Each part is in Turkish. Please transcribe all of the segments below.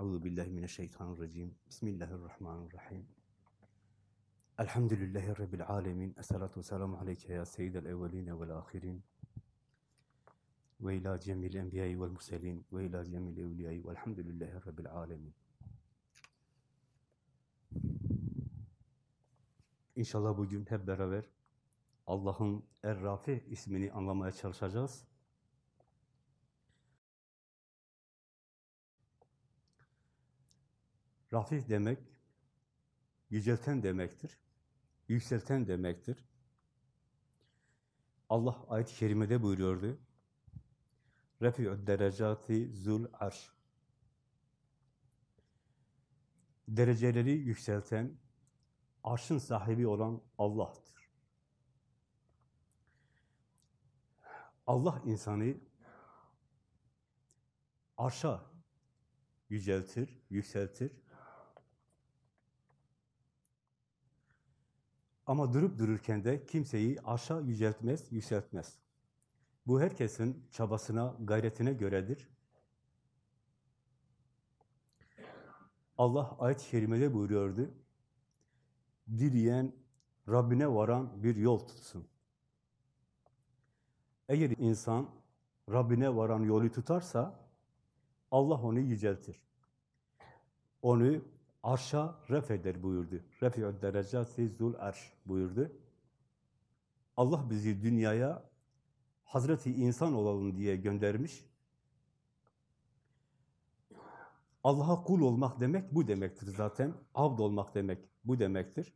Euzu billahi mineşşeytanirracim. Bismillahirrahmanirrahim. Elhamdülillahi rabbil alamin. Essalatu vesselamu aleyke ya seyyidel evvelin ve'l ahirin. Ve ila cemil enbiya'i ve'l murselin ve ila cemil evliya'i ve'lhamdülillahi rabbil alamin. İnşallah bugün hep beraber Allah'ın Er-Rafi ismini anlamaya çalışacağız. Rafi demek, yücelten demektir. Yükselten demektir. Allah ayet-i kerimede buyuruyordu. Refi'ud derecati zul arş. Dereceleri yükselten, arşın sahibi olan Allah'tır. Allah insanı arşa yüceltir, yükseltir. Ama durup dururken de kimseyi arşa yüceltmez, yükseltmez. Bu herkesin çabasına, gayretine göredir. Allah ayet-i kerimede buyuruyordu. Dileyen Rabbine varan bir yol tutsun. Eğer insan Rabbine varan yolu tutarsa Allah onu yüceltir. Onu arşa ref eder buyurdu. Refi'ud derecati zul arş buyurdu. Allah bizi dünyaya Hazreti insan olalım diye göndermiş. Allah'a kul olmak demek bu demektir zaten. Abd olmak demek bu demektir.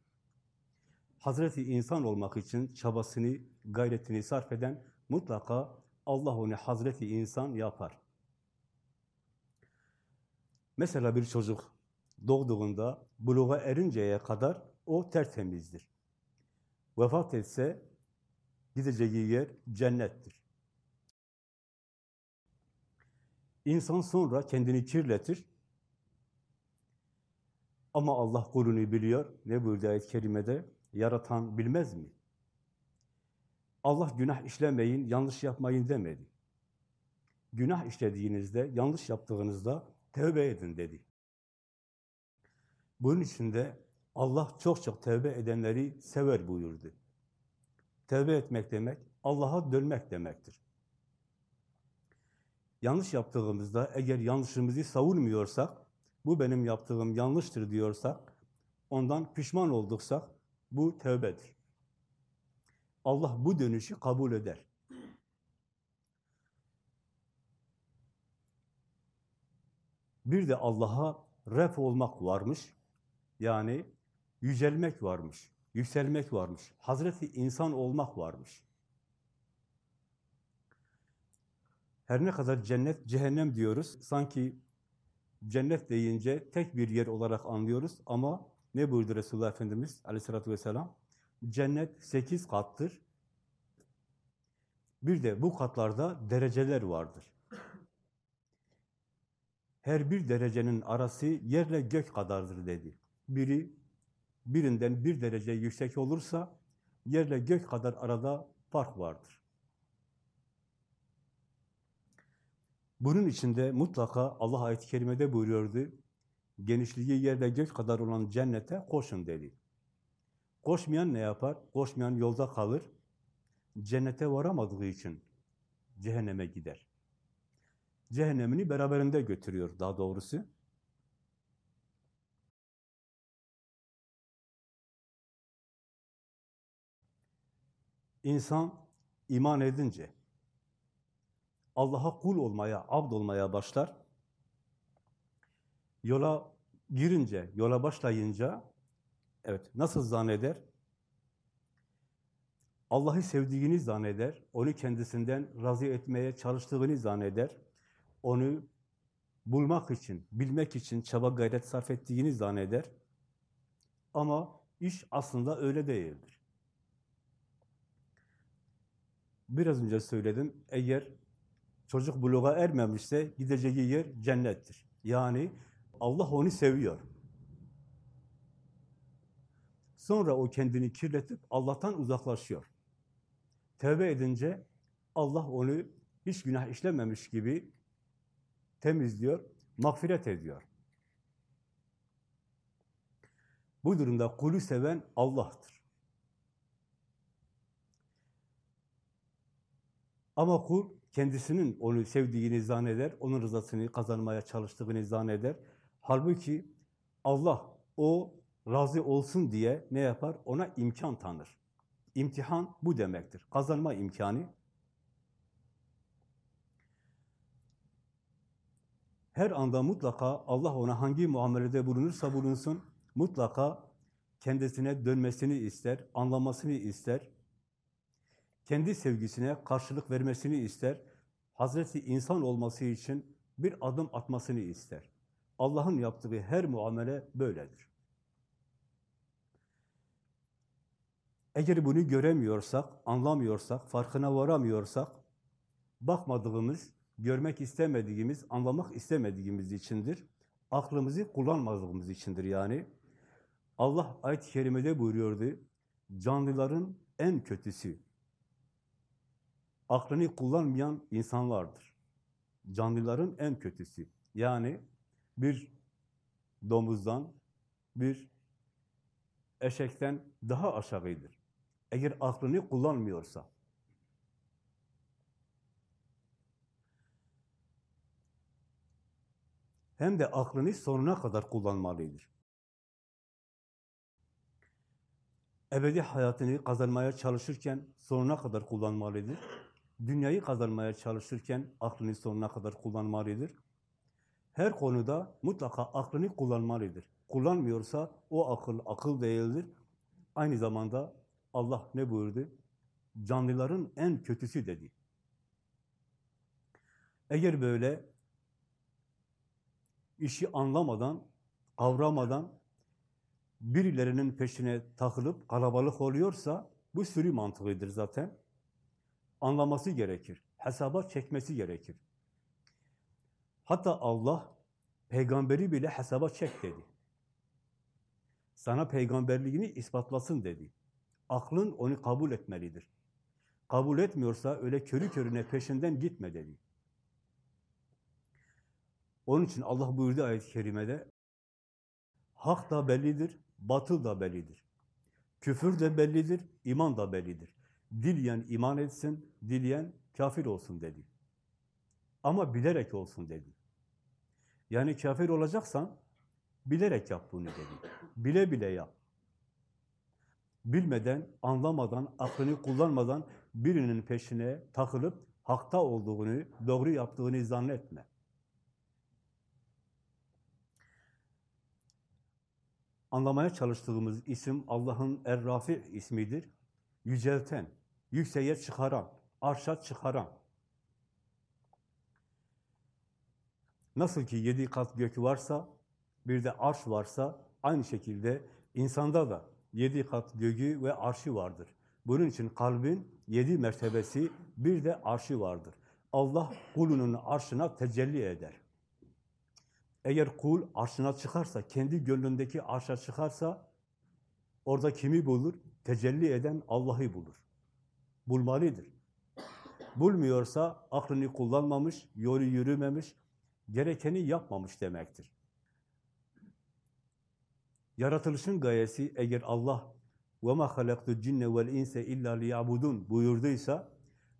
Hazreti insan olmak için çabasını, gayretini sarf eden mutlaka Allah onu Hazreti insan yapar. Mesela bir çocuk doğduğunda buluğa erinceye kadar o tertemizdir. Vefat etse gideceği yer cennettir. İnsan sonra kendini kirletir. Ama Allah kulunu biliyor. Ne buyurdu ayet-i kerimede? Yaratan bilmez mi? Allah günah işlemeyin, yanlış yapmayın demedi. Günah işlediğinizde, yanlış yaptığınızda tövbe edin dedi. Bunun için de Allah çok çok tövbe edenleri sever buyurdu. Tövbe etmek demek, Allah'a dönmek demektir. Yanlış yaptığımızda, eğer yanlışımızı savunmuyorsak, bu benim yaptığım yanlıştır diyorsak, ondan pişman olduksak, bu tövbedir. Allah bu dönüşü kabul eder. Bir de Allah'a ref olmak varmış. Yani yücelmek varmış, yükselmek varmış. Hazreti insan olmak varmış. Her ne kadar cennet, cehennem diyoruz, sanki cennet deyince tek bir yer olarak anlıyoruz ama ne buyurdu Resulullah Efendimiz aleyhissalatü vesselam? Cennet sekiz kattır. Bir de bu katlarda dereceler vardır. Her bir derecenin arası yerle gök kadardır dedi. Biri birinden bir derece yüksek olursa yerle gök kadar arada fark vardır. Bunun içinde mutlaka Allah ayet-i kerimede buyuruyordu. Genişliği yerle gök kadar olan cennete koşun dedi. Koşmayan ne yapar? Koşmayan yolda kalır. Cennete varamadığı için cehenneme gider. Cehennemini beraberinde götürüyor daha doğrusu. İnsan iman edince, Allah'a kul olmaya, abd olmaya başlar. Yola girince, yola başlayınca, evet nasıl zanneder? Allah'ı sevdiğini zanneder, onu kendisinden razı etmeye çalıştığını zanneder, onu bulmak için, bilmek için çaba gayret sarf ettiğini zanneder. Ama iş aslında öyle değildir. Biraz önce söyledim, eğer çocuk buluğa ermemişse gideceği yer cennettir. Yani Allah onu seviyor. Sonra o kendini kirletip Allah'tan uzaklaşıyor. Tevbe edince Allah onu hiç günah işlememiş gibi temizliyor, mağfiret ediyor. Bu durumda kulu seven Allah'tır. Ama kul kendisinin onu sevdiğini zanneder, onun rızasını kazanmaya çalıştığını zanneder. Halbuki Allah o razı olsun diye ne yapar? Ona imkan tanır. İmtihan bu demektir. Kazanma imkanı. Her anda mutlaka Allah ona hangi muamelede bulunursa bulunsun, mutlaka kendisine dönmesini ister, anlamasını ister, kendi sevgisine karşılık vermesini ister, Hazreti insan olması için bir adım atmasını ister. Allah'ın yaptığı her muamele böyledir. Eğer bunu göremiyorsak, anlamıyorsak, farkına varamıyorsak, bakmadığımız, görmek istemediğimiz, anlamak istemediğimiz içindir. Aklımızı kullanmadığımız içindir yani. Allah ayet-i kerimede buyuruyordu, canlıların en kötüsü, aklını kullanmayan insanlardır. Canlıların en kötüsü. Yani bir domuzdan, bir eşekten daha aşağıdır. Eğer aklını kullanmıyorsa. Hem de aklını sonuna kadar kullanmalıdır. Ebedi hayatını kazanmaya çalışırken sonuna kadar kullanmalıdır. Dünyayı kazanmaya çalışırken aklını sonuna kadar kullanmalıdır. Her konuda mutlaka aklını kullanmalıdır. Kullanmıyorsa o akıl akıl değildir. Aynı zamanda Allah ne buyurdu? Canlıların en kötüsü dedi. Eğer böyle işi anlamadan, kavramadan birilerinin peşine takılıp kalabalık oluyorsa bu sürü mantığıdır zaten. Anlaması gerekir. Hesaba çekmesi gerekir. Hatta Allah peygamberi bile hesaba çek dedi. Sana peygamberliğini ispatlasın dedi. Aklın onu kabul etmelidir. Kabul etmiyorsa öyle körü körüne peşinden gitme dedi. Onun için Allah buyurdu ayet-i kerimede, hak da bellidir, batıl da bellidir. Küfür de bellidir, iman da bellidir. Dileyen iman etsin, dileyen kafir olsun dedi. Ama bilerek olsun dedi. Yani kafir olacaksan bilerek yap bunu dedi. Bile bile yap. Bilmeden, anlamadan, aklını kullanmadan birinin peşine takılıp hakta olduğunu, doğru yaptığını zannetme. Anlamaya çalıştığımız isim Allah'ın Er-Rafi ismidir. Yücelten, yükseğe çıkaran, arşa çıkaran. Nasıl ki yedi kat gök varsa, bir de arş varsa, aynı şekilde insanda da yedi kat göğü ve arşı vardır. Bunun için kalbin yedi mertebesi, bir de arşı vardır. Allah kulunun arşına tecelli eder. Eğer kul arşına çıkarsa, kendi gönlündeki arşa çıkarsa, orada kimi bulur? Tecelli eden Allah'ı bulur. Bulmalıdır. Bulmuyorsa aklını kullanmamış, yolu yürümemiş, gerekeni yapmamış demektir. Yaratılışın gayesi eğer Allah وَمَا خَلَقْتُ الْجِنَّ وَالْاِنْسَ اِلَّا لِيَعْبُدُونَ buyurduysa,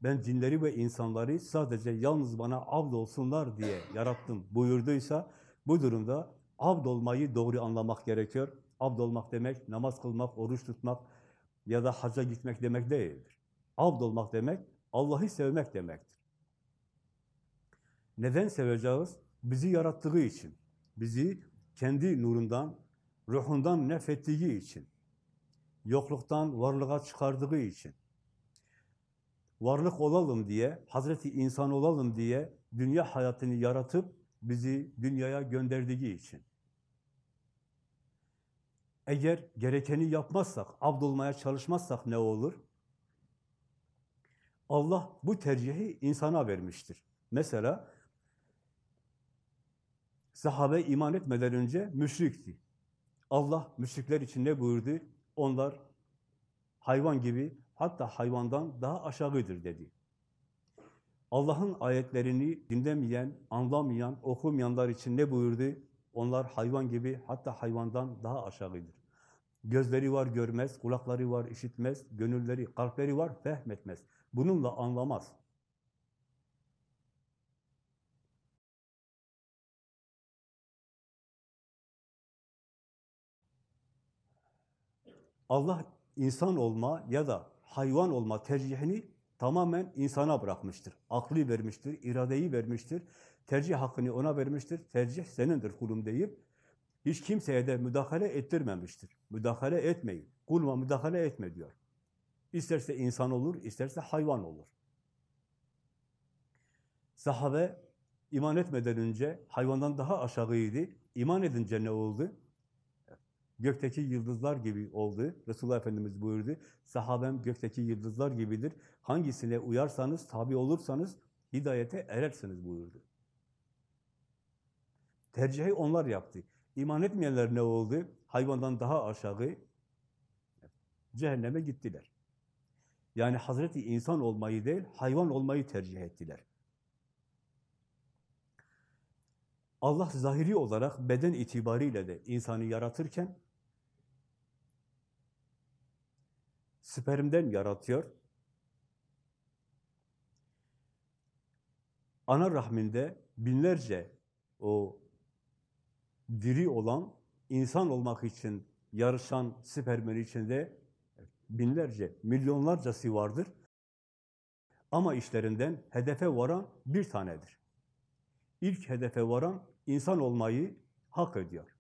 ben cinleri ve insanları sadece yalnız bana abd olsunlar diye yarattım buyurduysa, bu durumda abd olmayı doğru anlamak gerekiyor. Abd olmak demek, namaz kılmak, oruç tutmak ya da hacca gitmek demek değildir. Abd olmak demek, Allah'ı sevmek demektir. Neden seveceğiz? Bizi yarattığı için. Bizi kendi nurundan, ruhundan nefettiği için. Yokluktan varlığa çıkardığı için. Varlık olalım diye, Hazreti insan olalım diye dünya hayatını yaratıp bizi dünyaya gönderdiği için. Eğer gerekeni yapmazsak, abdolmaya çalışmazsak ne olur? Allah bu tercihi insana vermiştir. Mesela sahabe iman etmeden önce müşrikti. Allah müşrikler için ne buyurdu? Onlar hayvan gibi, hatta hayvandan daha aşağıdır dedi. Allah'ın ayetlerini dinlemeyen, anlamayan, okumayanlar için ne buyurdu? Onlar hayvan gibi, hatta hayvandan daha aşağıdır. Gözleri var görmez, kulakları var işitmez, gönülleri, kalpleri var fehmetmez. Bununla anlamaz. Allah insan olma ya da hayvan olma tercihini tamamen insana bırakmıştır. Aklı vermiştir, iradeyi vermiştir, tercih hakkını ona vermiştir. Tercih senindir kulum deyip hiç kimseye de müdahale ettirmemiştir. Müdahale etmeyin, kuluma müdahale etme diyor. İsterse insan olur, isterse hayvan olur. Sahabe iman etmeden önce hayvandan daha aşağıydı. İman edince ne oldu? Gökteki yıldızlar gibi oldu. Resulullah Efendimiz buyurdu. Sahabem gökteki yıldızlar gibidir. Hangisine uyarsanız, tabi olursanız hidayete erersiniz buyurdu. Tercihi onlar yaptı. İman etmeyenler ne oldu? Hayvandan daha aşağı cehenneme gittiler. Yani Hazreti insan olmayı değil, hayvan olmayı tercih ettiler. Allah zahiri olarak beden itibariyle de insanı yaratırken spermden yaratıyor. Ana rahminde binlerce o diri olan, insan olmak için yarışan spermin içinde binlerce, milyonlarcası vardır. Ama işlerinden hedefe varan bir tanedir. İlk hedefe varan insan olmayı hak ediyor.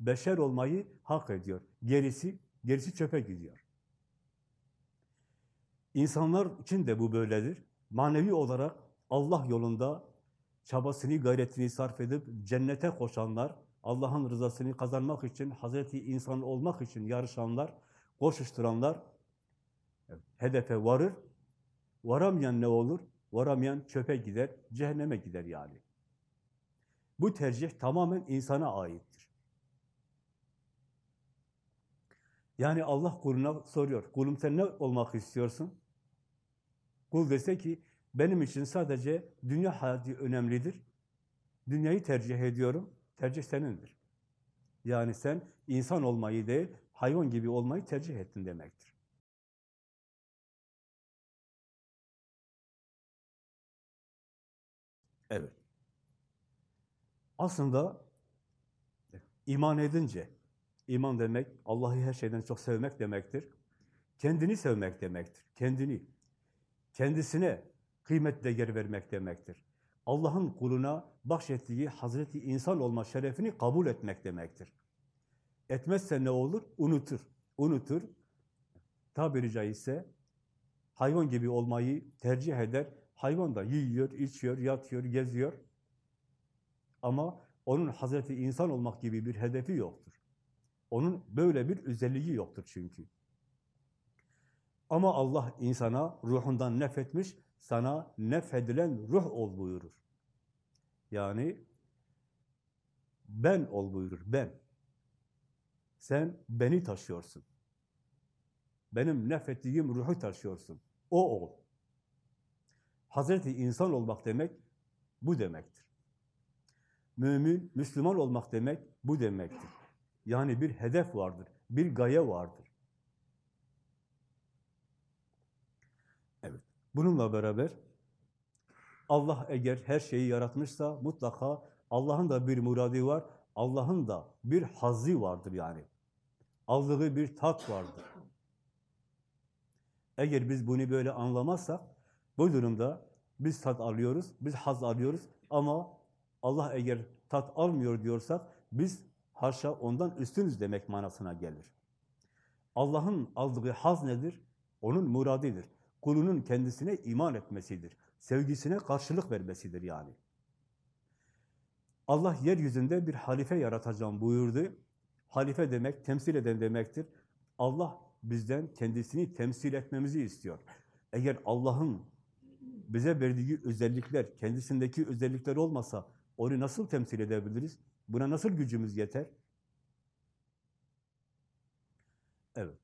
Beşer olmayı hak ediyor. Gerisi, gerisi çöpe gidiyor. İnsanlar için de bu böyledir. Manevi olarak Allah yolunda çabasını, gayretini sarf edip cennete koşanlar, Allah'ın rızasını kazanmak için, Hazreti insan olmak için yarışanlar, koşuşturanlar hedefe varır. Varamayan ne olur? Varamayan çöpe gider, cehenneme gider yani. Bu tercih tamamen insana aittir. Yani Allah kuluna soruyor, kulum sen ne olmak istiyorsun? Kul dese ki, benim için sadece dünya hayatı önemlidir. Dünyayı tercih ediyorum, tercih senindir. Yani sen insan olmayı değil, hayvan gibi olmayı tercih ettin demektir. Evet. Aslında iman edince, iman demek Allah'ı her şeyden çok sevmek demektir. Kendini sevmek demektir. Kendini. Kendisine kıymet değer vermek demektir. Allah'ın kuluna bahşettiği Hazreti insan olma şerefini kabul etmek demektir. Etmezse ne olur? Unutur. Unutur. Tabiri caizse hayvan gibi olmayı tercih eder. Hayvan da yiyor, içiyor, yatıyor, geziyor. Ama onun Hazreti insan olmak gibi bir hedefi yoktur. Onun böyle bir özelliği yoktur çünkü. Ama Allah insana ruhundan nefetmiş, sana nefedilen ruh ol buyurur. Yani ben ol buyurur, ben. Sen beni taşıyorsun. Benim nefettiğim ruhu taşıyorsun. O ol. Hazreti insan olmak demek bu demektir. Mümin, Müslüman olmak demek bu demektir. Yani bir hedef vardır, bir gaye vardır. Evet. Bununla beraber Allah eğer her şeyi yaratmışsa mutlaka Allah'ın da bir muradi var, Allah'ın da bir hazzi vardır yani. Aldığı bir tat vardır. Eğer biz bunu böyle anlamazsak, bu durumda biz tat alıyoruz, biz haz alıyoruz ama Allah eğer tat almıyor diyorsak, biz haşa ondan üstünüz demek manasına gelir. Allah'ın aldığı haz nedir? Onun muradidir. Kulunun kendisine iman etmesidir. Sevgisine karşılık vermesidir yani. Allah yeryüzünde bir halife yaratacağım buyurdu. Halife demek, temsil eden demektir. Allah bizden kendisini temsil etmemizi istiyor. Eğer Allah'ın bize verdiği özellikler, kendisindeki özellikler olmasa onu nasıl temsil edebiliriz? Buna nasıl gücümüz yeter? Evet.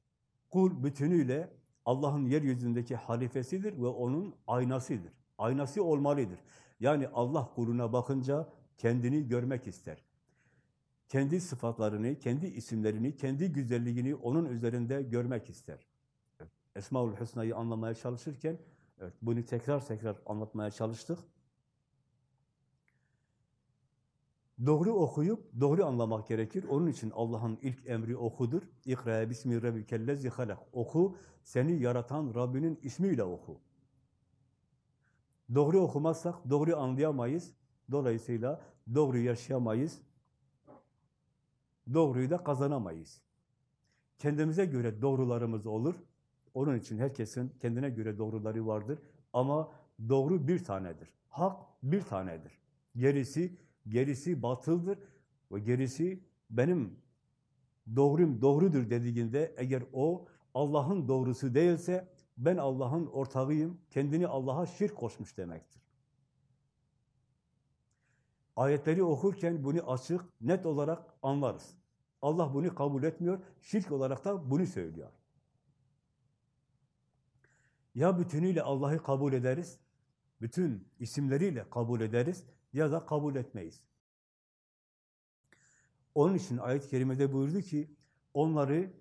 Kul bütünüyle Allah'ın yeryüzündeki halifesidir ve onun aynasıdır. Aynası olmalıdır. Yani Allah kuluna bakınca kendini görmek ister. Kendi sıfatlarını, kendi isimlerini, kendi güzelliğini onun üzerinde görmek ister. Evet, Esmaül Hüsna'yı anlamaya çalışırken evet, bunu tekrar tekrar anlatmaya çalıştık. Doğru okuyup doğru anlamak gerekir. Onun için Allah'ın ilk emri okudur. İkra bismi rabbikellezi halak. Oku, seni yaratan Rabbinin ismiyle oku. Doğru okumazsak doğru anlayamayız. Dolayısıyla doğru yaşayamayız. Doğruyu da kazanamayız. Kendimize göre doğrularımız olur. Onun için herkesin kendine göre doğruları vardır. Ama doğru bir tanedir. Hak bir tanedir. Gerisi, gerisi batıldır. Ve gerisi benim doğrum doğrudur dediğinde eğer o Allah'ın doğrusu değilse ben Allah'ın ortağıyım, kendini Allah'a şirk koşmuş demektir. Ayetleri okurken bunu açık, net olarak anlarız. Allah bunu kabul etmiyor, şirk olarak da bunu söylüyor. Ya bütünüyle Allah'ı kabul ederiz, bütün isimleriyle kabul ederiz ya da kabul etmeyiz. Onun için ayet-i kerimede buyurdu ki, onları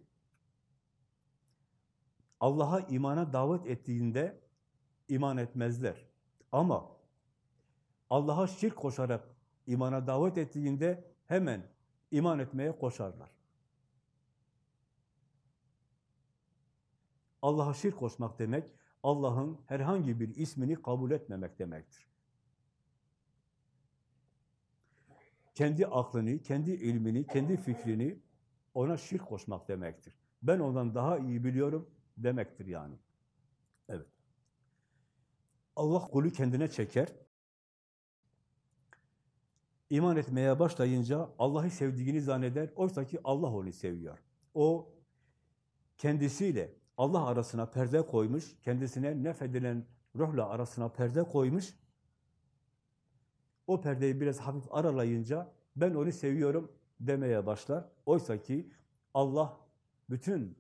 Allah'a imana davet ettiğinde iman etmezler. Ama Allah'a şirk koşarak imana davet ettiğinde hemen iman etmeye koşarlar. Allah'a şirk koşmak demek, Allah'ın herhangi bir ismini kabul etmemek demektir. Kendi aklını, kendi ilmini, kendi fikrini ona şirk koşmak demektir. Ben ondan daha iyi biliyorum demektir yani. Evet. Allah kulu kendine çeker. İman etmeye başlayınca Allah'ı sevdiğini zanneder. Oysa ki Allah onu seviyor. O kendisiyle Allah arasına perde koymuş, kendisine nefedilen ruhla arasına perde koymuş. O perdeyi biraz hafif aralayınca ben onu seviyorum demeye başlar. Oysa ki Allah bütün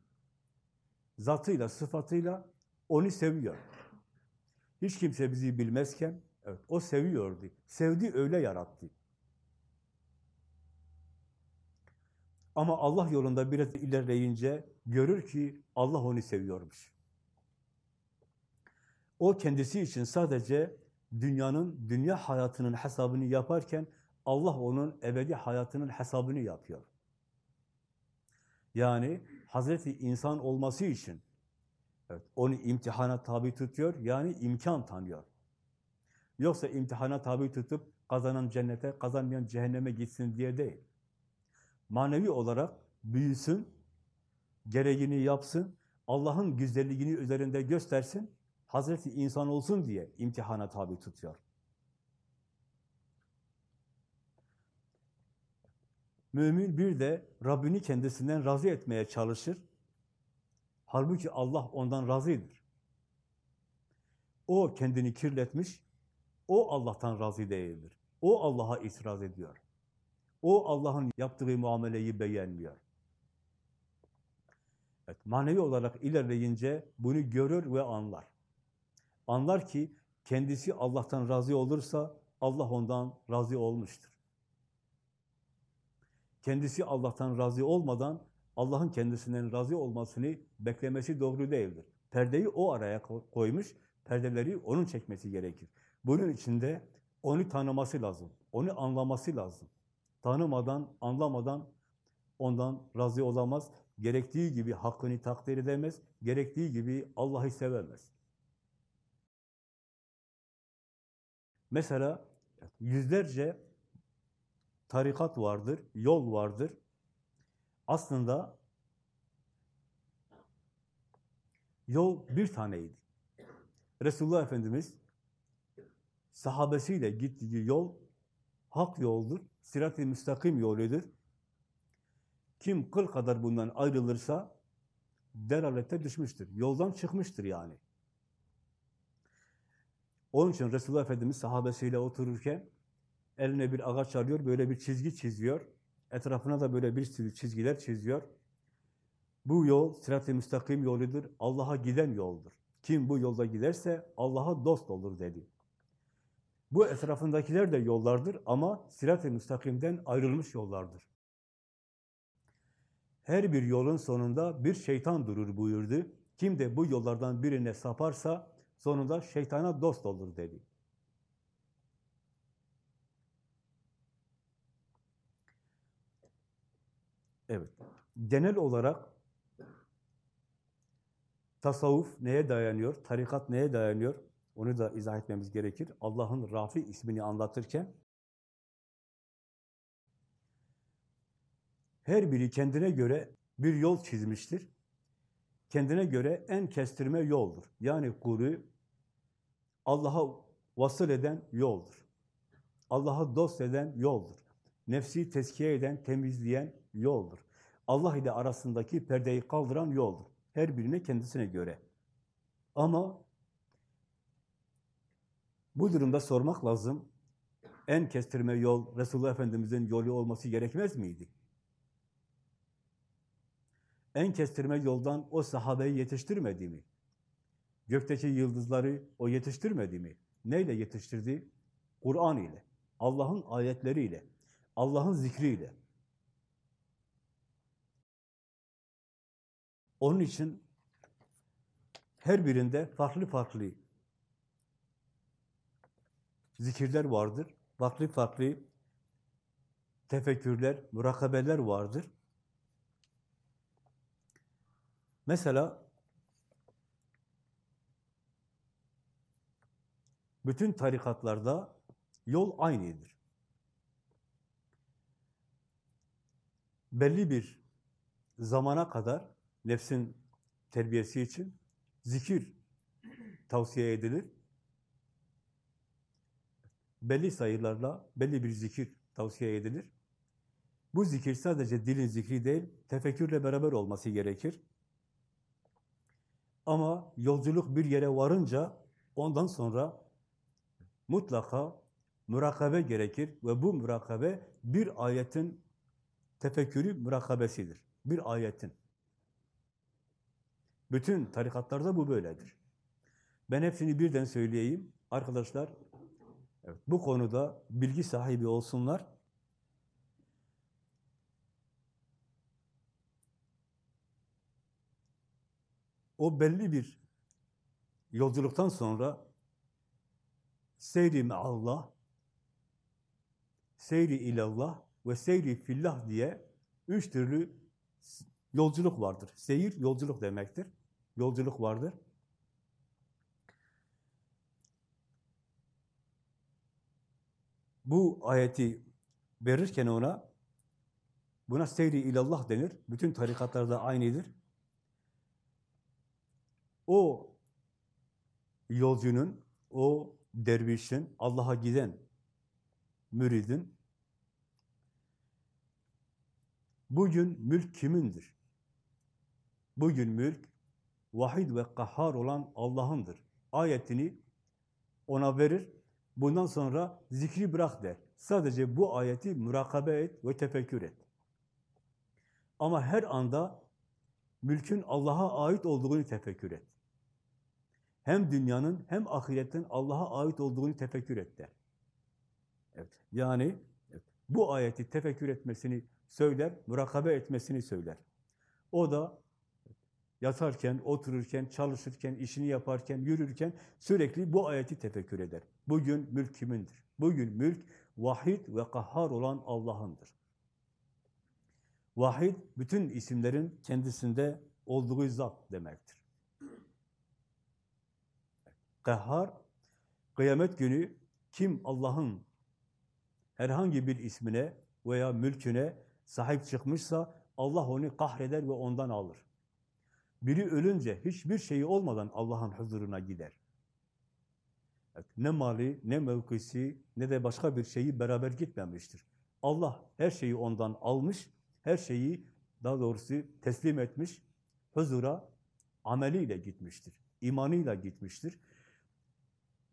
zatıyla, sıfatıyla onu seviyor. Hiç kimse bizi bilmezken evet, o seviyordu. Sevdi öyle yarattı. Ama Allah yolunda biraz ilerleyince görür ki Allah onu seviyormuş. O kendisi için sadece dünyanın, dünya hayatının hesabını yaparken Allah onun ebedi hayatının hesabını yapıyor. Yani Hazreti insan olması için evet, onu imtihana tabi tutuyor, yani imkan tanıyor. Yoksa imtihana tabi tutup kazanan cennete, kazanmayan cehenneme gitsin diye değil. Manevi olarak büyüsün, gereğini yapsın, Allah'ın güzelliğini üzerinde göstersin, Hazreti insan olsun diye imtihana tabi tutuyor. Mümin bir de Rabbini kendisinden razı etmeye çalışır. Halbuki Allah ondan razıdır. O kendini kirletmiş, o Allah'tan razı değildir. O Allah'a itiraz ediyor. O Allah'ın yaptığı muameleyi beğenmiyor. Evet, manevi olarak ilerleyince bunu görür ve anlar. Anlar ki kendisi Allah'tan razı olursa Allah ondan razı olmuştur. Kendisi Allah'tan razı olmadan Allah'ın kendisinden razı olmasını beklemesi doğru değildir. Perdeyi o araya koymuş, perdeleri onun çekmesi gerekir. Bunun için de onu tanıması lazım, onu anlaması lazım. Tanımadan, anlamadan ondan razı olamaz, gerektiği gibi hakkını takdir edemez, gerektiği gibi Allah'ı sevemez. Mesela yüzlerce tarikat vardır, yol vardır. Aslında yol bir taneydi. Resulullah Efendimiz sahabesiyle gittiği yol hak yoldur, sirat-i müstakim yoludur. Kim kıl kadar bundan ayrılırsa delalete düşmüştür. Yoldan çıkmıştır yani. Onun için Resulullah Efendimiz sahabesiyle otururken eline bir ağaç alıyor, böyle bir çizgi çiziyor. Etrafına da böyle bir sürü çizgiler çiziyor. Bu yol sirat-i müstakim yoludur, Allah'a giden yoldur. Kim bu yolda giderse Allah'a dost olur dedi. Bu etrafındakiler de yollardır ama sirat-i müstakimden ayrılmış yollardır. Her bir yolun sonunda bir şeytan durur buyurdu. Kim de bu yollardan birine saparsa sonunda şeytana dost olur dedi. Evet. Genel olarak tasavvuf neye dayanıyor? Tarikat neye dayanıyor? Onu da izah etmemiz gerekir. Allah'ın Rafi ismini anlatırken her biri kendine göre bir yol çizmiştir. Kendine göre en kestirme yoldur. Yani kuru Allah'a vasıl eden yoldur. Allah'a dost eden yoldur. Nefsi tezkiye eden, temizleyen yoldur. Allah ile arasındaki perdeyi kaldıran yoldur. Her birine kendisine göre. Ama bu durumda sormak lazım. En kestirme yol Resulullah Efendimiz'in yolu olması gerekmez miydi? En kestirme yoldan o sahabeyi yetiştirmedi mi? Gökteki yıldızları o yetiştirmedi mi? Neyle yetiştirdi? Kur'an ile, Allah'ın ayetleriyle, Allah'ın zikriyle. Onun için her birinde farklı farklı zikirler vardır. Farklı farklı tefekkürler, murakabeler vardır. Mesela bütün tarikatlarda yol aynıdır. Belli bir zamana kadar nefsin terbiyesi için zikir tavsiye edilir. Belli sayılarla belli bir zikir tavsiye edilir. Bu zikir sadece dilin zikri değil, tefekkürle beraber olması gerekir. Ama yolculuk bir yere varınca ondan sonra mutlaka mürakabe gerekir ve bu mürakabe bir ayetin tefekkürü mürakabesidir. Bir ayetin. Bütün tarikatlarda bu böyledir. Ben hepsini birden söyleyeyim. Arkadaşlar evet, bu konuda bilgi sahibi olsunlar. O belli bir yolculuktan sonra seyri Allah, seyri ilallah ve seyri fillah diye üç türlü yolculuk vardır. Seyir, yolculuk demektir. Yolculuk vardır. Bu ayeti verirken ona buna seyri ilallah denir. Bütün tarikatlarda aynıdır. O yolcunun, o dervişin, Allah'a giden müridin bugün mülk kimindir? Bugün mülk vahid ve kahhar olan Allah'ındır. Ayetini ona verir. Bundan sonra zikri bırak der. Sadece bu ayeti mürakabe et ve tefekkür et. Ama her anda mülkün Allah'a ait olduğunu tefekkür et. Hem dünyanın hem ahiretin Allah'a ait olduğunu tefekkür et der. Evet. Yani evet, bu ayeti tefekkür etmesini söyler, mürakabe etmesini söyler. O da yatarken, otururken, çalışırken, işini yaparken, yürürken sürekli bu ayeti tefekkür eder. Bugün mülk kimindir? Bugün mülk vahid ve kahhar olan Allah'ındır. Vahid, bütün isimlerin kendisinde olduğu zat demektir. Kahhar, kıyamet günü kim Allah'ın herhangi bir ismine veya mülküne sahip çıkmışsa Allah onu kahreder ve ondan alır. Biri ölünce hiçbir şeyi olmadan Allah'ın huzuruna gider. Ne mali, ne mevkisi, ne de başka bir şeyi beraber gitmemiştir. Allah her şeyi ondan almış, her şeyi daha doğrusu teslim etmiş, huzura ameliyle gitmiştir, imanıyla gitmiştir.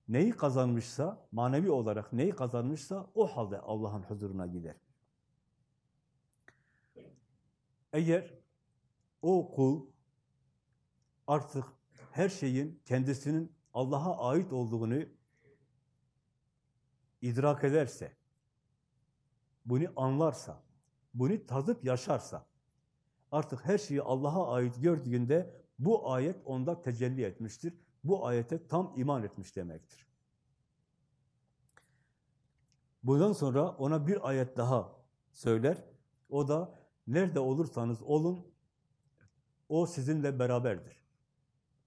Neyi kazanmışsa, manevi olarak neyi kazanmışsa o halde Allah'ın huzuruna gider. Eğer o kul artık her şeyin kendisinin Allah'a ait olduğunu idrak ederse, bunu anlarsa, bunu tadıp yaşarsa, Artık her şeyi Allah'a ait gördüğünde bu ayet onda tecelli etmiştir. Bu ayete tam iman etmiş demektir. Bundan sonra ona bir ayet daha söyler. O da nerede olursanız olun o sizinle beraberdir.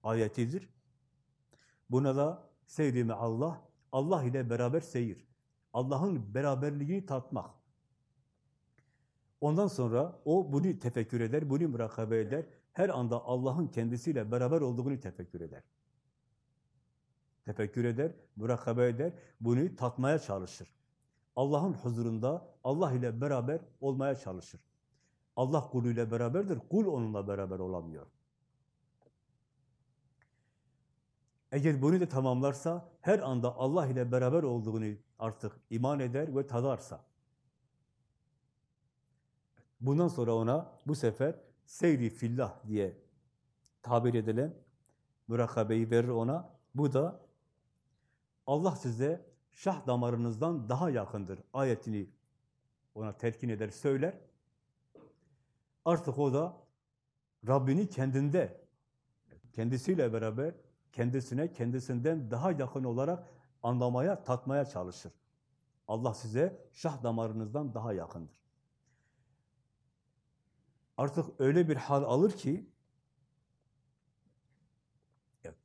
Ayetidir. Buna da seyri Allah, Allah ile beraber seyir. Allah'ın beraberliğini tatmak. Ondan sonra o bunu tefekkür eder, bunu mürakabe eder. Her anda Allah'ın kendisiyle beraber olduğunu tefekkür eder. Tefekkür eder, mürakabe eder, bunu tatmaya çalışır. Allah'ın huzurunda Allah ile beraber olmaya çalışır. Allah kuluyla beraberdir, kul onunla beraber olamıyor. Eğer bunu da tamamlarsa, her anda Allah ile beraber olduğunu artık iman eder ve tadarsa, bundan sonra ona bu sefer seyri fillah diye tabir edilen mürakabeyi verir ona. Bu da Allah size şah damarınızdan daha yakındır ayetini ona telkin eder, söyler. Artık o da Rabbini kendinde, kendisiyle beraber kendisine, kendisinden daha yakın olarak anlamaya, tatmaya çalışır. Allah size şah damarınızdan daha yakındır. Artık öyle bir hal alır ki,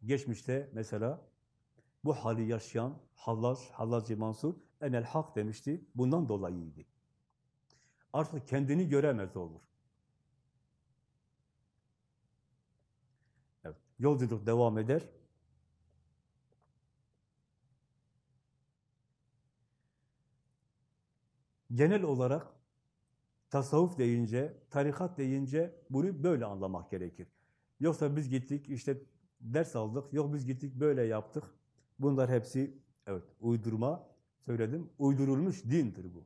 geçmişte mesela bu hali yaşayan Hallaj, Hallacı Mansur, enel hak demişti, bundan dolayıydı. Artık kendini göremez olur. Evet, yolculuk devam eder. Genel olarak tasavvuf deyince, tarikat deyince bunu böyle anlamak gerekir. Yoksa biz gittik, işte ders aldık, yok biz gittik böyle yaptık. Bunlar hepsi, evet uydurma, söyledim, uydurulmuş dindir bu.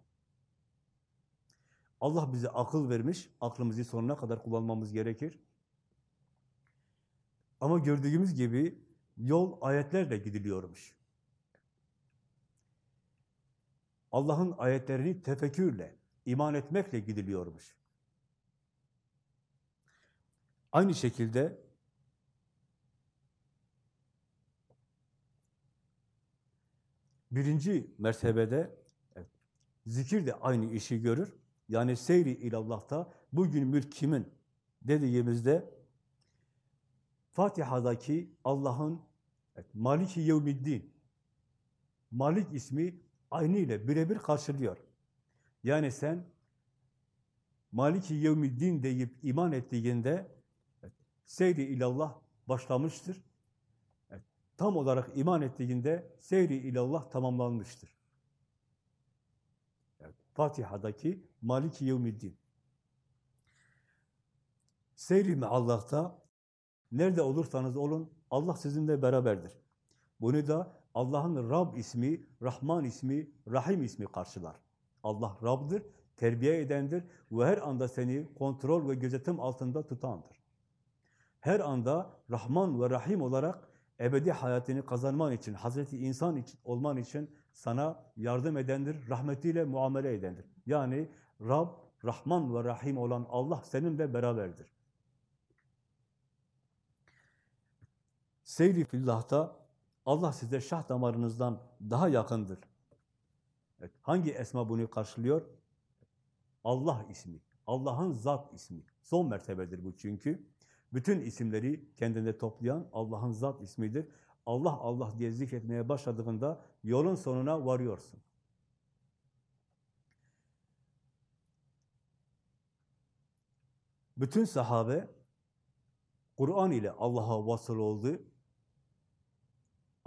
Allah bize akıl vermiş, aklımızı sonuna kadar kullanmamız gerekir. Ama gördüğümüz gibi yol ayetlerle gidiliyormuş. Allah'ın ayetlerini tefekkürle, iman etmekle gidiliyormuş. Aynı şekilde birinci mertebede evet, zikir de aynı işi görür. Yani seyri ilallah'ta bugün mülk kimin dediğimizde Fatiha'daki Allah'ın evet, Maliki Yevmiddin Malik ismi aynı ile birebir karşılıyor. Yani sen Maliki Yevmiddin deyip iman ettiğinde seyri ilallah başlamıştır. Tam olarak iman ettiğinde seyri ilallah tamamlanmıştır. Evet, Fatiha'daki Maliki Yevmiddin. Seyri Allah'ta nerede olursanız olun Allah sizinle beraberdir. Bunu da Allah'ın Rab ismi, Rahman ismi, Rahim ismi karşılar. Allah Rab'dır, terbiye edendir ve her anda seni kontrol ve gözetim altında tutandır. Her anda Rahman ve Rahim olarak ebedi hayatını kazanman için, Hazreti insan için, olman için sana yardım edendir, rahmetiyle muamele edendir. Yani Rab, Rahman ve Rahim olan Allah seninle beraberdir. Seyri fillah'ta Allah size şah damarınızdan daha yakındır. Evet, hangi esma bunu karşılıyor? Allah ismi, Allah'ın zat ismi. Son mertebedir bu çünkü. Bütün isimleri kendinde toplayan Allah'ın zat ismidir. Allah Allah diye zikretmeye başladığında yolun sonuna varıyorsun. Bütün sahabe Kur'an ile Allah'a vasıl oldu.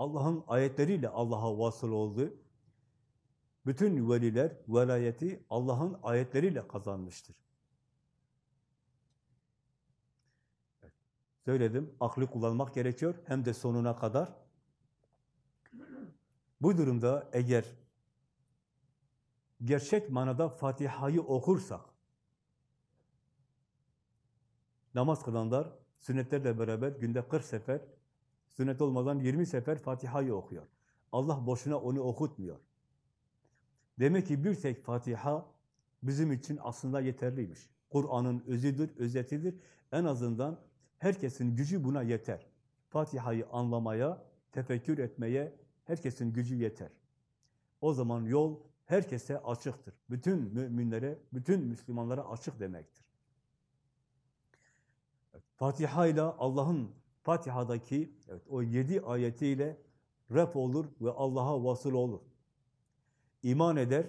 Allah'ın ayetleriyle Allah'a vasıl oldu. Bütün veliler velayeti Allah'ın ayetleriyle kazanmıştır. Söyledim, aklı kullanmak gerekiyor hem de sonuna kadar. Bu durumda eğer gerçek manada Fatiha'yı okursak, namaz kılanlar sünnetlerle beraber günde 40 sefer, sünnet olmadan 20 sefer Fatiha'yı okuyor. Allah boşuna onu okutmuyor. Demek ki bir tek Fatiha bizim için aslında yeterliymiş. Kur'an'ın özüdür, özetidir. En azından herkesin gücü buna yeter. Fatiha'yı anlamaya, tefekkür etmeye herkesin gücü yeter. O zaman yol herkese açıktır. Bütün müminlere, bütün Müslümanlara açık demektir. Fatiha ile Allah'ın Fatiha'daki evet, o yedi ayetiyle ref olur ve Allah'a vasıl olur. İman eder,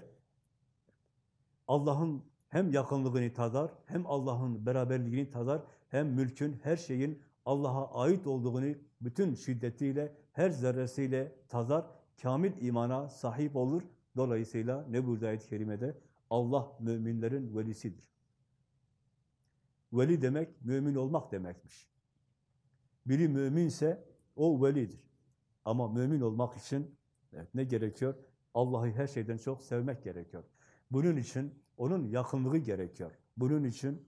Allah'ın hem yakınlığını tadar, hem Allah'ın beraberliğini tadar, hem mülkün, her şeyin Allah'a ait olduğunu bütün şiddetiyle, her zerresiyle tadar, kamil imana sahip olur. Dolayısıyla ne burada ayet-i kerimede? Allah müminlerin velisidir. Veli demek, mümin olmak demekmiş. Biri müminse o velidir. Ama mümin olmak için evet, ne gerekiyor? Allah'ı her şeyden çok sevmek gerekiyor. Bunun için onun yakınlığı gerekiyor. Bunun için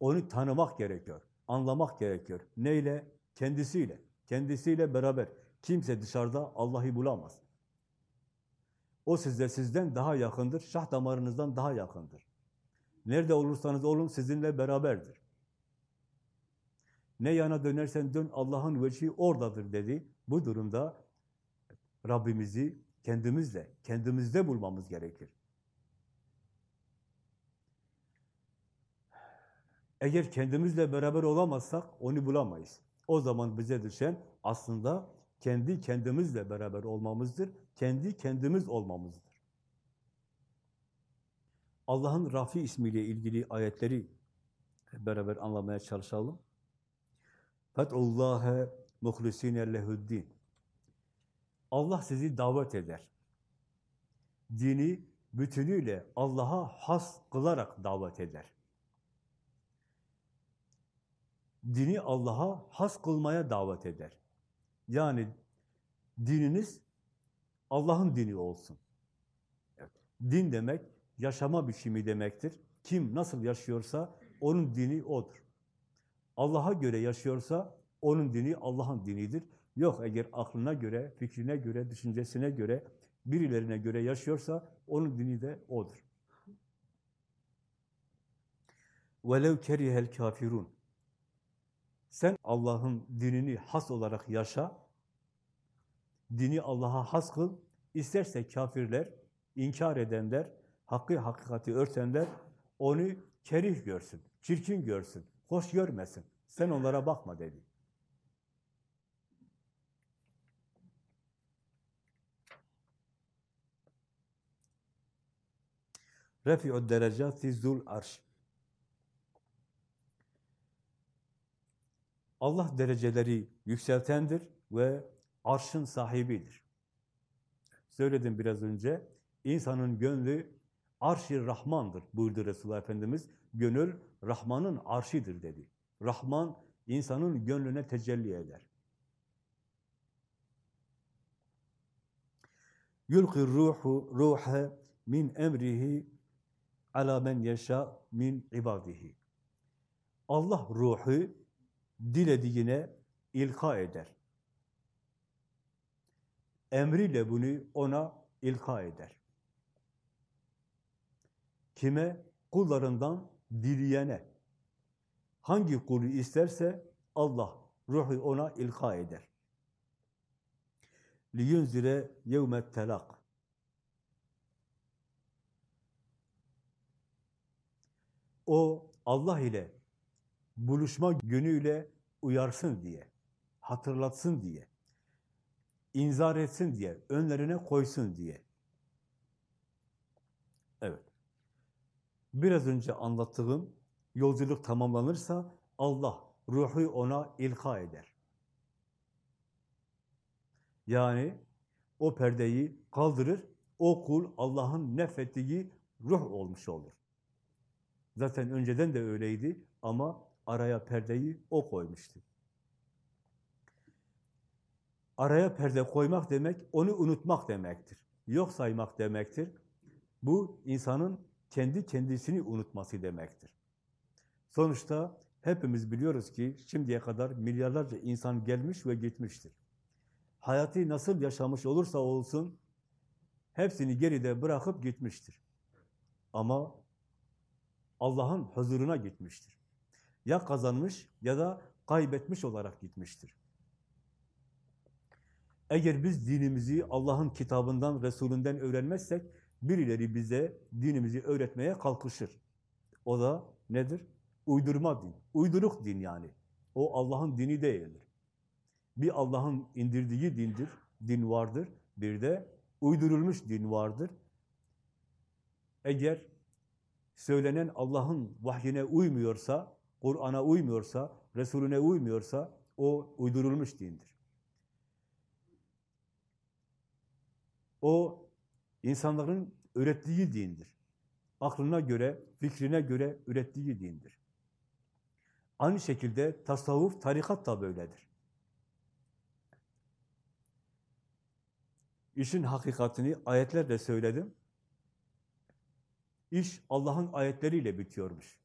onu tanımak gerekiyor, anlamak gerekiyor. Neyle? Kendisiyle. Kendisiyle beraber. Kimse dışarıda Allah'ı bulamaz. O sizde sizden daha yakındır, şah damarınızdan daha yakındır. Nerede olursanız olun sizinle beraberdir. Ne yana dönersen dön Allah'ın vecihi oradadır dedi. Bu durumda Rabbimizi kendimizle, kendimizde bulmamız gerekir. Eğer kendimizle beraber olamazsak onu bulamayız. O zaman bize düşen aslında kendi kendimizle beraber olmamızdır. Kendi kendimiz olmamızdır. Allah'ın Rafi ismiyle ilgili ayetleri beraber anlamaya çalışalım. Fet'ullâhe muhlisîne lehuddin. Allah sizi davet eder. Dini bütünüyle Allah'a has kılarak davet eder. Dini Allah'a has kılmaya davet eder. Yani dininiz Allah'ın dini olsun. Evet. Din demek yaşama biçimi demektir. Kim nasıl yaşıyorsa onun dini odur. Allah'a göre yaşıyorsa onun dini Allah'ın dinidir. Yok eğer aklına göre, fikrine göre, düşüncesine göre, birilerine göre yaşıyorsa onun dini de odur. وَلَوْ كَرِهَ الْكَافِرُونَ Sen Allah'ın dinini has olarak yaşa, dini Allah'a has kıl, isterse kafirler, inkar edenler, hakkı hakikati örtenler onu kerih görsün, çirkin görsün, hoş görmesin. Sen onlara bakma dedi. Refi'ud derecati zul arş. Allah dereceleri yükseltendir ve arşın sahibidir. Söyledim biraz önce, insanın gönlü arş-ı Rahman'dır buyurdu Resulullah Efendimiz. Gönül Rahman'ın arşidir dedi. Rahman insanın gönlüne tecelli eder. Yulqi ruhu ruha min emrihi ala men yeşa min ibadihi. Allah ruhu dilediğine ilka eder. Emriyle bunu ona ilka eder. Kime? Kullarından dileyene. Hangi kulu isterse Allah ruhu ona ilka eder. لِيُنْزِرَ يَوْمَ التَّلَقِ O Allah ile buluşma günüyle uyarsın diye, hatırlatsın diye, inzar etsin diye, önlerine koysun diye. Biraz önce anlattığım yolculuk tamamlanırsa Allah ruhu ona ilka eder. Yani o perdeyi kaldırır, o kul Allah'ın nefettiği ruh olmuş olur. Zaten önceden de öyleydi ama araya perdeyi o koymuştu. Araya perde koymak demek, onu unutmak demektir. Yok saymak demektir. Bu insanın kendi kendisini unutması demektir. Sonuçta hepimiz biliyoruz ki şimdiye kadar milyarlarca insan gelmiş ve gitmiştir. Hayatı nasıl yaşamış olursa olsun hepsini geride bırakıp gitmiştir. Ama Allah'ın huzuruna gitmiştir. Ya kazanmış ya da kaybetmiş olarak gitmiştir. Eğer biz dinimizi Allah'ın kitabından, Resulünden öğrenmezsek, birileri bize dinimizi öğretmeye kalkışır. O da nedir? Uydurma din, uyduruk din yani. O Allah'ın dini değildir. Bir Allah'ın indirdiği dindir, din vardır. Bir de uydurulmuş din vardır. Eğer söylenen Allah'ın vahyine uymuyorsa, Kur'an'a uymuyorsa, Resulüne uymuyorsa o uydurulmuş dindir. O insanların ürettiği dindir. Aklına göre, fikrine göre ürettiği dindir. Aynı şekilde tasavvuf, tarikat da böyledir. İşin hakikatini ayetlerle söyledim. İş Allah'ın ayetleriyle bitiyormuş.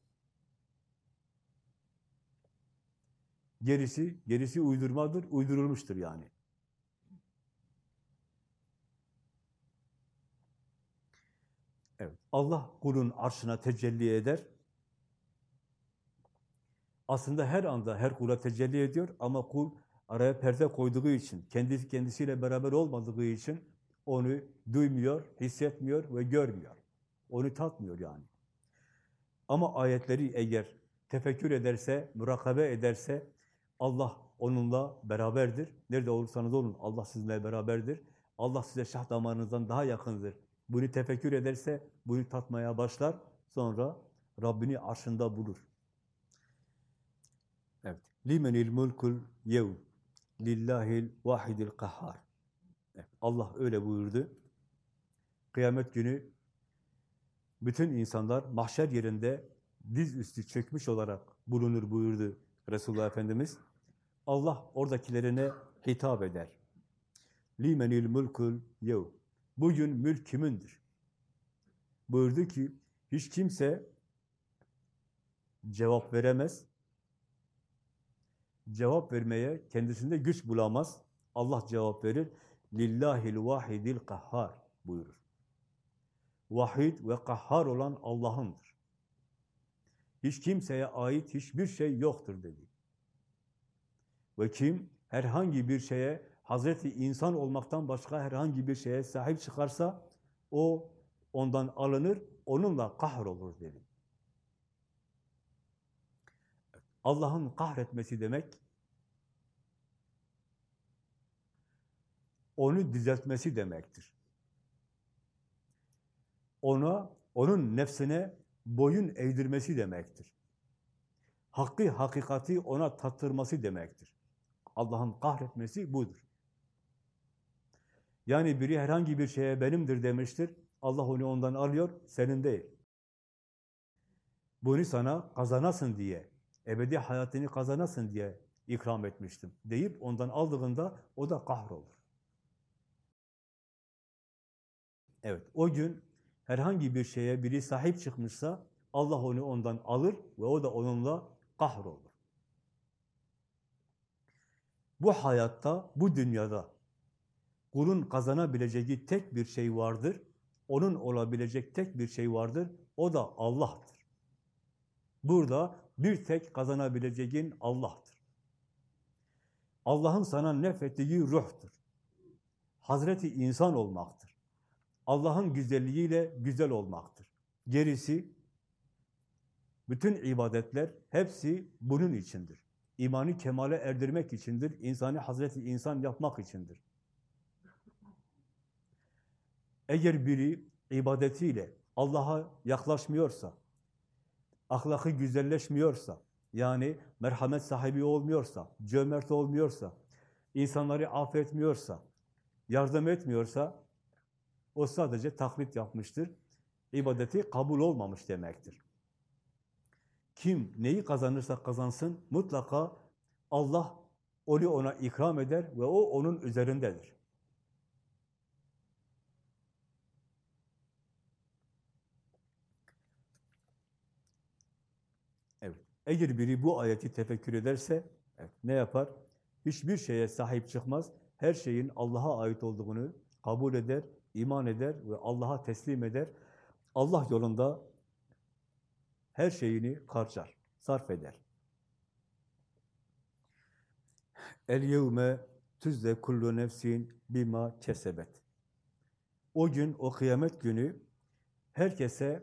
Gerisi, gerisi uydurmadır, uydurulmuştur yani. Evet, Allah kulun arşına tecelli eder. Aslında her anda her kula tecelli ediyor ama kul araya perde koyduğu için, kendisi kendisiyle beraber olmadığı için onu duymuyor, hissetmiyor ve görmüyor. Onu tatmıyor yani. Ama ayetleri eğer tefekkür ederse, mürakabe ederse Allah onunla beraberdir. Nerede olursanız olun Allah sizinle beraberdir. Allah size şah damarınızdan daha yakındır. Bunu tefekkür ederse bunu tatmaya başlar. Sonra Rabbini arşında bulur. Evet. Limenil mulkul yevm. Lillahil vahidil kahhar. Evet. Allah öyle buyurdu. Kıyamet günü bütün insanlar mahşer yerinde diz üstü çökmüş olarak bulunur buyurdu Resulullah Efendimiz. Allah oradakilerine hitap eder. Limenil mulkul yev. Bugün mülk kimindir? Buyurdu ki hiç kimse cevap veremez. Cevap vermeye kendisinde güç bulamaz. Allah cevap verir. Lillahil vahidil kahhar buyurur. Vahid ve kahhar olan Allah'ındır. Hiç kimseye ait hiçbir şey yoktur dedi. Ve kim herhangi bir şeye, Hazreti insan olmaktan başka herhangi bir şeye sahip çıkarsa, o ondan alınır, onunla kahrolur dedi. Allah'ın kahretmesi demek, onu düzeltmesi demektir. Ona, onun nefsine boyun eğdirmesi demektir. Hakkı, hakikati ona tattırması demektir. Allah'ın kahretmesi budur. Yani biri herhangi bir şeye benimdir demiştir. Allah onu ondan alıyor, senin değil. Bunu sana kazanasın diye, ebedi hayatını kazanasın diye ikram etmiştim deyip ondan aldığında o da kahrolur. Evet, o gün herhangi bir şeye biri sahip çıkmışsa Allah onu ondan alır ve o da onunla kahrolur. Bu hayatta, bu dünyada kulun kazanabileceği tek bir şey vardır. Onun olabilecek tek bir şey vardır. O da Allah'tır. Burada bir tek kazanabileceğin Allah'tır. Allah'ın sana nefrettiği ruhtur. Hazreti insan olmaktır. Allah'ın güzelliğiyle güzel olmaktır. Gerisi, bütün ibadetler hepsi bunun içindir. İmanı kemale erdirmek içindir. İnsanı Hazreti insan yapmak içindir. Eğer biri ibadetiyle Allah'a yaklaşmıyorsa, ahlakı güzelleşmiyorsa, yani merhamet sahibi olmuyorsa, cömert olmuyorsa, insanları affetmiyorsa, yardım etmiyorsa, o sadece taklit yapmıştır. İbadeti kabul olmamış demektir. Kim neyi kazanırsa kazansın, mutlaka Allah onu ona ikram eder ve o onun üzerindedir. Evet. Eğer biri bu ayeti tefekkür ederse evet, ne yapar? Hiçbir şeye sahip çıkmaz. Her şeyin Allah'a ait olduğunu kabul eder, iman eder ve Allah'a teslim eder. Allah yolunda her şeyini harcar, sarf eder. El yevme tüzde kullu nefsin bima kesebet. O gün, o kıyamet günü herkese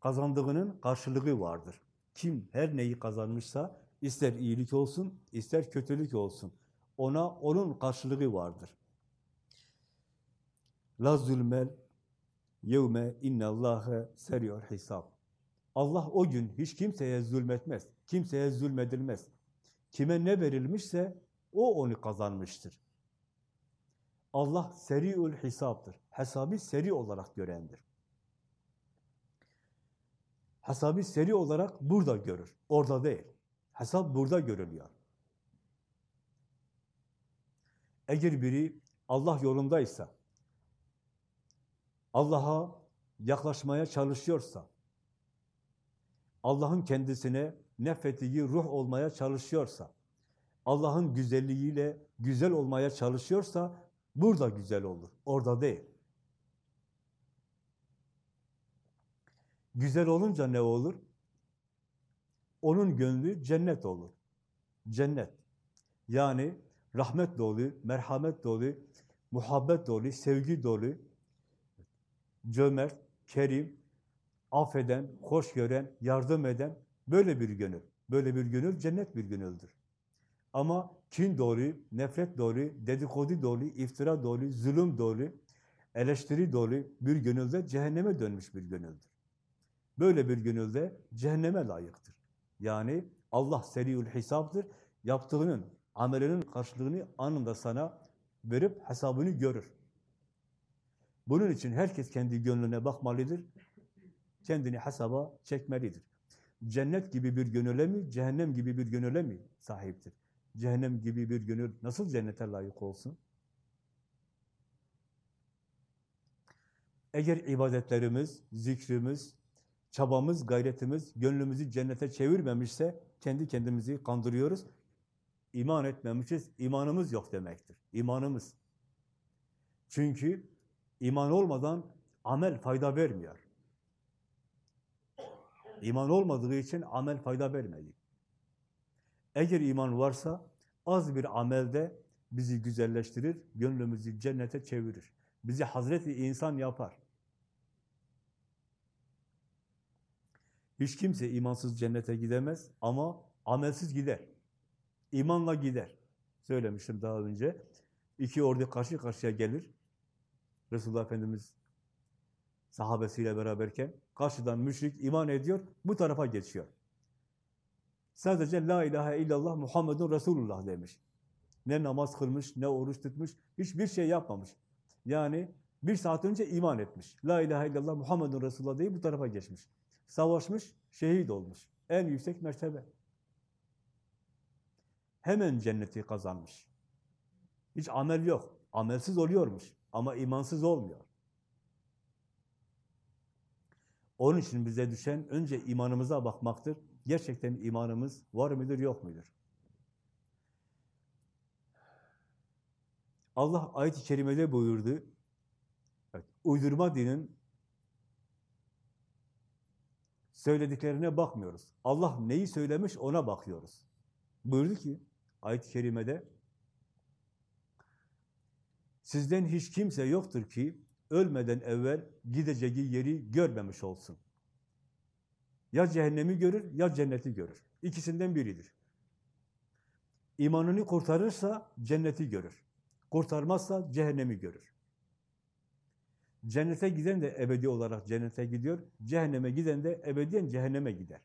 kazandığının karşılığı vardır. Kim her neyi kazanmışsa, ister iyilik olsun, ister kötülük olsun, ona onun karşılığı vardır. La zulmel yevme innallâhe seriyor hesap. Allah o gün hiç kimseye zulmetmez, kimseye zulmedilmez. Kime ne verilmişse o onu kazanmıştır. Allah seriül hesaptır. Hesabı seri olarak görendir. Hesabı seri olarak burada görür, orada değil. Hesap burada görülüyor. Eğer biri Allah yolundaysa, Allah'a yaklaşmaya çalışıyorsa, Allah'ın kendisine nefettiği ruh olmaya çalışıyorsa, Allah'ın güzelliğiyle güzel olmaya çalışıyorsa, burada güzel olur, orada değil. Güzel olunca ne olur? Onun gönlü cennet olur. Cennet. Yani rahmet dolu, merhamet dolu, muhabbet dolu, sevgi dolu, cömert, kerim, affeden, hoş gören, yardım eden böyle bir gönül. Böyle bir gönül cennet bir gönüldür. Ama kin dolu, nefret dolu, dedikodu dolu, iftira dolu, zulüm dolu, eleştiri dolu bir gönülde cehenneme dönmüş bir gönüldür. Böyle bir gönülde cehenneme layıktır. Yani Allah seriül hesaptır. Yaptığının, amelinin karşılığını anında sana verip hesabını görür. Bunun için herkes kendi gönlüne bakmalıdır. Kendini hesaba çekmelidir. Cennet gibi bir gönüle mi, cehennem gibi bir gönüle mi sahiptir? Cehennem gibi bir gönül nasıl cennete layık olsun? Eğer ibadetlerimiz, zikrimiz, çabamız, gayretimiz gönlümüzü cennete çevirmemişse kendi kendimizi kandırıyoruz. İman etmemişiz, imanımız yok demektir. İmanımız. Çünkü iman olmadan amel fayda vermiyor. İman olmadığı için amel fayda vermedi. Eğer iman varsa az bir amelde bizi güzelleştirir, gönlümüzü cennete çevirir. Bizi Hazreti insan yapar. Hiç kimse imansız cennete gidemez ama amelsiz gider. İmanla gider. Söylemiştim daha önce. İki ordu karşı karşıya gelir. Resulullah Efendimiz sahabesiyle beraberken karşıdan müşrik iman ediyor, bu tarafa geçiyor. Sadece la ilahe illallah Muhammedun Resulullah demiş. Ne namaz kılmış, ne oruç tutmuş, hiçbir şey yapmamış. Yani bir saat önce iman etmiş. La ilahe illallah Muhammedun Resulullah diye bu tarafa geçmiş. Savaşmış, şehit olmuş. En yüksek mertebe. Hemen cenneti kazanmış. Hiç amel yok. Amelsiz oluyormuş ama imansız olmuyor. Onun için bize düşen önce imanımıza bakmaktır. Gerçekten imanımız var mıdır, yok mudur? Allah ayet-i kerimede buyurdu. Evet, uydurma dinin söylediklerine bakmıyoruz. Allah neyi söylemiş ona bakıyoruz. Buyurdu ki ayet-i kerimede sizden hiç kimse yoktur ki ölmeden evvel gideceği yeri görmemiş olsun. Ya cehennemi görür ya cenneti görür. İkisinden biridir. İmanını kurtarırsa cenneti görür. Kurtarmazsa cehennemi görür. Cennete giden de ebedi olarak cennete gidiyor. Cehenneme giden de ebediyen cehenneme gider.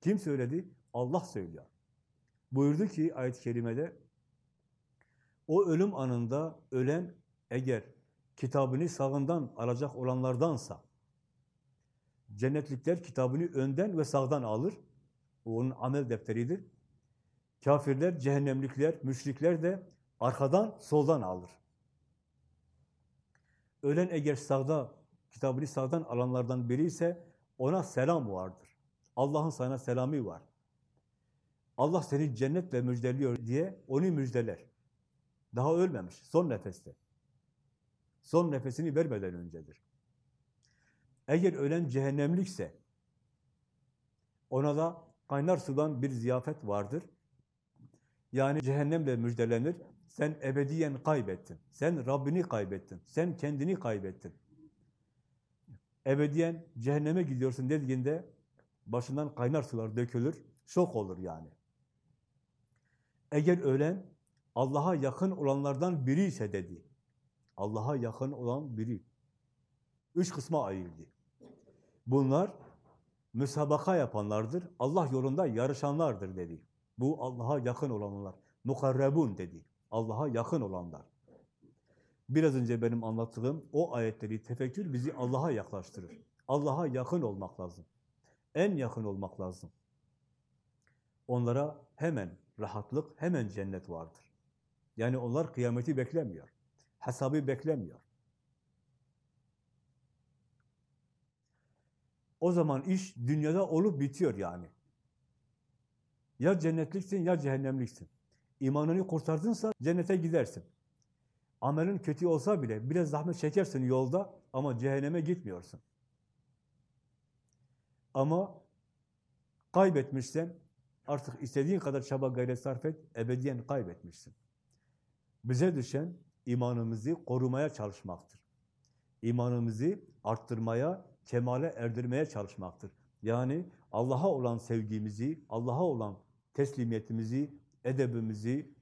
Kim söyledi? Allah söylüyor. Buyurdu ki ayet-i kerimede o ölüm anında ölen eğer kitabını sağından alacak olanlardansa cennetlikler kitabını önden ve sağdan alır. O onun amel defteridir. Kafirler, cehennemlikler, müşrikler de arkadan, soldan alır. Ölen eğer sağda, kitabını sağdan alanlardan biri ise ona selam vardır. Allah'ın sana selamı var. Allah seni cennetle müjdeliyor diye onu müjdeler. Daha ölmemiş, son nefeste. Son nefesini vermeden öncedir. Eğer ölen cehennemlikse, Ona da kaynar sudan bir ziyafet vardır. Yani cehennemle müjdelenir. Sen ebediyen kaybettin. Sen Rabbini kaybettin. Sen kendini kaybettin. Ebediyen cehenneme gidiyorsun dediğinde başından kaynar sular dökülür. Şok olur yani. Eğer ölen Allah'a yakın olanlardan biri ise dedi. Allah'a yakın olan biri. Üç kısma ayırdı. Bunlar müsabaka yapanlardır. Allah yolunda yarışanlardır dedi. Bu Allah'a yakın olanlar. Mukarrebun dedi. Allah'a yakın olanlar. Biraz önce benim anlattığım o ayetleri tefekkür bizi Allah'a yaklaştırır. Allah'a yakın olmak lazım. En yakın olmak lazım. Onlara hemen rahatlık, hemen cennet vardır. Yani onlar kıyameti beklemiyor. Hesabı beklemiyor. O zaman iş dünyada olup bitiyor yani. Ya cennetliksin ya cehennemliksin. İmanını kurtardınsa cennete gidersin. Amelin kötü olsa bile biraz zahmet çekersin yolda ama cehenneme gitmiyorsun. Ama kaybetmişsen artık istediğin kadar çaba gayret sarf et, ebediyen kaybetmişsin. Bize düşen imanımızı korumaya çalışmaktır. İmanımızı arttırmaya, kemale erdirmeye çalışmaktır. Yani Allah'a olan sevgimizi, Allah'a olan teslimiyetimizi, edebimizi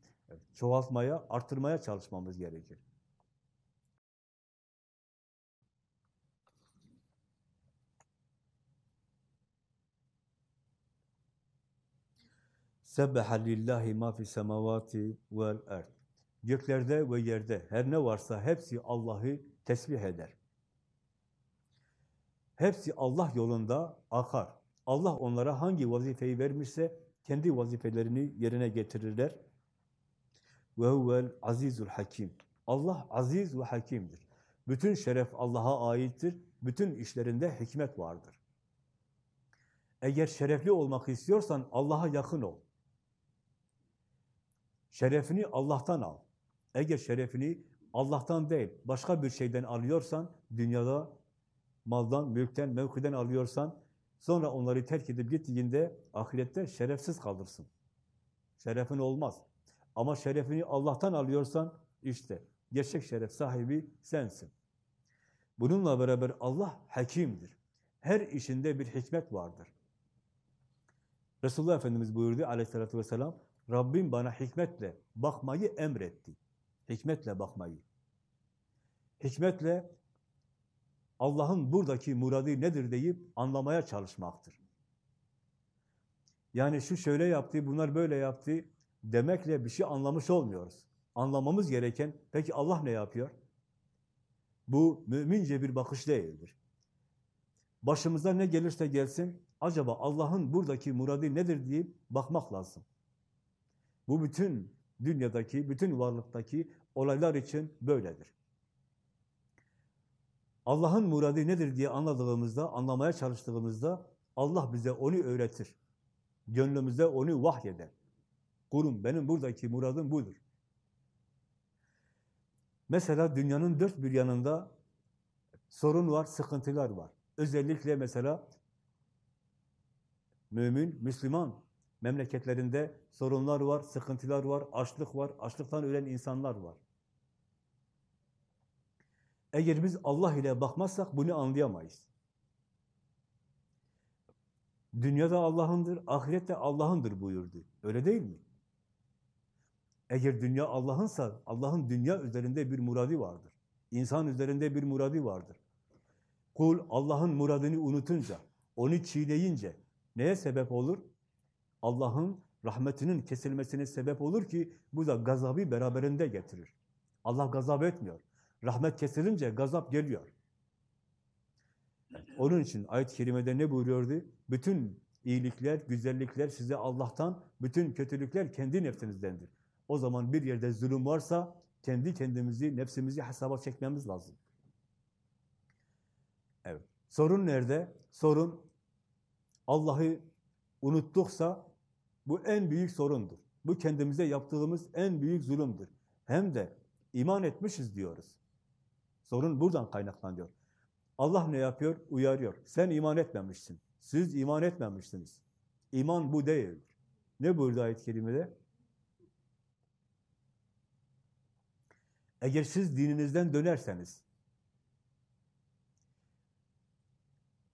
çoğaltmaya, arttırmaya çalışmamız gerekir. Sebbeha lillahi ma fi semavati vel erd. Göklerde ve yerde her ne varsa hepsi Allah'ı tesbih eder. Hepsi Allah yolunda akar. Allah onlara hangi vazifeyi vermişse kendi vazifelerini yerine getirirler. Ve huvel azizul hakim. Allah aziz ve hakimdir. Bütün şeref Allah'a aittir. Bütün işlerinde hikmet vardır. Eğer şerefli olmak istiyorsan Allah'a yakın ol. Şerefini Allah'tan al. Eğer şerefini Allah'tan değil, başka bir şeyden alıyorsan, dünyada maldan, mülkten, mevkiden alıyorsan, sonra onları terk edip gittiğinde ahirette şerefsiz kalırsın. Şerefin olmaz. Ama şerefini Allah'tan alıyorsan, işte gerçek şeref sahibi sensin. Bununla beraber Allah hakimdir. Her işinde bir hikmet vardır. Resulullah Efendimiz buyurdu aleyhissalatü vesselam, Rabbim bana hikmetle bakmayı emretti. Hikmetle bakmayı. Hikmetle Allah'ın buradaki muradı nedir deyip anlamaya çalışmaktır. Yani şu şöyle yaptı, bunlar böyle yaptı demekle bir şey anlamış olmuyoruz. Anlamamız gereken, peki Allah ne yapıyor? Bu mümince bir bakış değildir. Başımıza ne gelirse gelsin, acaba Allah'ın buradaki muradı nedir deyip bakmak lazım. Bu bütün dünyadaki, bütün varlıktaki olaylar için böyledir. Allah'ın muradı nedir diye anladığımızda, anlamaya çalıştığımızda Allah bize onu öğretir. Gönlümüzde onu vahyeder. Kurum, benim buradaki muradım budur. Mesela dünyanın dört bir yanında sorun var, sıkıntılar var. Özellikle mesela mümin, Müslüman memleketlerinde sorunlar var, sıkıntılar var, açlık var, açlıktan ölen insanlar var. Eğer biz Allah ile bakmazsak bunu anlayamayız. Dünyada Allah'ındır, ahirette Allah'ındır buyurdu. Öyle değil mi? Eğer dünya Allah'ınsa, Allah'ın dünya üzerinde bir muradi vardır. İnsan üzerinde bir muradi vardır. Kul Allah'ın muradını unutunca, onu çiğneyince neye sebep olur? Allah'ın rahmetinin kesilmesine sebep olur ki bu da gazabı beraberinde getirir. Allah gazap etmiyor. Rahmet kesilince gazap geliyor. Onun için ayet-i kerimede ne buyuruyordu? Bütün iyilikler, güzellikler size Allah'tan, bütün kötülükler kendi nefsinizdendir. O zaman bir yerde zulüm varsa kendi kendimizi, nefsimizi hesaba çekmemiz lazım. Evet. Sorun nerede? Sorun Allah'ı unuttuksa bu en büyük sorundur. Bu kendimize yaptığımız en büyük zulümdür. Hem de iman etmişiz diyoruz. Sorun buradan kaynaklanıyor. Allah ne yapıyor? Uyarıyor. Sen iman etmemişsin. Siz iman etmemişsiniz. İman bu değildir. Ne buyurdu ayet-i kerimede? Eğer siz dininizden dönerseniz,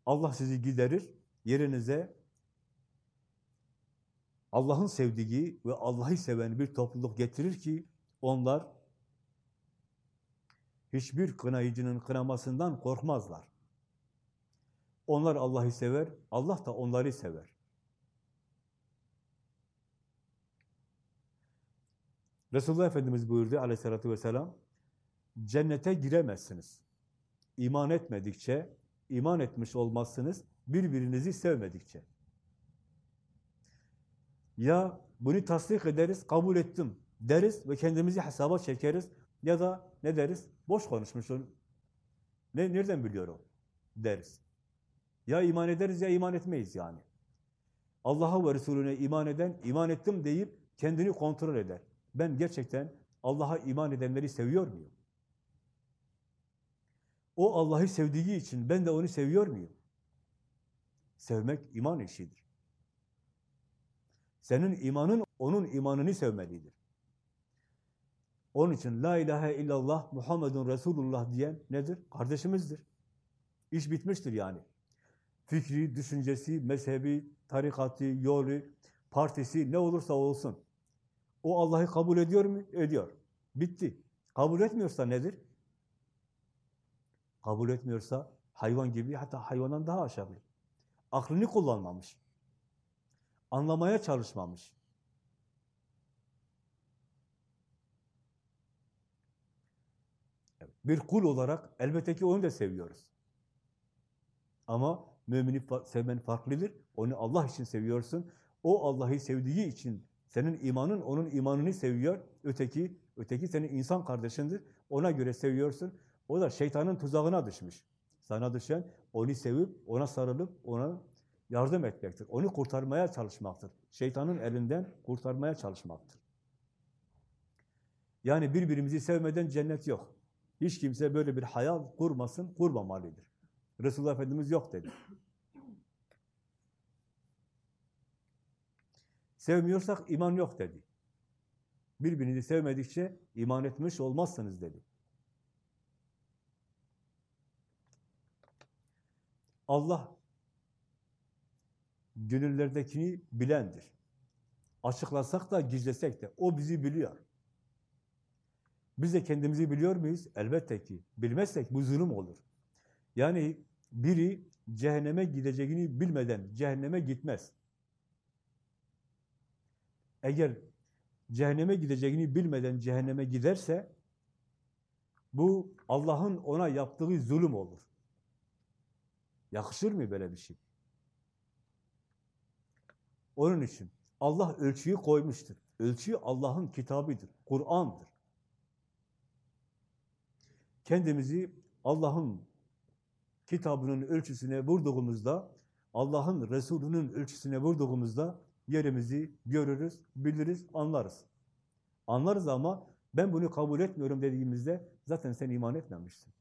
Allah sizi giderir, yerinize Allah'ın sevdiği ve Allah'ı seven bir topluluk getirir ki onlar hiçbir kınayıcının kınamasından korkmazlar. Onlar Allah'ı sever, Allah da onları sever. Resulullah Efendimiz buyurdu aleyhissalatü vesselam, cennete giremezsiniz. İman etmedikçe, iman etmiş olmazsınız, birbirinizi sevmedikçe. Ya bunu tasdik ederiz, kabul ettim deriz ve kendimizi hesaba çekeriz ya da ne deriz? Boş konuşmuşsun. Ne, nereden biliyorum? Deriz. Ya iman ederiz ya iman etmeyiz yani. Allah'a ve Resulüne iman eden, iman ettim deyip kendini kontrol eder. Ben gerçekten Allah'a iman edenleri seviyor muyum? O Allah'ı sevdiği için ben de onu seviyor muyum? Sevmek iman işidir. Senin imanın onun imanını sevmelidir. Onun için la ilahe illallah Muhammedun Resulullah diyen nedir? Kardeşimizdir. İş bitmiştir yani. Fikri, düşüncesi, mezhebi, tarikatı, yolu, partisi ne olursa olsun. O Allah'ı kabul ediyor mu? Ediyor. Bitti. Kabul etmiyorsa nedir? Kabul etmiyorsa hayvan gibi hatta hayvandan daha aşağı. Aklını kullanmamış. Anlamaya çalışmamış. Bir kul olarak elbette ki onu da seviyoruz. Ama mümini sevmen farklıdır. Onu Allah için seviyorsun. O Allah'ı sevdiği için senin imanın onun imanını seviyor. Öteki öteki senin insan kardeşindir. Ona göre seviyorsun. O da şeytanın tuzağına düşmüş. Sana düşen onu sevip ona sarılıp ona yardım etmektir. Onu kurtarmaya çalışmaktır. Şeytanın elinden kurtarmaya çalışmaktır. Yani birbirimizi sevmeden cennet yok. Hiç kimse böyle bir hayal kurmasın, kurmamalıdır. Resulullah Efendimiz yok dedi. Sevmiyorsak iman yok dedi. Birbirinizi sevmedikçe iman etmiş olmazsınız dedi. Allah gönüllerdekini bilendir. Açıklasak da gizlesek de o bizi biliyor. Biz de kendimizi biliyor muyuz? Elbette ki. Bilmezsek bu zulüm olur. Yani biri cehenneme gideceğini bilmeden cehenneme gitmez. Eğer cehenneme gideceğini bilmeden cehenneme giderse bu Allah'ın ona yaptığı zulüm olur. Yakışır mı böyle bir şey? Onun için Allah ölçüyü koymuştur. Ölçü Allah'ın kitabıdır, Kur'an'dır. Kendimizi Allah'ın kitabının ölçüsüne vurduğumuzda, Allah'ın Resulünün ölçüsüne vurduğumuzda yerimizi görürüz, biliriz, anlarız. Anlarız ama ben bunu kabul etmiyorum dediğimizde zaten sen iman etmemişsin.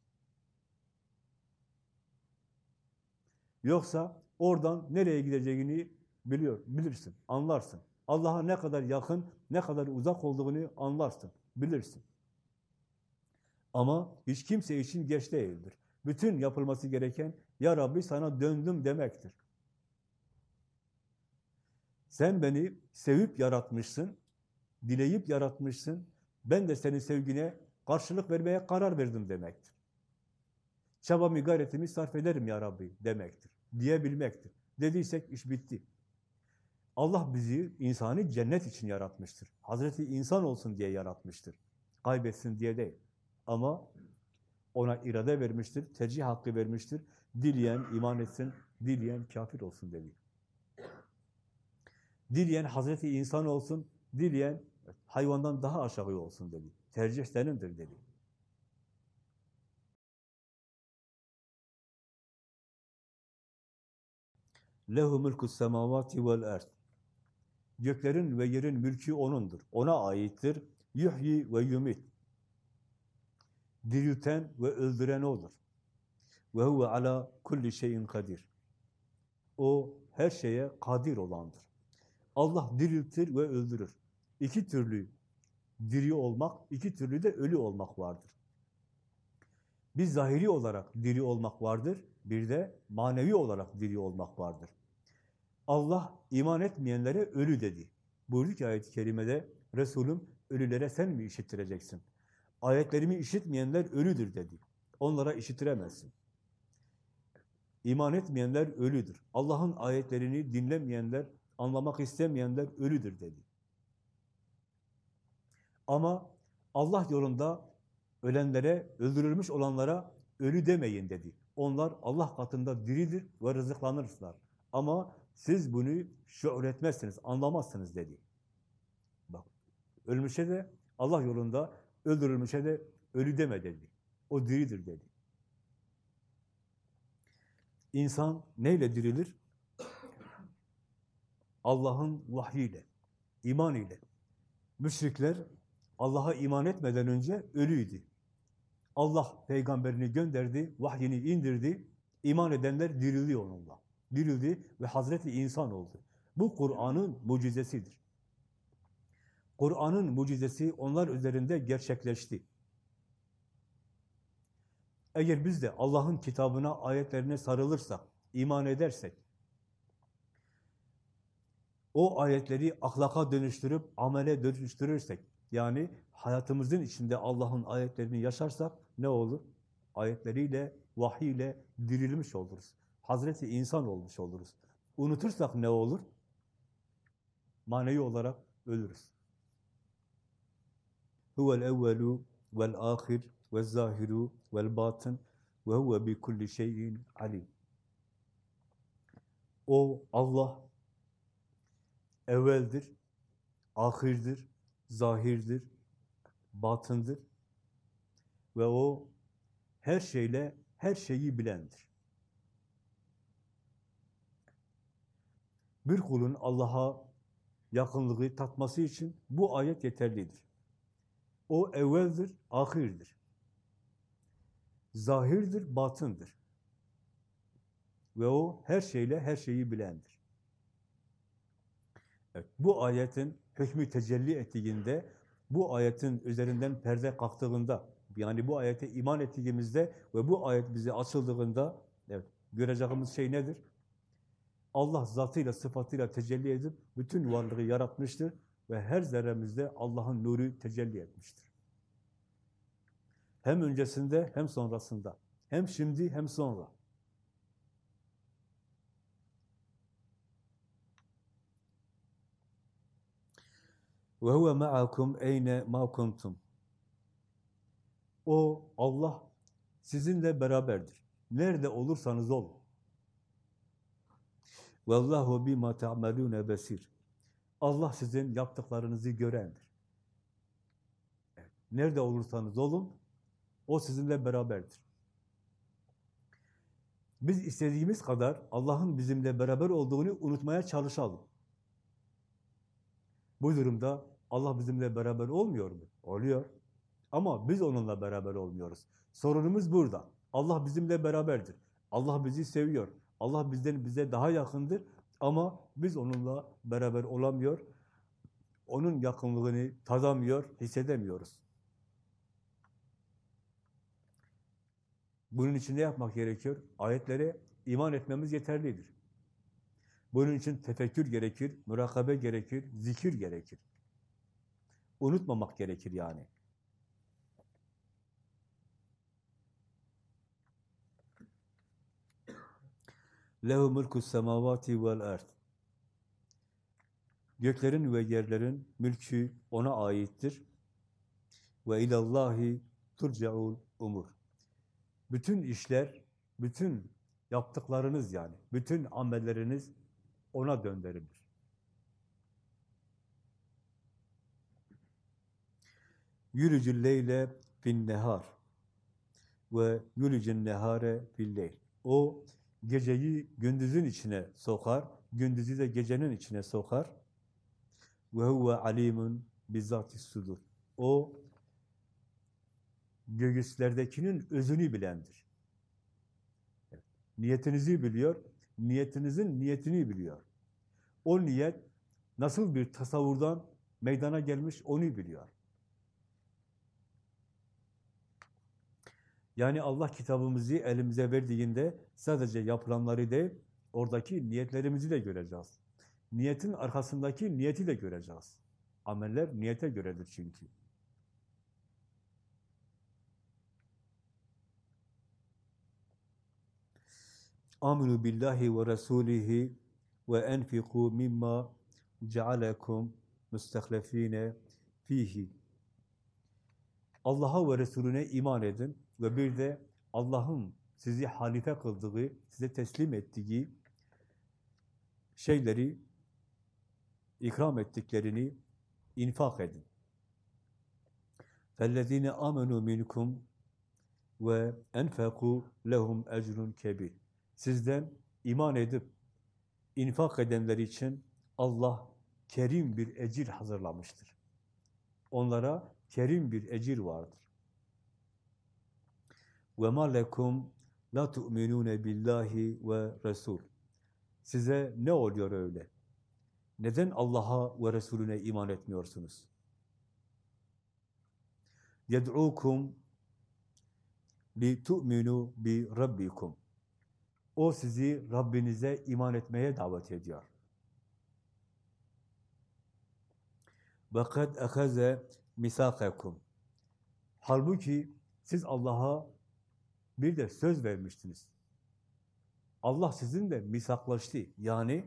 Yoksa oradan nereye gideceğini biliyor, bilirsin, anlarsın. Allah'a ne kadar yakın, ne kadar uzak olduğunu anlarsın, bilirsin. Ama hiç kimse için geç değildir. Bütün yapılması gereken, Ya Rabbi sana döndüm demektir. Sen beni sevip yaratmışsın, dileyip yaratmışsın, ben de senin sevgine karşılık vermeye karar verdim demektir. Çabamı, gayretimi sarf ederim ya Rabbi demektir. Diyebilmektir. Dediysek iş bitti. Allah bizi, insanı cennet için yaratmıştır. Hazreti insan olsun diye yaratmıştır. Kaybetsin diye değil. Ama ona irade vermiştir, tercih hakkı vermiştir. Dileyen iman etsin, dileyen kafir olsun dedi. Dileyen Hazreti insan olsun, dileyen hayvandan daha aşağı olsun dedi. Tercih senindir dedi. Lehu mulku semavati vel erd. Göklerin ve yerin mülkü O'nundur. O'na aittir. Yuhyi ve yumit. Dirilten ve öldüren O'dur. Ve huve ala kulli şeyin kadir. O her şeye kadir olandır. Allah diriltir ve öldürür. İki türlü diri olmak, iki türlü de ölü olmak vardır. Bir zahiri olarak diri olmak vardır, bir de manevi olarak diri olmak vardır. Allah iman etmeyenlere ölü dedi. Buyurdu ki ayet-i kerimede, Resulüm ölülere sen mi işittireceksin? Ayetlerimi işitmeyenler ölüdür dedi. Onlara işitiremezsin. İman etmeyenler ölüdür. Allah'ın ayetlerini dinlemeyenler, anlamak istemeyenler ölüdür dedi. Ama Allah yolunda ölenlere, öldürülmüş olanlara ölü demeyin dedi. Onlar Allah katında diridir ve rızıklanırsınlar. Ama siz bunu şuur etmezsiniz, anlamazsınız dedi. Bak, ölmüşe de Allah yolunda öldürülmüşe de ölü deme dedi. O diridir dedi. İnsan neyle dirilir? Allah'ın vahyiyle, iman ile. Müşrikler Allah'a iman etmeden önce ölüydü. Allah peygamberini gönderdi, vahyini indirdi. İman edenler dirildi onunla. Dirildi ve Hazreti insan oldu. Bu Kur'an'ın mucizesidir. Kur'an'ın mucizesi onlar üzerinde gerçekleşti. Eğer biz de Allah'ın kitabına, ayetlerine sarılırsak, iman edersek, o ayetleri ahlaka dönüştürüp, amele dönüştürürsek, yani hayatımızın içinde Allah'ın ayetlerini yaşarsak ne olur? Ayetleriyle, vahiyle dirilmiş oluruz. Hazreti insan olmuş oluruz. Unutursak ne olur? Manevi olarak ölürüz. Huvel evvelu vel ahir vel zahiru vel batın ve huve bi kulli şeyin alim. O Allah evveldir, ahirdir, zahirdir, batındır ve o her şeyle her şeyi bilendir. Bir kulun Allah'a yakınlığı tatması için bu ayet yeterlidir. O evveldir, ahirdir. Zahirdir, batındır. Ve o her şeyle her şeyi bilendir. Evet, bu ayetin hükmü tecelli ettiğinde, bu ayetin üzerinden perde kalktığında, yani bu ayete iman ettiğimizde ve bu ayet bize açıldığında, evet, göreceğimiz şey nedir? Allah zatıyla, sıfatıyla tecelli edip bütün varlığı yaratmıştır ve her zerremizde Allah'ın nuru tecelli etmiştir. Hem öncesinde hem sonrasında. Hem şimdi hem sonra. Ve huve ma'akum eyne ma. O Allah sizinle beraberdir. Nerede olursanız olun. Vallahu bima ta'malun besir. Allah sizin yaptıklarınızı görendir. Nerede olursanız olun, o sizinle beraberdir. Biz istediğimiz kadar Allah'ın bizimle beraber olduğunu unutmaya çalışalım. Bu durumda Allah bizimle beraber olmuyor mu? Oluyor. Ama biz onunla beraber olmuyoruz. Sorunumuz burada. Allah bizimle beraberdir. Allah bizi seviyor. Allah bizden bize daha yakındır. Ama biz onunla beraber olamıyor. Onun yakınlığını tadamıyor, hissedemiyoruz. Bunun için ne yapmak gerekiyor? Ayetlere iman etmemiz yeterlidir. Bunun için tefekkür gerekir, mürakabe gerekir, zikir gerekir. Unutmamak gerekir yani. Lehu mulkus semavati vel erd. Göklerin ve yerlerin mülkü ona aittir. Ve ilallahi turcaul umur. Bütün işler, bütün yaptıklarınız yani, bütün amelleriniz ona döndürülür. Yürücül leyle fin nehar ve yürücün nehare fil leyl. O geceyi gündüzün içine sokar, gündüzü de gecenin içine sokar. Ve huve alimun bizzati sudur. O göğüslerdekinin özünü bilendir. Niyetinizi biliyor, niyetinizin niyetini biliyor. O niyet nasıl bir tasavvurdan meydana gelmiş onu biliyor. Yani Allah kitabımızı elimize verdiğinde sadece yapılanları değil, oradaki niyetlerimizi de göreceğiz. Niyetin arkasındaki niyeti de göreceğiz. Ameller niyete göredir çünkü. Aminu billahi ve rasulihi ve enfiku mimma cealekum müstehlefine fihi. Allah'a ve Resulüne iman edin ve bir de Allah'ın sizi halife kıldığı, size teslim ettiği şeyleri ikram ettiklerini infak edin. فَالَّذ۪ينَ آمَنُوا مِنْكُمْ ve enfaku lehum ecrun kebir. Sizden iman edip infak edenler için Allah kerim bir ecir hazırlamıştır. Onlara kerim bir ecir vardır. Ve ma lekum la tu'minun billahi ve resul. Size ne oluyor öyle? Neden Allah'a ve Resulüne iman etmiyorsunuz? Yed'ukum li tu'minu bi rabbikum. O sizi Rabbinize iman etmeye davet ediyor. وَقَدْ اَخَزَ مِسَاقَكُمْ Halbuki siz Allah'a bir de söz vermiştiniz. Allah sizin de misaklaştı. Yani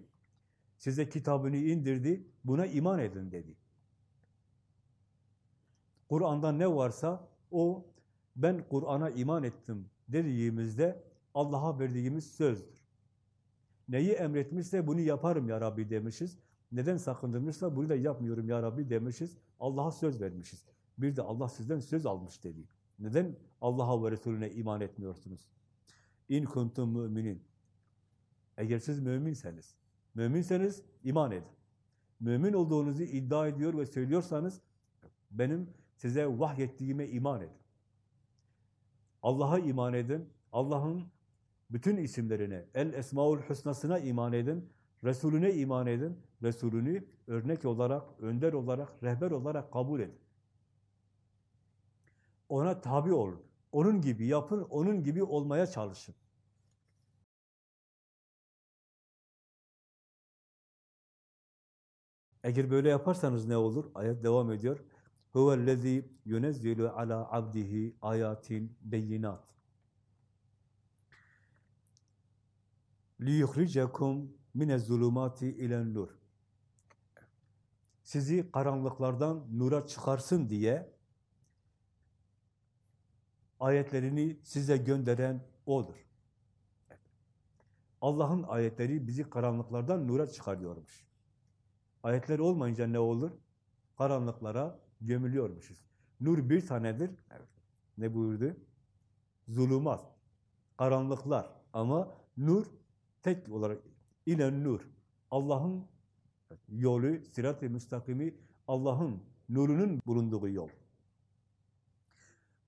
size kitabını indirdi, buna iman edin dedi. Kur'an'da ne varsa o ben Kur'an'a iman ettim dediğimizde Allah'a verdiğimiz sözdür. Neyi emretmişse bunu yaparım ya Rabbi demişiz. Neden sakındırmışsa bunu da yapmıyorum ya Rabbi demişiz. Allah'a söz vermişiz. Bir de Allah sizden söz almış dedi. Neden Allah'a ve Resulüne iman etmiyorsunuz? İn kuntum müminin. Eğer siz müminseniz, müminseniz iman edin. Mümin olduğunuzu iddia ediyor ve söylüyorsanız benim size vahyettiğime iman edin. Allah'a iman edin. Allah'ın bütün isimlerine, El Esmaül Hüsna'sına iman edin. Resulüne iman edin. Resulünü örnek olarak, önder olarak, rehber olarak kabul edin. Ona tabi olun. Onun gibi yapın, onun gibi olmaya çalışın. Eğer böyle yaparsanız ne olur? Ayet devam ediyor. Huvellezî yunezzilu ala abdihi ayatin beyinat. liyukhricekum minez zulumati ilen nur. Sizi karanlıklardan nura çıkarsın diye ayetlerini size gönderen O'dur. Allah'ın ayetleri bizi karanlıklardan nura çıkarıyormuş. Ayetler olmayınca ne olur? Karanlıklara gömülüyormuşuz. Nur bir tanedir. Evet. Ne buyurdu? Zulumat, karanlıklar ama nur tek olarak İlen nur. Allah'ın yolu, sirat-i müstakimi, Allah'ın nurunun bulunduğu yol.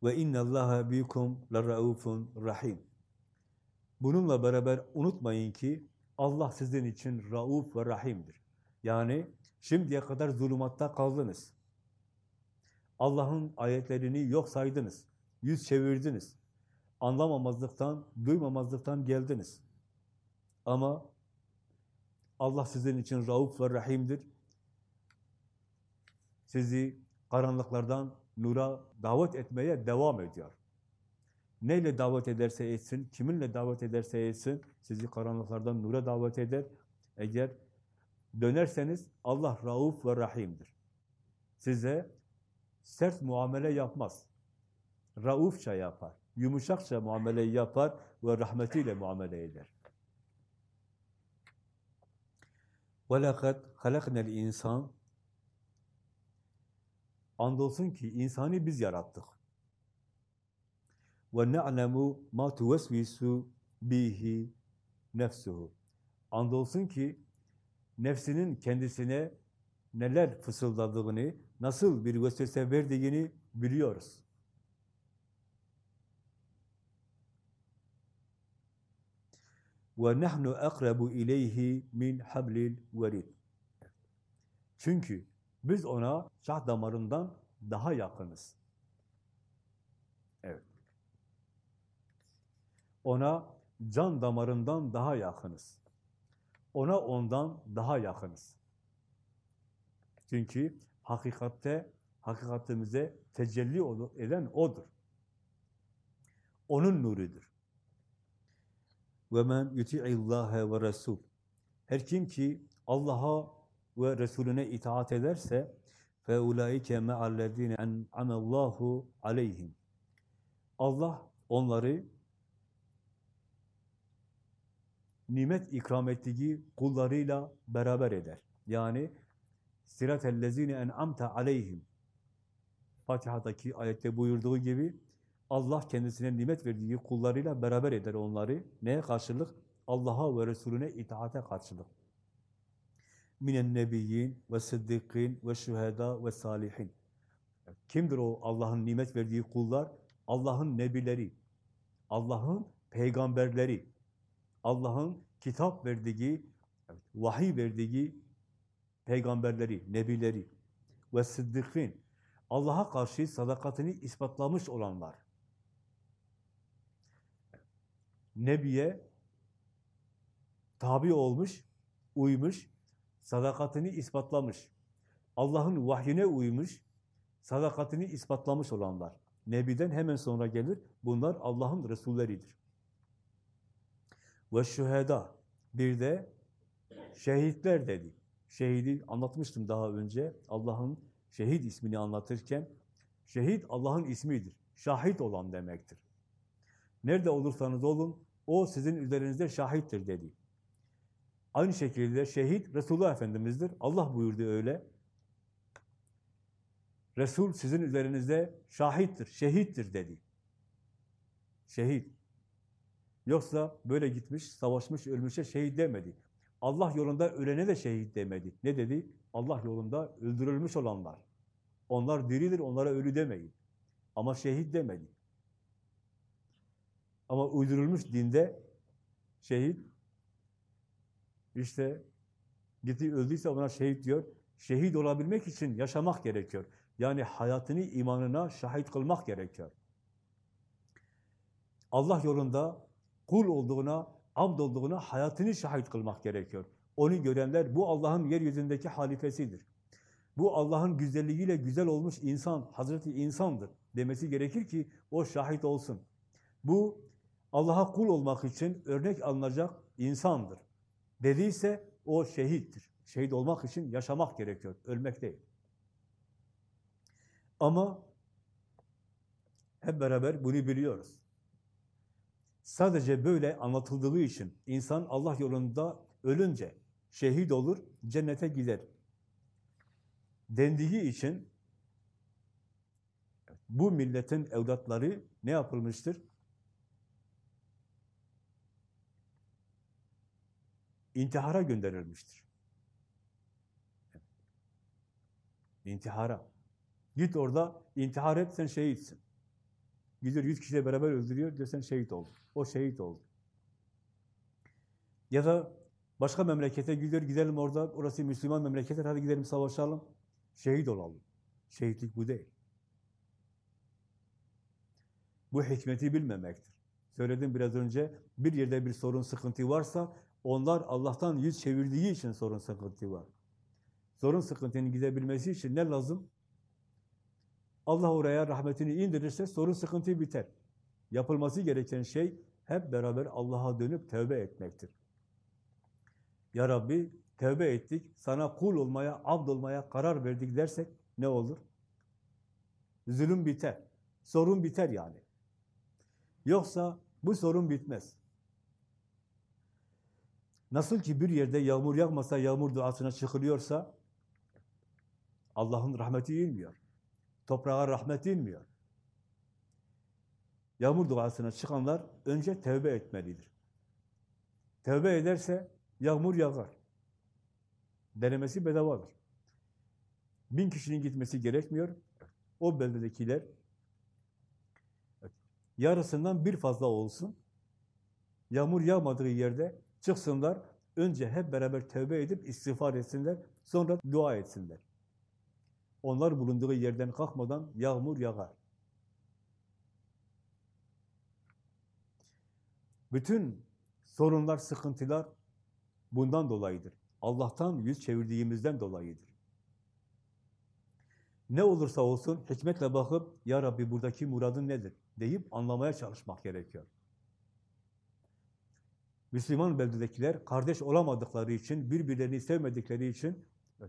Ve innallaha bikum laraufun rahim. Bununla beraber unutmayın ki Allah sizin için rauf ve rahimdir. Yani şimdiye kadar zulümatta kaldınız. Allah'ın ayetlerini yok saydınız. Yüz çevirdiniz. Anlamamazlıktan, duymamazlıktan geldiniz. Ama Allah sizin için rauf ve rahimdir. Sizi karanlıklardan nura davet etmeye devam ediyor. Neyle davet ederse etsin, kiminle davet ederse etsin, sizi karanlıklardan nura davet eder. Eğer dönerseniz Allah rauf ve rahimdir. Size sert muamele yapmaz. Raufça yapar, yumuşakça muamele yapar ve rahmetiyle muamele eder. وَلَقَدْ خَلَقْنَا الْاِنْسَانِ Andolsun ki insanı biz yarattık. Ve na'lemu ma tuvesvisu bihi nefsuhu. Andolsun ki nefsinin kendisine neler fısıldadığını, nasıl bir vesvese verdiğini biliyoruz. Ve nahnu akrabu ileyhi min hablil verid. Çünkü biz ona şah damarından daha yakınız. Evet. Ona can damarından daha yakınız. Ona ondan daha yakınız. Çünkü hakikatte, hakikatimize tecelli olu- eden O'dur. Onun nurudur. وَمَنْ يُتِعِ اللّٰهَ وَرَسُولُ Her kim ki Allah'a ve Resulüne itaat ederse فَاُولَٰئِكَ مَعَ الَّذ۪ينَ اَنْعَمَ اللّٰهُ عَلَيْهِمْ Allah onları nimet ikram ettiği kullarıyla beraber eder. Yani sirat-ellezine en'amte aleyhim Fatiha'daki ayette buyurduğu gibi Allah kendisine nimet verdiği kullarıyla beraber eder onları. Neye karşılık? Allah'a ve Resulüne itaate karşılık. Minen nebiyyin ve sıddıkîn ve şühedâ ve salihin. Kimdir o Allah'ın nimet verdiği kullar? Allah'ın nebileri, Allah'ın peygamberleri, Allah'ın kitap verdiği, vahiy verdiği peygamberleri, nebileri ve sıddıkîn. Allah'a karşı sadakatini ispatlamış olanlar. Nebiye tabi olmuş, uymuş, sadakatini ispatlamış. Allah'ın vahyine uymuş, sadakatini ispatlamış olanlar. Nebiden hemen sonra gelir. Bunlar Allah'ın Resulleridir. Ve şüheda. Bir de şehitler dedi. Şehidi anlatmıştım daha önce. Allah'ın şehit ismini anlatırken, şehit Allah'ın ismidir. Şahit olan demektir. Nerede olursanız olun, o sizin üzerinizde şahittir dedi. Aynı şekilde şehit Resulullah Efendimiz'dir. Allah buyurdu öyle. Resul sizin üzerinizde şahittir, şehittir dedi. Şehit. Yoksa böyle gitmiş, savaşmış, ölmüşe şehit demedi. Allah yolunda ölene de şehit demedi. Ne dedi? Allah yolunda öldürülmüş olanlar. Onlar diridir, onlara ölü demeyin. Ama şehit demedi. Ama uydurulmuş dinde şehit işte gitti öldüyse ona şehit diyor. Şehit olabilmek için yaşamak gerekiyor. Yani hayatını imanına şahit kılmak gerekiyor. Allah yolunda kul olduğuna, abd olduğuna hayatını şahit kılmak gerekiyor. Onu görenler bu Allah'ın yeryüzündeki halifesidir. Bu Allah'ın güzelliğiyle güzel olmuş insan, Hazreti insandır demesi gerekir ki o şahit olsun. Bu Allah'a kul olmak için örnek alınacak insandır. Dediyse o şehittir. Şehit olmak için yaşamak gerekiyor, ölmek değil. Ama hep beraber bunu biliyoruz. Sadece böyle anlatıldığı için insan Allah yolunda ölünce şehit olur, cennete gider. Dendiği için bu milletin evlatları ne yapılmıştır? İntihara gönderilmiştir. İntihara. Git orada intihar et, sen şehitsin. Gidiyor yüz kişiyle beraber öldürüyor, diyor sen şehit oldun. O şehit oldu. Ya da başka memlekete gidiyor, gidelim orada, orası Müslüman memleketler, hadi gidelim savaşalım, şehit olalım. Şehitlik bu değil. Bu hikmeti bilmemektir. Söyledim biraz önce, bir yerde bir sorun, sıkıntı varsa, onlar Allah'tan yüz çevirdiği için sorun, sıkıntı var. Sorun, sıkıntının gidebilmesi için ne lazım? Allah oraya rahmetini indirirse sorun sıkıntı biter. Yapılması gereken şey hep beraber Allah'a dönüp tövbe etmektir. Ya Rabbi tövbe ettik, sana kul olmaya, abd olmaya karar verdik dersek ne olur? Zulüm biter. Sorun biter yani. Yoksa bu sorun bitmez. Nasıl ki bir yerde yağmur yağmasa yağmur duasına çıkılıyorsa Allah'ın rahmeti inmiyor. Toprağa rahmet inmiyor. Yağmur duasına çıkanlar önce tevbe etmelidir. Tevbe ederse yağmur yağar. Denemesi bedavadır. Bin kişinin gitmesi gerekmiyor. O beldedekiler yarısından bir fazla olsun. Yağmur yağmadığı yerde çıksınlar, önce hep beraber tövbe edip istiğfar etsinler, sonra dua etsinler. Onlar bulunduğu yerden kalkmadan yağmur yağar. Bütün sorunlar, sıkıntılar bundan dolayıdır. Allah'tan yüz çevirdiğimizden dolayıdır. Ne olursa olsun hikmetle bakıp, Ya Rabbi buradaki muradın nedir? deyip anlamaya çalışmak gerekiyor. Müslüman beldedekiler kardeş olamadıkları için, birbirlerini sevmedikleri için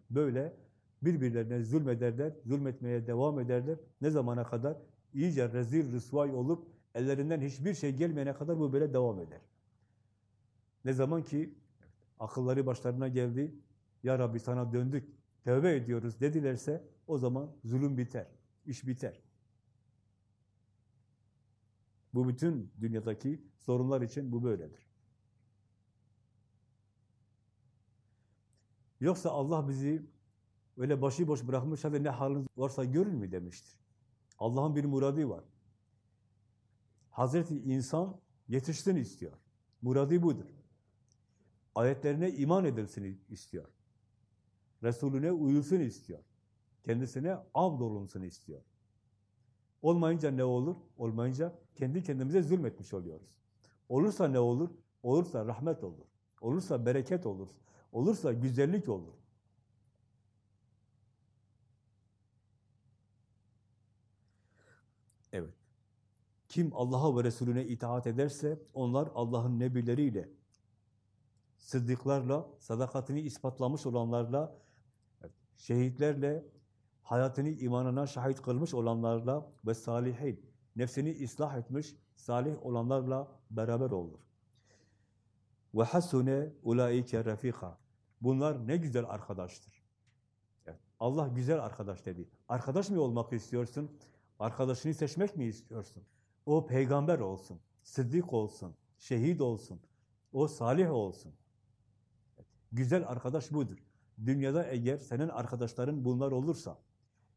böyle birbirlerine zulmederler, zulmetmeye devam ederler. Ne zamana kadar? İyice rezil, rüsvay olup ellerinden hiçbir şey gelmeyene kadar bu böyle devam eder. Ne zaman ki akılları başlarına geldi, Ya Rabbi sana döndük, tövbe ediyoruz dedilerse o zaman zulüm biter, iş biter. Bu bütün dünyadaki sorunlar için bu böyledir. Yoksa Allah bizi öyle başıboş bırakmış, hadi ne haliniz varsa görün mü demiştir. Allah'ın bir muradı var. Hazreti insan yetişsin istiyor. Muradı budur. Ayetlerine iman edilsin istiyor. Resulüne uyulsun istiyor. Kendisine avd olunsun istiyor. Olmayınca ne olur? Olmayınca kendi kendimize zulmetmiş oluyoruz. Olursa ne olur? Olursa rahmet olur. Olursa bereket olur. Olursa güzellik olur. Evet. Kim Allah'a ve Resulüne itaat ederse onlar Allah'ın nebileriyle, sıddıklarla, sadakatini ispatlamış olanlarla, şehitlerle, hayatını imanına şahit kılmış olanlarla ve salihin, nefsini ıslah etmiş, salih olanlarla beraber olur. Ve hasune ulaike refika. Bunlar ne güzel arkadaştır. Evet, Allah güzel arkadaş dedi. Arkadaş mı olmak istiyorsun? Arkadaşını seçmek mi istiyorsun? O peygamber olsun, sıddık olsun, şehit olsun, o salih olsun. Evet, güzel arkadaş budur. Dünyada eğer senin arkadaşların bunlar olursa,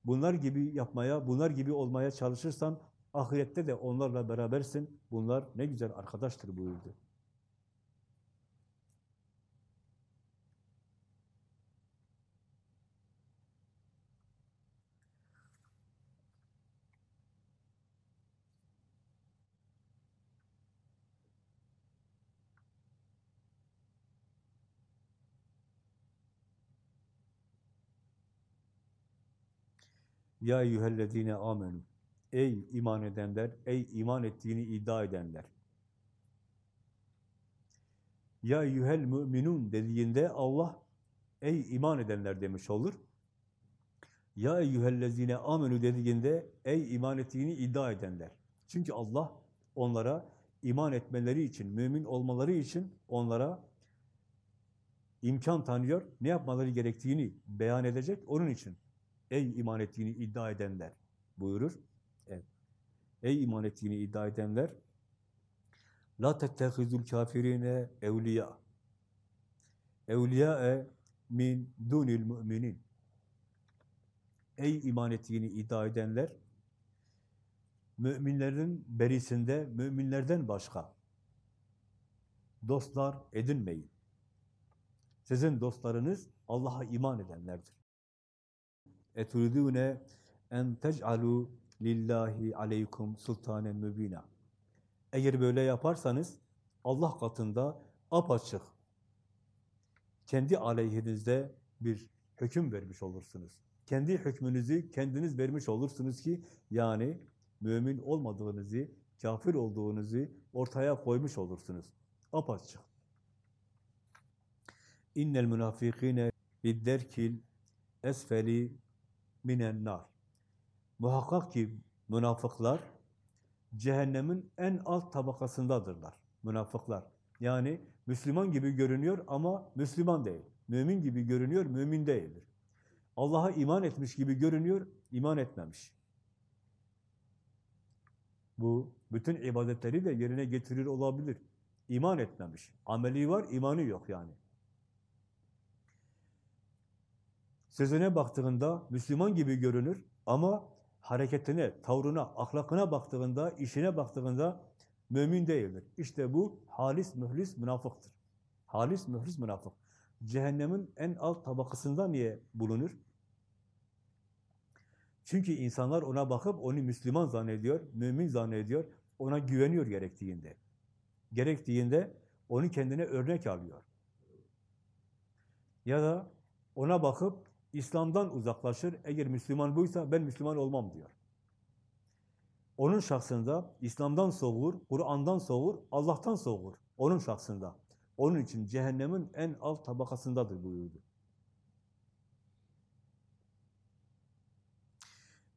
bunlar gibi yapmaya, bunlar gibi olmaya çalışırsan, ahirette de onlarla berabersin. Bunlar ne güzel arkadaştır buyurdu. Ya eyyühellezine amenu. Ey iman edenler, ey iman ettiğini iddia edenler. Ya eyyühel müminun dediğinde Allah ey iman edenler demiş olur. Ya eyyühellezine amenu dediğinde ey iman ettiğini iddia edenler. Çünkü Allah onlara iman etmeleri için, mümin olmaları için onlara imkan tanıyor. Ne yapmaları gerektiğini beyan edecek. Onun için Ey iman ettiğini iddia edenler buyurur. Ey iman ettiğini iddia edenler La tettehizul kafirine evliya Evliya'e min dunil müminin Ey iman ettiğini iddia edenler müminlerin berisinde müminlerden başka dostlar edinmeyin. Sizin dostlarınız Allah'a iman edenlerdir eturidune en tec'alu lillahi aleykum sultanen mübina. Eğer böyle yaparsanız Allah katında apaçık kendi aleyhinizde bir hüküm vermiş olursunuz. Kendi hükmünüzü kendiniz vermiş olursunuz ki yani mümin olmadığınızı, kafir olduğunuzu ortaya koymuş olursunuz. Apaçık. İnnel münafikine bidderkil esfeli minen nar. Muhakkak ki münafıklar cehennemin en alt tabakasındadırlar. Münafıklar. Yani Müslüman gibi görünüyor ama Müslüman değil. Mümin gibi görünüyor, mümin değildir. Allah'a iman etmiş gibi görünüyor, iman etmemiş. Bu bütün ibadetleri de yerine getirir olabilir. İman etmemiş. Ameli var, imanı yok yani. Sözüne baktığında Müslüman gibi görünür ama hareketine, tavrına, ahlakına baktığında, işine baktığında mümin değildir. İşte bu halis, mühlis, münafıktır. Halis, mühlis münafık. Cehennemin en alt tabakasında niye bulunur? Çünkü insanlar ona bakıp onu Müslüman zannediyor, mümin zannediyor, ona güveniyor gerektiğinde. Gerektiğinde onu kendine örnek alıyor. Ya da ona bakıp İslam'dan uzaklaşır, eğer Müslüman buysa ben Müslüman olmam diyor. Onun şahsında İslam'dan soğur, Kur'an'dan soğur, Allah'tan soğur. Onun şahsında. Onun için cehennemin en alt tabakasındadır buyurdu.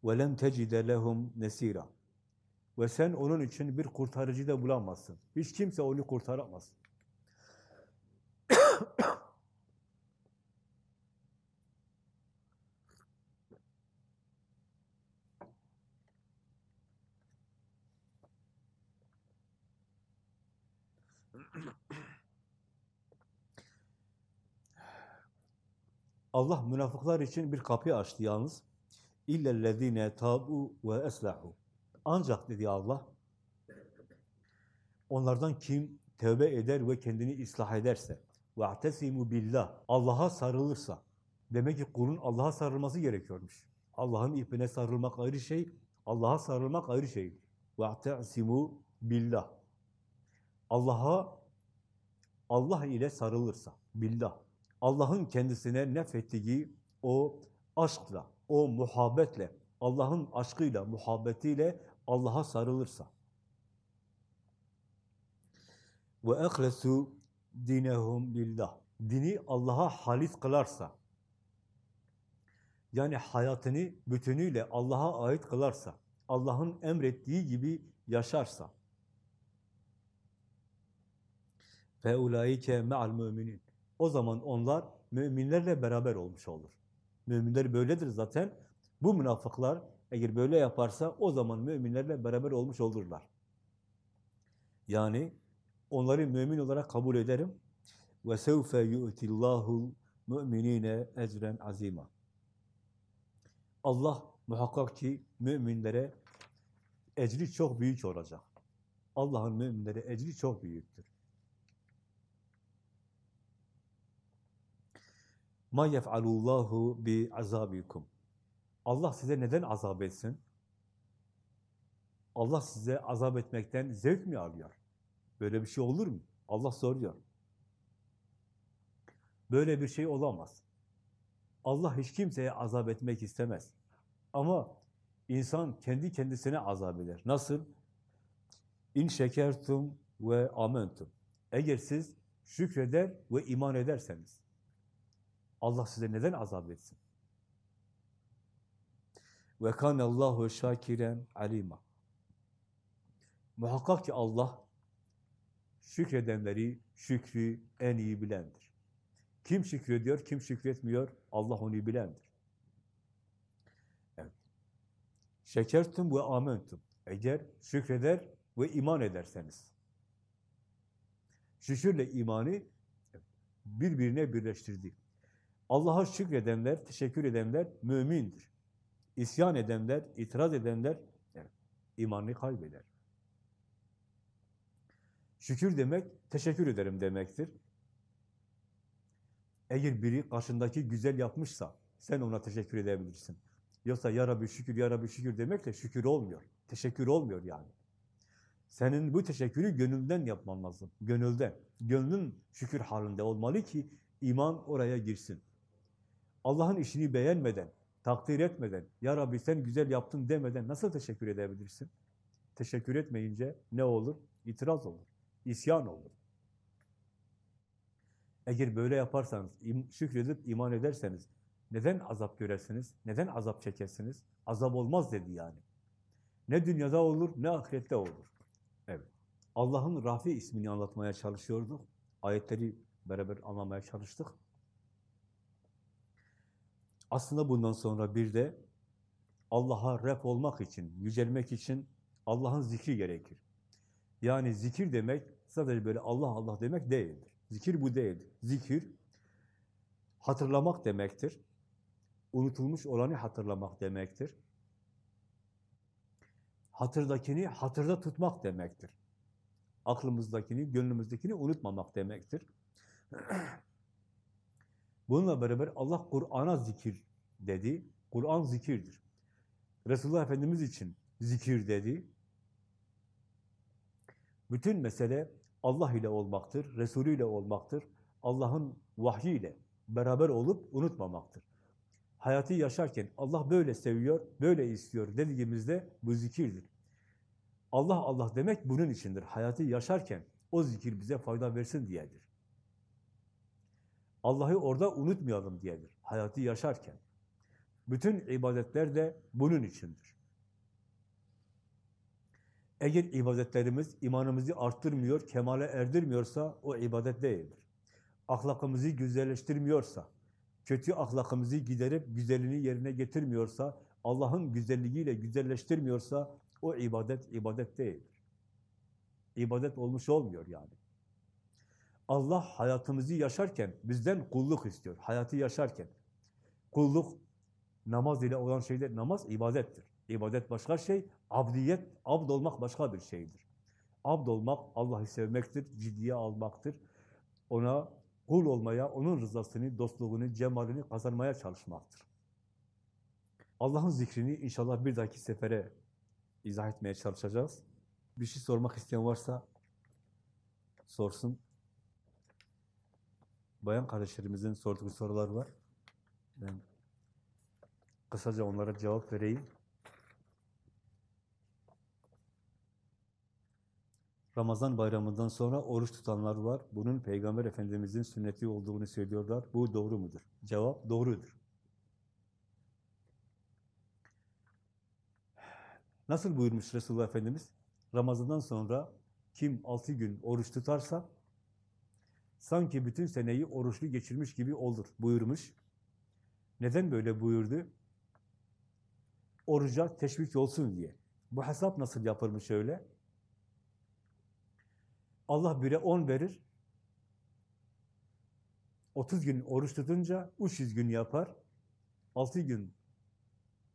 وَلَمْ تَجِدَ لَهُمْ nesira. Ve sen onun için bir kurtarıcı da bulamazsın. Hiç kimse onu kurtaramaz. Allah münafıklar için bir kapı açtı yalnız. İllellezine tabu ve eslahu. Ancak dedi Allah, onlardan kim tövbe eder ve kendini ıslah ederse, atesimu billah, Allah'a sarılırsa, demek ki kulun Allah'a sarılması gerekiyormuş. Allah'ın ipine sarılmak ayrı şey, Allah'a sarılmak ayrı şey. Atesimu billah. Allah'a Allah ile sarılırsa, billah. Allah'ın kendisine nefettiği o aşkla, o muhabbetle, Allah'ın aşkıyla, muhabbetiyle Allah'a sarılırsa ve ehlesu dinehum lillah. Dini Allah'a halis kılarsa yani hayatını bütünüyle Allah'a ait kılarsa, Allah'ın emrettiği gibi yaşarsa ve ulaike ma'al müminin. O zaman onlar müminlerle beraber olmuş olur. Müminler böyledir zaten. Bu münafıklar eğer böyle yaparsa o zaman müminlerle beraber olmuş olurlar. Yani onları mümin olarak kabul ederim. Ve sevfe yu'tillahu müminine ecren azima. Allah muhakkak ki müminlere ecri çok büyük olacak. Allah'ın müminlere ecri çok büyüktür. Ma yef'alullahu bi azabikum. Allah size neden azap etsin? Allah size azap etmekten zevk mi alıyor? Böyle bir şey olur mu? Allah soruyor. Böyle bir şey olamaz. Allah hiç kimseye azap etmek istemez. Ama insan kendi kendisine azap eder. Nasıl? İn şekertum ve amentum. Eğer siz şükreder ve iman ederseniz, Allah size neden azap etsin? Ve kanallahu şakiren alima. Muhakkak ki Allah şükredenleri şükrü en iyi bilendir. Kim şükrediyor, kim şükretmiyor, Allah onu bilendir. Evet. Şekertum ve amentum. Eğer şükreder ve iman ederseniz. Şükürle imanı birbirine birleştirdi. Allah'a şükredenler, teşekkür edenler mümindir. İsyan edenler, itiraz edenler evet, imanını kaybeder. Şükür demek, teşekkür ederim demektir. Eğer biri karşındaki güzel yapmışsa, sen ona teşekkür edebilirsin. Yoksa ya Rabbi şükür, ya Rabbi şükür demekle şükür olmuyor. Teşekkür olmuyor yani. Senin bu teşekkürü gönülden yapman lazım. Gönülden. Gönlün şükür halinde olmalı ki iman oraya girsin. Allah'ın işini beğenmeden, takdir etmeden, Ya Rabbi sen güzel yaptın demeden nasıl teşekkür edebilirsin? Teşekkür etmeyince ne olur? İtiraz olur, isyan olur. Eğer böyle yaparsanız, şükredip iman ederseniz, neden azap göresiniz, neden azap çekersiniz? Azap olmaz dedi yani. Ne dünyada olur, ne ahirette olur. Evet. Allah'ın Rafi ismini anlatmaya çalışıyorduk. Ayetleri beraber anlamaya çalıştık. Aslında bundan sonra bir de Allah'a ref olmak için, yücelmek için Allah'ın zikri gerekir. Yani zikir demek sadece böyle Allah Allah demek değildir. Zikir bu değildir. Zikir hatırlamak demektir. Unutulmuş olanı hatırlamak demektir. Hatırdakini hatırda tutmak demektir. Aklımızdakini, gönlümüzdekini unutmamak demektir. Bununla beraber Allah Kur'an'a zikir dedi. Kur'an zikirdir. Resulullah Efendimiz için zikir dedi. Bütün mesele Allah ile olmaktır, Resulü ile olmaktır. Allah'ın vahyiyle beraber olup unutmamaktır. Hayatı yaşarken Allah böyle seviyor, böyle istiyor dediğimizde bu zikirdir. Allah Allah demek bunun içindir. Hayatı yaşarken o zikir bize fayda versin diyedir. Allah'ı orada unutmayalım diyedir. Hayatı yaşarken. Bütün ibadetler de bunun içindir. Eğer ibadetlerimiz imanımızı arttırmıyor, kemale erdirmiyorsa o ibadet değildir. Ahlakımızı güzelleştirmiyorsa, kötü ahlakımızı giderip güzelliğini yerine getirmiyorsa, Allah'ın güzelliğiyle güzelleştirmiyorsa o ibadet ibadet değildir. İbadet olmuş olmuyor yani. Allah hayatımızı yaşarken bizden kulluk istiyor. Hayatı yaşarken. Kulluk namaz ile olan şeyde namaz ibadettir. İbadet başka şey, abdiyet, abd olmak başka bir şeydir. Abd olmak Allah'ı sevmektir, ciddiye almaktır. Ona kul olmaya, onun rızasını, dostluğunu, cemalini kazanmaya çalışmaktır. Allah'ın zikrini inşallah bir dahaki sefere izah etmeye çalışacağız. Bir şey sormak isteyen varsa sorsun. Bayan kardeşlerimizin sorduğu sorular var. Ben kısaca onlara cevap vereyim. Ramazan bayramından sonra oruç tutanlar var. Bunun Peygamber Efendimizin sünneti olduğunu söylüyorlar. Bu doğru mudur? Cevap doğrudur. Nasıl buyurmuş Resulullah Efendimiz? Ramazandan sonra kim altı gün oruç tutarsa sanki bütün seneyi oruçlu geçirmiş gibi olur buyurmuş. Neden böyle buyurdu? Oruca teşvik olsun diye. Bu hesap nasıl yapılmış öyle? Allah bire 10 verir. 30 gün oruç tutunca 300 gün yapar. 6 gün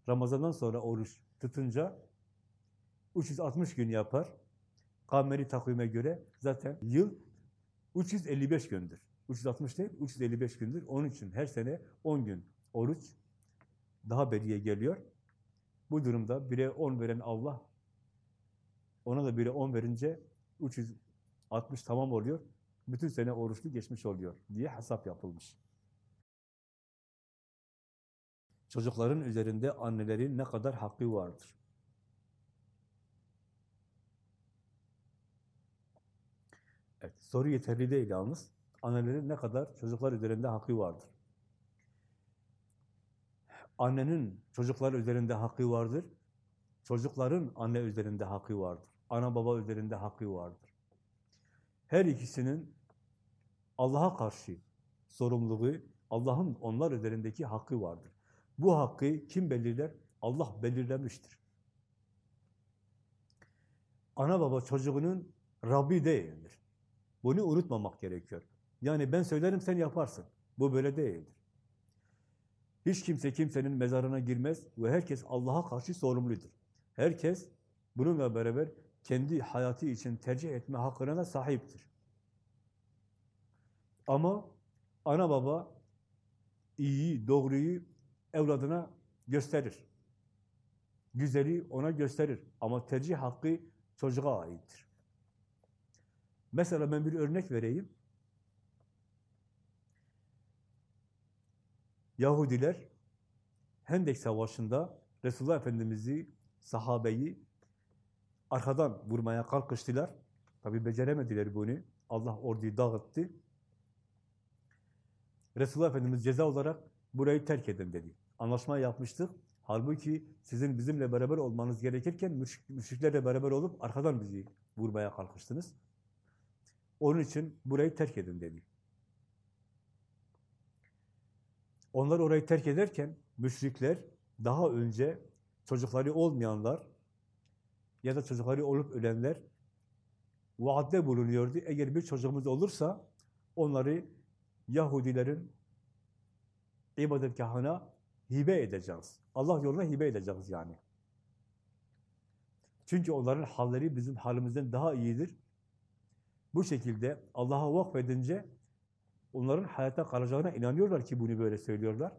Ramazan'dan sonra oruç tutunca 360 gün yapar. Kameri takvime göre zaten yıl 355 gündür. 360 değil, 355 gündür. Onun için her sene 10 gün oruç daha beriye geliyor. Bu durumda 1'e 10 veren Allah, ona da 1'e 10 verince 360 tamam oluyor. Bütün sene oruçlu geçmiş oluyor diye hesap yapılmış. Çocukların üzerinde annelerin ne kadar hakkı vardır? Evet, soru yeterli değil yalnız. Annelerin ne kadar çocuklar üzerinde hakkı vardır? Annenin çocuklar üzerinde hakkı vardır. Çocukların anne üzerinde hakkı vardır. Ana baba üzerinde hakkı vardır. Her ikisinin Allah'a karşı sorumluluğu, Allah'ın onlar üzerindeki hakkı vardır. Bu hakkı kim belirler? Allah belirlemiştir. Ana baba çocuğunun Rabbi değildir. Bunu unutmamak gerekiyor. Yani ben söylerim sen yaparsın. Bu böyle değildir. Hiç kimse kimsenin mezarına girmez ve herkes Allah'a karşı sorumludur. Herkes bununla beraber kendi hayatı için tercih etme hakkına da sahiptir. Ama ana baba iyiyi, doğruyu evladına gösterir. Güzeli ona gösterir. Ama tercih hakkı çocuğa aittir. Mesela ben bir örnek vereyim. Yahudiler Hendek Savaşı'nda Resulullah Efendimiz'i, sahabeyi arkadan vurmaya kalkıştılar. Tabi beceremediler bunu. Allah orduyu dağıttı. Resulullah Efendimiz ceza olarak burayı terk edin dedi. Anlaşma yapmıştık. Halbuki sizin bizimle beraber olmanız gerekirken müşrik, müşriklerle beraber olup arkadan bizi vurmaya kalkıştınız. Onun için burayı terk edin dedi. Onlar orayı terk ederken müşrikler daha önce çocukları olmayanlar ya da çocukları olup ölenler vaatte bulunuyordu. Eğer bir çocuğumuz olursa onları Yahudilerin ibadetgahına hibe edeceğiz. Allah yoluna hibe edeceğiz yani. Çünkü onların halleri bizim halimizden daha iyidir. Bu şekilde Allah'a vakfedince onların hayata kalacağına inanıyorlar ki bunu böyle söylüyorlar.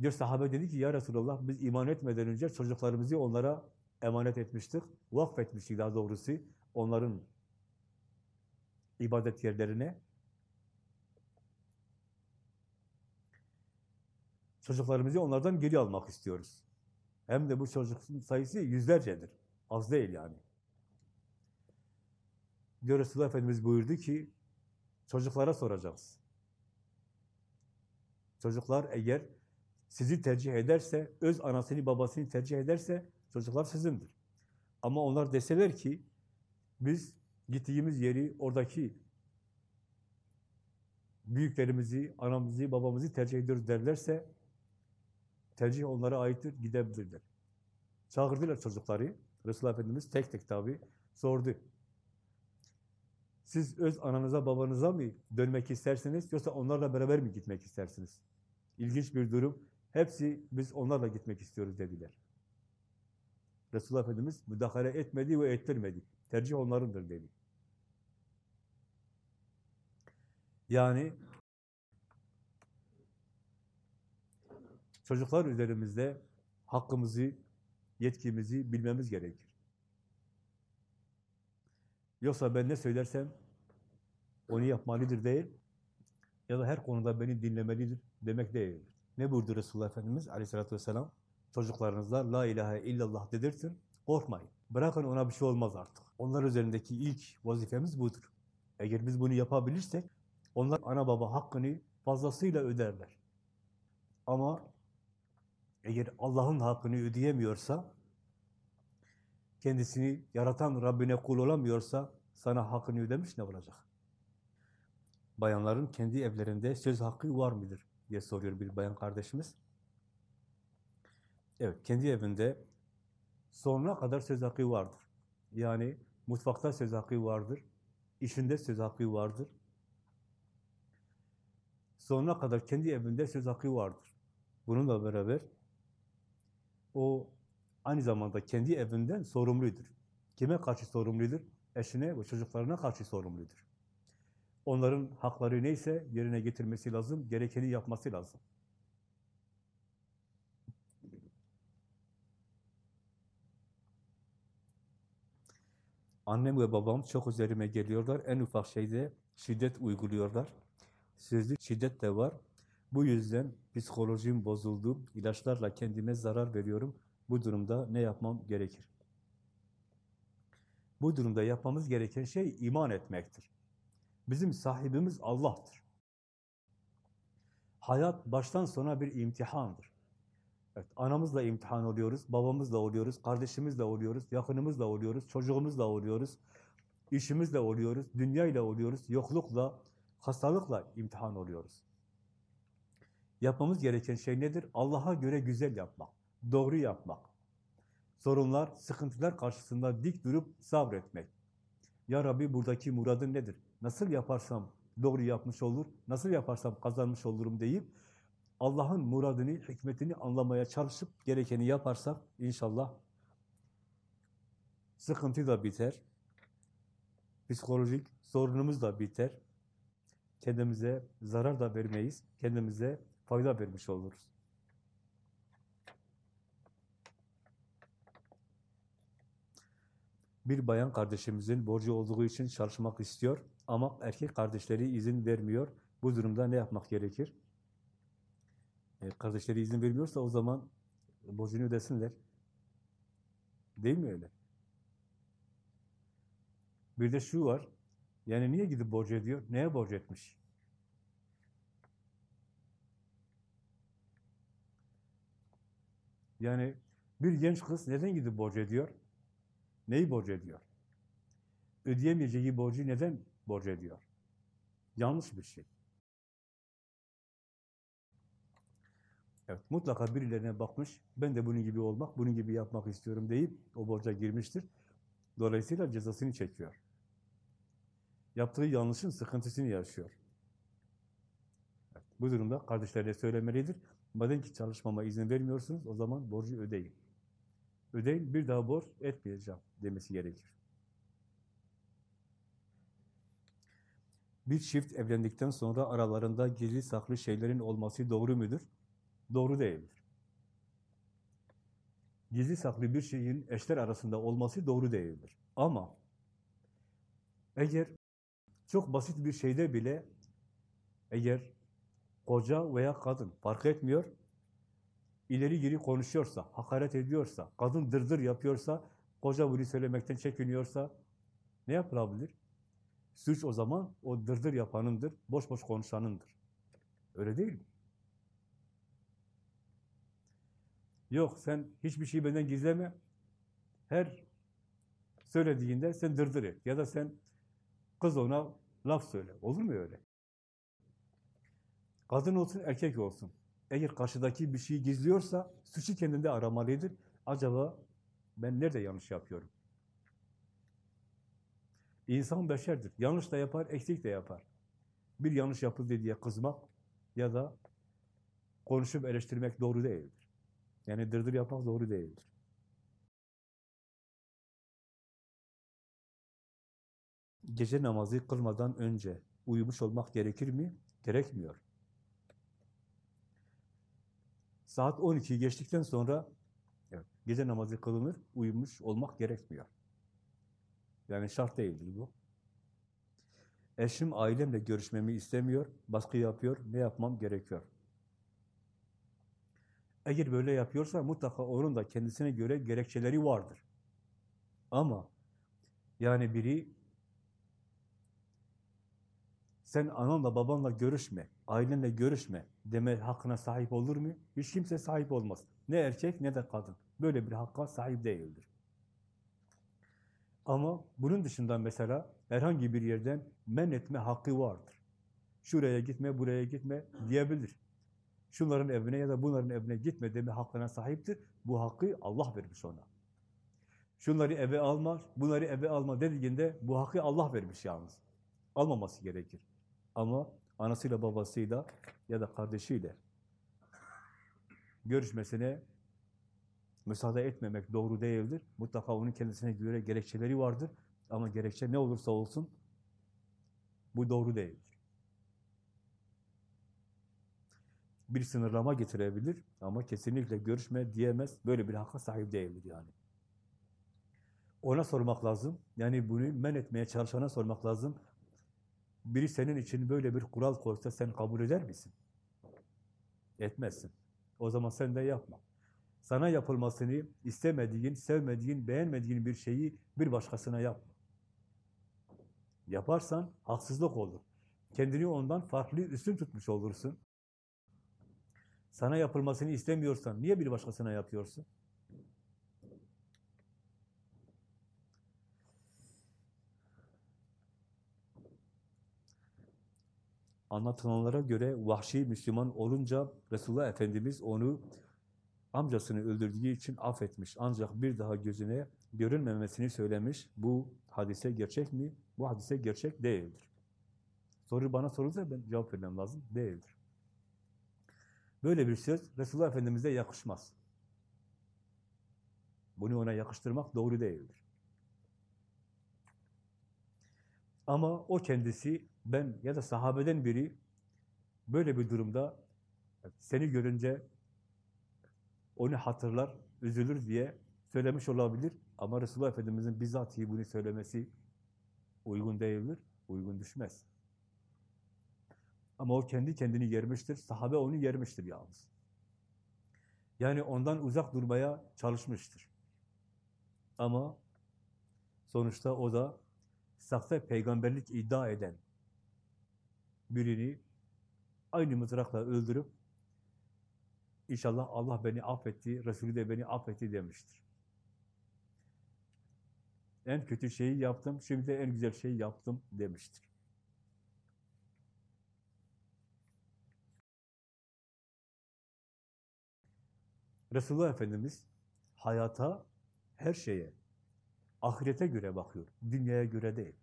Diyor sahabe dedi ki ya Resulallah biz iman etmeden önce çocuklarımızı onlara emanet etmiştik, vakfetmiştik daha doğrusu onların ibadet yerlerine. Çocuklarımızı onlardan geri almak istiyoruz. Hem de bu çocukun sayısı yüzlercedir. Az değil yani. Resulullah Efendimiz buyurdu ki çocuklara soracağız. Çocuklar eğer sizi tercih ederse, öz anasını babasını tercih ederse çocuklar sizindir. Ama onlar deseler ki biz gittiğimiz yeri oradaki büyüklerimizi, anamızı, babamızı tercih ediyoruz derlerse tercih onlara aittir, gidebilirler. Çağırdılar çocukları. Resulullah Efendimiz tek tek tabi sordu. Siz öz ananıza, babanıza mı dönmek istersiniz yoksa onlarla beraber mi gitmek istersiniz? İlginç bir durum. Hepsi biz onlarla gitmek istiyoruz dediler. Resulullah Efendimiz müdahale etmedi ve ettirmedi. Tercih onlarındır dedi. Yani çocuklar üzerimizde hakkımızı, yetkimizi bilmemiz gerekir. Yoksa ben ne söylersem onu yapmalıdır değil ya da her konuda beni dinlemelidir demek değildir. Ne buyurdu Resulullah Efendimiz aleyhissalatü vesselam? Çocuklarınızla la ilahe illallah dedirtin, korkmayın. Bırakın ona bir şey olmaz artık. Onlar üzerindeki ilk vazifemiz budur. Eğer biz bunu yapabilirsek, onlar ana baba hakkını fazlasıyla öderler. Ama eğer Allah'ın hakkını ödeyemiyorsa, kendisini yaratan Rabbine kul olamıyorsa, sana hakkını ödemiş ne olacak? Bayanların kendi evlerinde söz hakkı var mıdır diye soruyor bir bayan kardeşimiz. Evet, kendi evinde sonuna kadar söz hakkı vardır. Yani mutfakta söz hakkı vardır, işinde söz hakkı vardır. Sonuna kadar kendi evinde söz hakkı vardır. Bununla beraber o aynı zamanda kendi evinden sorumludur. Kime karşı sorumludur? Eşine ve çocuklarına karşı sorumludur. Onların hakları neyse yerine getirmesi lazım, gerekeni yapması lazım. Annem ve babam çok üzerime geliyorlar. En ufak şeyde şiddet uyguluyorlar. Sözlük şiddet de var. Bu yüzden psikolojim bozuldu. İlaçlarla kendime zarar veriyorum. Bu durumda ne yapmam gerekir? Bu durumda yapmamız gereken şey iman etmektir. Bizim sahibimiz Allah'tır. Hayat baştan sona bir imtihandır. Evet, anamızla imtihan oluyoruz, babamızla oluyoruz, kardeşimizle oluyoruz, yakınımızla oluyoruz, çocuğumuzla oluyoruz, işimizle oluyoruz, dünyayla oluyoruz, yoklukla, hastalıkla imtihan oluyoruz. Yapmamız gereken şey nedir? Allah'a göre güzel yapmak, doğru yapmak. Sorunlar, sıkıntılar karşısında dik durup sabretmek. Ya Rabbi buradaki muradın nedir? Nasıl yaparsam doğru yapmış olur, nasıl yaparsam kazanmış olurum deyip Allah'ın muradını, hikmetini anlamaya çalışıp gerekeni yaparsak inşallah sıkıntı da biter, psikolojik sorunumuz da biter, kendimize zarar da vermeyiz, kendimize fayda vermiş oluruz. Bir bayan kardeşimizin borcu olduğu için çalışmak istiyor ama erkek kardeşleri izin vermiyor. Bu durumda ne yapmak gerekir? E, kardeşleri izin vermiyorsa o zaman borcunu ödesinler. Değil mi öyle? Bir de şu var, yani niye gidip borcu ediyor? Neye borç etmiş? Yani bir genç kız neden gidip borç ediyor? Neyi borç ediyor? Ödeyemeyeceği borcu neden borç ediyor? Yanlış bir şey. Evet, mutlaka birilerine bakmış, ben de bunun gibi olmak, bunun gibi yapmak istiyorum deyip o borca girmiştir. Dolayısıyla cezasını çekiyor. Yaptığı yanlışın sıkıntısını yaşıyor. Evet, bu durumda kardeşlerine söylemelidir. Madem ki çalışmama izin vermiyorsunuz, o zaman borcu ödeyin. Ödeyin, bir daha borç etmeyeceğim demesi gerekir. Bir çift evlendikten sonra aralarında gizli saklı şeylerin olması doğru mudur? Doğru değildir. Gizli saklı bir şeyin eşler arasında olması doğru değildir. Ama eğer çok basit bir şeyde bile eğer koca veya kadın fark etmiyor, ileri geri konuşuyorsa, hakaret ediyorsa, kadın dırdır yapıyorsa, koca bunu söylemekten çekiniyorsa ne yapılabilir? Suç o zaman o dırdır yapanındır, boş boş konuşanındır. Öyle değil mi? Yok sen hiçbir şeyi benden gizleme. Her söylediğinde sen dırdır et. Ya da sen kız ona laf söyle. Olur mu öyle? Kadın olsun, erkek olsun. Eğer karşıdaki bir şeyi gizliyorsa suçu kendinde aramalıdır. Acaba ben nerede yanlış yapıyorum? İnsan beşerdir. Yanlış da yapar, eksik de yapar. Bir yanlış yapıldı diye kızmak ya da konuşup eleştirmek doğru değildir. Yani dırdır yapmak doğru değildir. Gece namazı kılmadan önce uyumuş olmak gerekir mi? Gerekmiyor. Saat 12 geçtikten sonra evet, gece namazı kılınır, uyumuş olmak gerekmiyor. Yani şart değildir bu. Eşim ailemle görüşmemi istemiyor, baskı yapıyor, ne yapmam gerekiyor? Eğer böyle yapıyorsa mutlaka onun da kendisine göre gerekçeleri vardır. Ama yani biri sen ananla babanla görüşme, ailenle görüşme deme hakkına sahip olur mu? Hiç kimse sahip olmaz. Ne erkek ne de kadın. Böyle bir hakka sahip değildir. Ama bunun dışında mesela herhangi bir yerden men etme hakkı vardır. Şuraya gitme, buraya gitme diyebilir. Şunların evine ya da bunların evine gitme deme hakkına sahiptir. Bu hakkı Allah vermiş ona. Şunları eve alma, bunları eve alma dediğinde bu hakkı Allah vermiş yalnız. Almaması gerekir. Ama anasıyla babasıyla ya da kardeşiyle görüşmesine müsaade etmemek doğru değildir. Mutlaka onun kendisine göre gerekçeleri vardır. Ama gerekçe ne olursa olsun bu doğru değildir. Bir sınırlama getirebilir ama kesinlikle görüşme diyemez. Böyle bir hakka sahip değildir yani. Ona sormak lazım. Yani bunu men etmeye çalışana sormak lazım. Biri senin için böyle bir kural koysa sen kabul eder misin? Etmezsin. O zaman sen de yapma. Sana yapılmasını istemediğin, sevmediğin, beğenmediğin bir şeyi bir başkasına yapma. Yaparsan haksızlık olur. Kendini ondan farklı, üstün tutmuş olursun. Sana yapılmasını istemiyorsan niye bir başkasına yapıyorsun? Anlatılanlara göre vahşi Müslüman olunca Resulullah Efendimiz onu amcasını öldürdüğü için affetmiş. Ancak bir daha gözüne görünmemesini söylemiş. Bu hadise gerçek mi? Bu hadise gerçek değildir. Soru bana sorulsa ben cevap vermem lazım. Değildir. Böyle bir söz Resulullah Efendimiz'e yakışmaz. Bunu ona yakıştırmak doğru değildir. Ama o kendisi, ben ya da sahabeden biri böyle bir durumda seni görünce onu hatırlar, üzülür diye söylemiş olabilir. Ama Resulullah Efendimiz'in bizatihi bunu söylemesi uygun değildir, uygun düşmez. Ama o kendi kendini yermiştir, sahabe onu yermiştir yalnız. Yani ondan uzak durmaya çalışmıştır. Ama sonuçta o da sahte peygamberlik iddia eden birini aynı mızrakla öldürüp İnşallah Allah beni affetti, Resulü de beni affetti demiştir. En kötü şeyi yaptım, şimdi de en güzel şeyi yaptım demiştir. Resulullah Efendimiz hayata, her şeye, ahirete göre bakıyor, dünyaya göre değil.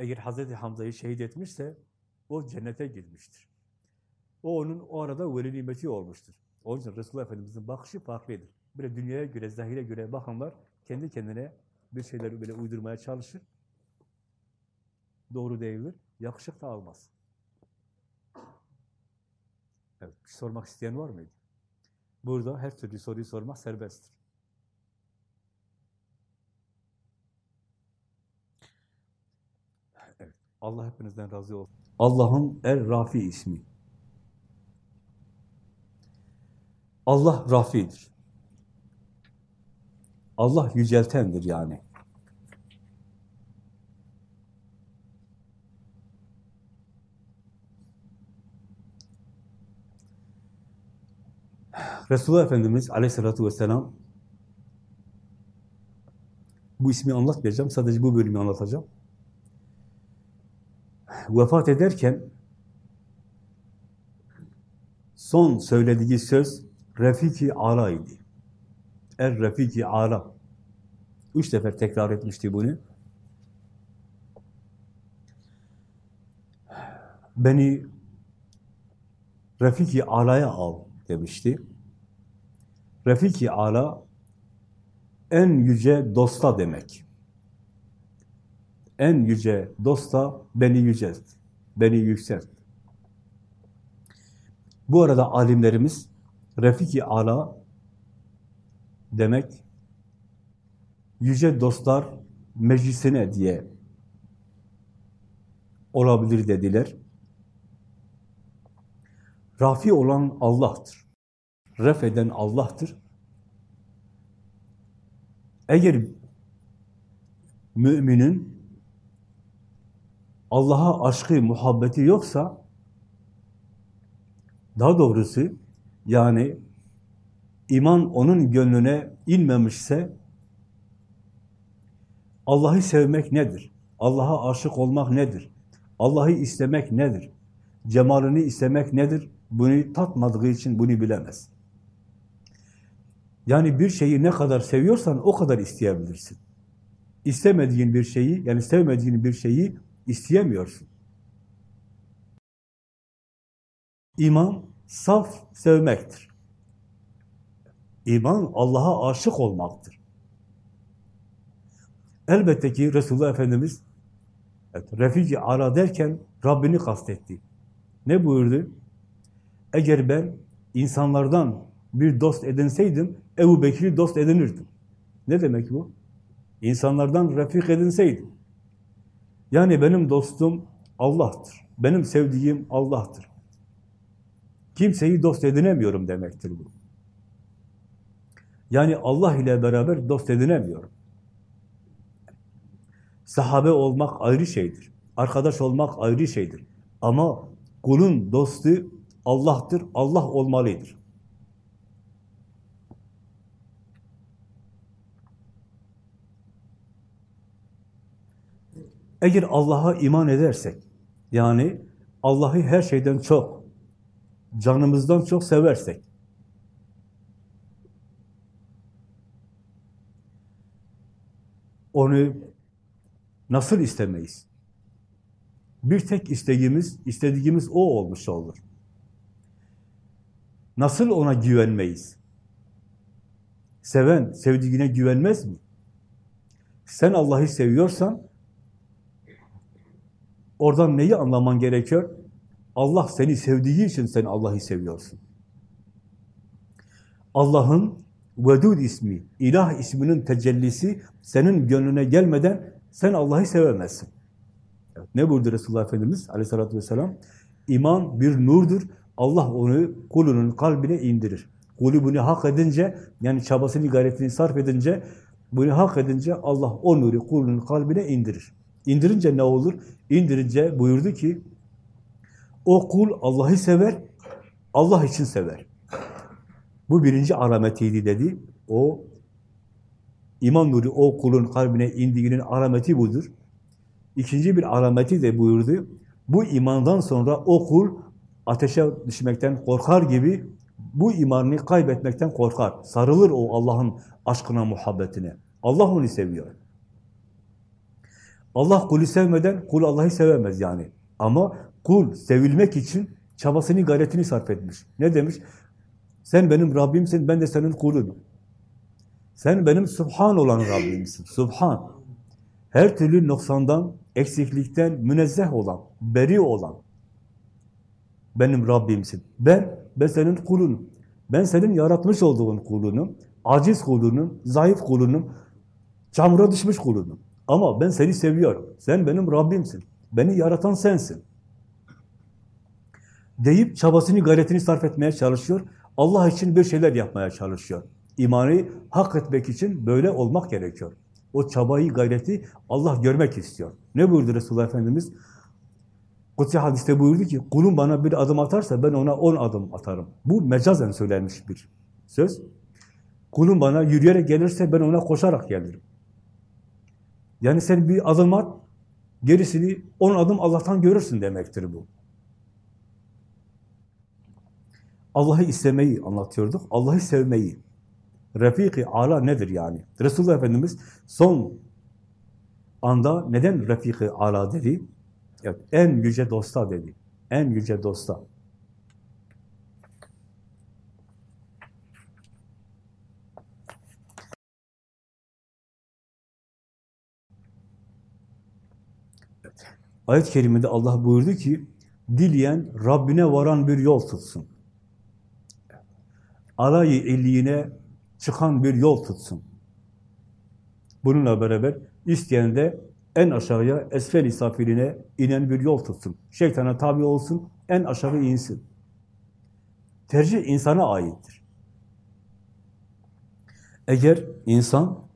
Eğer Hazreti Hamza'yı şehit etmişse, o cennete girmiştir. O onun o arada veli nimeti olmuştur. Onun için Resulullah Efendimiz'in bakışı farklıdır. Böyle dünyaya göre, zahire göre bakanlar kendi kendine bir şeyler böyle uydurmaya çalışır. doğru değildir. Yakışık da almaz. Evet, bir sormak isteyen var mıydı? Burada her türlü soruyu sormak serbesttir. Evet, Allah hepinizden razı olsun. Allah'ın Er-Rafi ismi. Allah Rafi'dir. Allah yüceltendir yani. Resulullah Efendimiz aleyhissalatü vesselam bu ismi anlatmayacağım, sadece bu bölümü anlatacağım. Vefat ederken son söylediği söz Refiki Ala idi. Er Refiki Ala. Üç sefer tekrar etmişti bunu. Beni Refiki Ala'ya al demişti. Refiki Ala en yüce dosta demek. En yüce dosta beni yücelt, beni yükselt. Bu arada alimlerimiz Refiki Ala demek yüce dostlar meclisine diye olabilir dediler. Rafi olan Allah'tır. Ref eden Allah'tır. Eğer müminin Allah'a aşkı, muhabbeti yoksa daha doğrusu yani iman onun gönlüne inmemişse Allah'ı sevmek nedir? Allah'a aşık olmak nedir? Allah'ı istemek nedir? Cemalini istemek nedir? Bunu tatmadığı için bunu bilemez. Yani bir şeyi ne kadar seviyorsan o kadar isteyebilirsin. İstemediğin bir şeyi, yani sevmediğin bir şeyi isteyemiyorsun. İman saf sevmektir. İman Allah'a aşık olmaktır. Elbette ki Resulullah Efendimiz evet, Refiki Ala derken Rabbini kastetti. Ne buyurdu? Eğer ben insanlardan bir dost edinseydim, Ebu Bekir'i dost edinirdim. Ne demek bu? İnsanlardan refik edinseydim. Yani benim dostum Allah'tır. Benim sevdiğim Allah'tır. Kimseyi dost edinemiyorum demektir bu. Yani Allah ile beraber dost edinemiyorum. Sahabe olmak ayrı şeydir. Arkadaş olmak ayrı şeydir. Ama kulun dostu Allah'tır, Allah olmalıdır. Eğer Allah'a iman edersek, yani Allah'ı her şeyden çok, canımızdan çok seversek, onu nasıl istemeyiz? Bir tek isteğimiz, istediğimiz o olmuş olur. Nasıl ona güvenmeyiz? Seven, sevdiğine güvenmez mi? Sen Allah'ı seviyorsan, oradan neyi anlaman gerekiyor? Allah seni sevdiği için sen Allah'ı seviyorsun. Allah'ın Vedud ismi, ilah isminin tecellisi senin gönlüne gelmeden sen Allah'ı sevemezsin. Evet, ne buyurdu Resulullah Efendimiz aleyhissalatü vesselam? İman bir nurdur. Allah onu kulunun kalbine indirir. Kulü bunu hak edince, yani çabasını, gayretini sarf edince, bunu hak edince Allah o nuru kulunun kalbine indirir. İndirince ne olur? İndirince buyurdu ki, o kul Allah'ı sever, Allah için sever. Bu birinci alametiydi dedi. O iman nuru o kulun kalbine indiğinin alameti budur. İkinci bir alameti de buyurdu. Bu imandan sonra o kul ateşe düşmekten korkar gibi bu imanını kaybetmekten korkar. Sarılır o Allah'ın aşkına, muhabbetine. Allah onu seviyor. Allah kulü sevmeden kul Allah'ı sevemez yani. Ama kul sevilmek için çabasını, gayretini sarf etmiş. Ne demiş? Sen benim Rabbimsin, ben de senin kulunum. Sen benim Subhan olan Rabbimsin. Subhan. Her türlü noksandan, eksiklikten münezzeh olan, beri olan benim Rabbimsin. Ben, ben senin kulunum. Ben senin yaratmış olduğun kulunum. Aciz kulunum, zayıf kulunum, çamura düşmüş kulunum. Ama ben seni seviyorum. Sen benim Rabbimsin. Beni yaratan sensin. Deyip çabasını, gayretini sarf etmeye çalışıyor. Allah için bir şeyler yapmaya çalışıyor. İmanı hak etmek için böyle olmak gerekiyor. O çabayı, gayreti Allah görmek istiyor. Ne buyurdu Resulullah Efendimiz? Kutsi hadiste buyurdu ki, kulum bana bir adım atarsa ben ona on adım atarım. Bu mecazen söylenmiş bir söz. Kulum bana yürüyerek gelirse ben ona koşarak gelirim. Yani sen bir adım at, gerisini on adım Allah'tan görürsün demektir bu. Allah'ı istemeyi anlatıyorduk, Allah'ı sevmeyi. Refik-i ala nedir yani? Resulullah Efendimiz son anda neden Refik-i ala dedi? Evet, en yüce dosta dedi. En yüce dosta. Ayet-i Kerime'de Allah buyurdu ki, dileyen Rabbine varan bir yol tutsun. Alayı illiğine çıkan bir yol tutsun. Bununla beraber isteyen de en aşağıya, esfel-i safiline inen bir yol tutsun. Şeytana tabi olsun, en aşağı insin. Tercih insana aittir. Eğer insan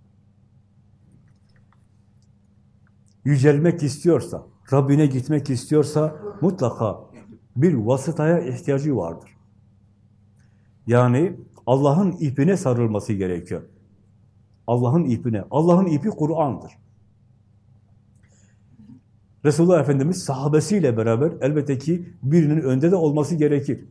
yücelmek istiyorsa, Rabbine gitmek istiyorsa mutlaka bir vasıtaya ihtiyacı vardır. Yani Allah'ın ipine sarılması gerekiyor. Allah'ın ipine. Allah'ın ipi Kur'an'dır. Resulullah Efendimiz sahabesiyle beraber elbette ki birinin önde de olması gerekir.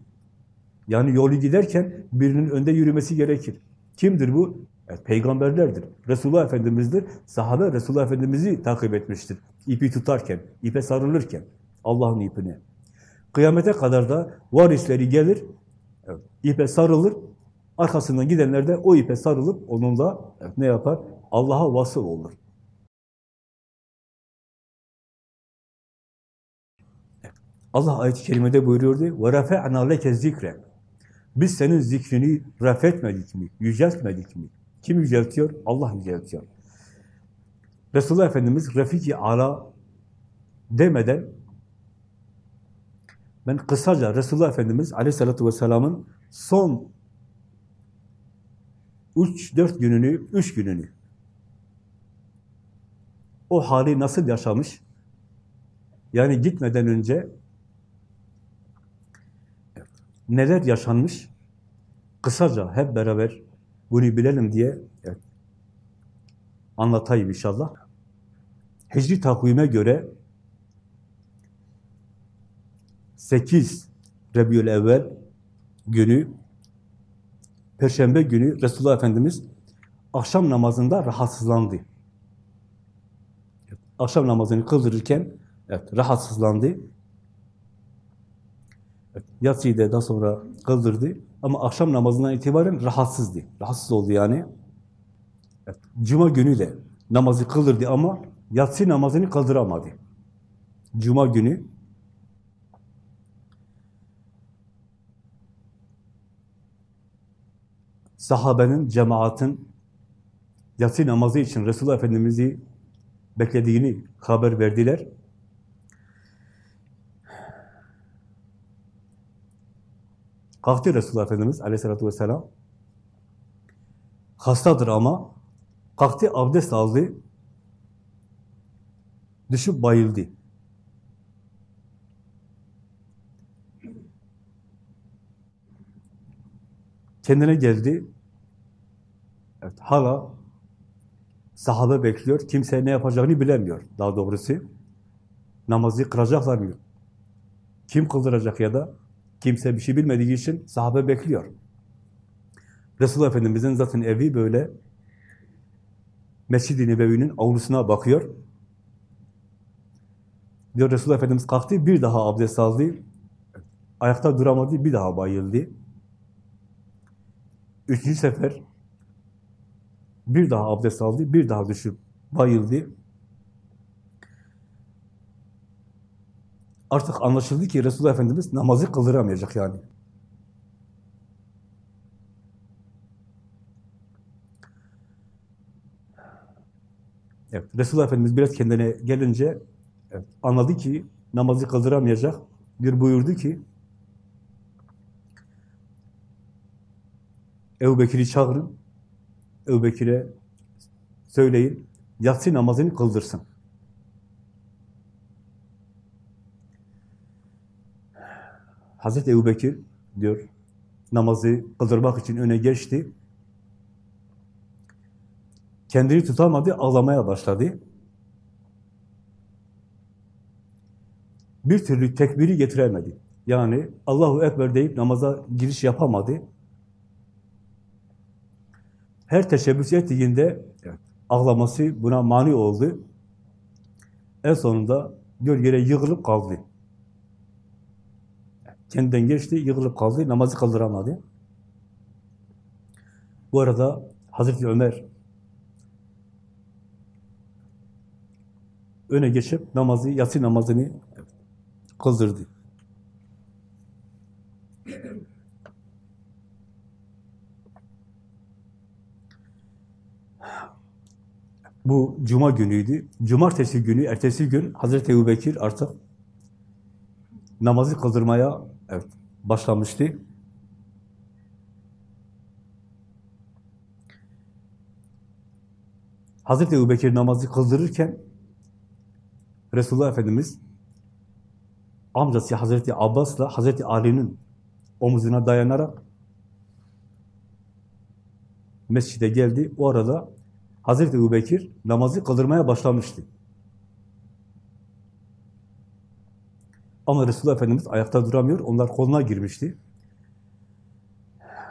Yani yolu giderken birinin önde yürümesi gerekir. Kimdir bu? Evet, peygamberlerdir. Resulullah Efendimiz'dir. Sahabe Resulullah Efendimiz'i takip etmiştir. İpi tutarken, ipe sarılırken Allah'ın ipine. Kıyamete kadar da varisleri gelir, evet, ipe sarılır, arkasından gidenler de o ipe sarılıp onunla evet, ne yapar? Allah'a vasıl olur. Allah ayet-i kerimede buyuruyordu, وَرَفَعْنَا لَكَ zikre. Biz senin zikrini refetmedik mi, yüceltmedik mi? Kim yüceltiyor? Allah yüceltiyor. Resulullah Efendimiz Refiki Ala demeden ben kısaca Resulullah Efendimiz Aleyhisselatü Vesselam'ın son 3-4 gününü, 3 gününü o hali nasıl yaşamış? Yani gitmeden önce neler yaşanmış? Kısaca hep beraber bunu bilelim diye evet, anlatayım inşallah. Hicri takvime göre 8 Rebiyül Evvel günü Perşembe günü Resulullah Efendimiz akşam namazında rahatsızlandı. Akşam namazını kıldırırken evet, rahatsızlandı. Evet, yatsıyı da daha sonra kıldırdı. Ama akşam namazından itibaren rahatsızdı. Rahatsız oldu yani. Evet, Cuma günü de namazı kıldırdı ama yatsı namazını kıldıramadı. Cuma günü sahabenin, cemaatin yatsı namazı için Resulullah Efendimiz'i beklediğini haber verdiler. Kalktı Resulullah Efendimiz aleyhissalatü vesselam. Hastadır ama kalktı abdest aldı. Düşüp bayıldı. Kendine geldi. Evet, hala sahabe bekliyor. Kimse ne yapacağını bilemiyor daha doğrusu. Namazı kıracaklar mı? Kim kıldıracak ya da kimse bir şey bilmediği için sahabe bekliyor. Resulullah Efendimiz'in zaten evi böyle Mescid-i Nebevi'nin avlusuna bakıyor. Diyor Resulullah Efendimiz kalktı, bir daha abdest aldı. Ayakta duramadı, bir daha bayıldı. Üçüncü sefer bir daha abdest aldı, bir daha düşüp bayıldı. Artık anlaşıldı ki Resulullah Efendimiz namazı kıldıramayacak yani. Evet, Resulullah Efendimiz biraz kendine gelince evet, anladı ki namazı kıldıramayacak. Bir buyurdu ki Ebu Bekir'i çağırın. Ebu Bekir'e söyleyin, yatsı namazını kıldırsın. Hazreti Ebu Bekir diyor, namazı kıldırmak için öne geçti. Kendini tutamadı, ağlamaya başladı. Bir türlü tekbiri getiremedi. Yani Allahu Ekber deyip namaza giriş yapamadı. Her teşebbüs ettiğinde evet. ağlaması buna mani oldu. En sonunda diyor yere yığılıp kaldı. Kendinden geçti, yığılıp kaldı, namazı kaldıramadı. Bu arada Hazreti Ömer öne geçip namazı, yatsı namazını kıldırdı. Bu cuma günüydü. Cumartesi günü, ertesi gün Hazreti Ebu Bekir artık namazı kıldırmaya evet, başlamıştı. Hazreti Ebu namazı kıldırırken Resulullah Efendimiz amcası Hazreti Abbas'la Hazreti Ali'nin omuzuna dayanarak mescide geldi. O arada Hazreti Ebu namazı kıldırmaya başlamıştı. Ama Resulullah Efendimiz ayakta duramıyor, onlar koluna girmişti.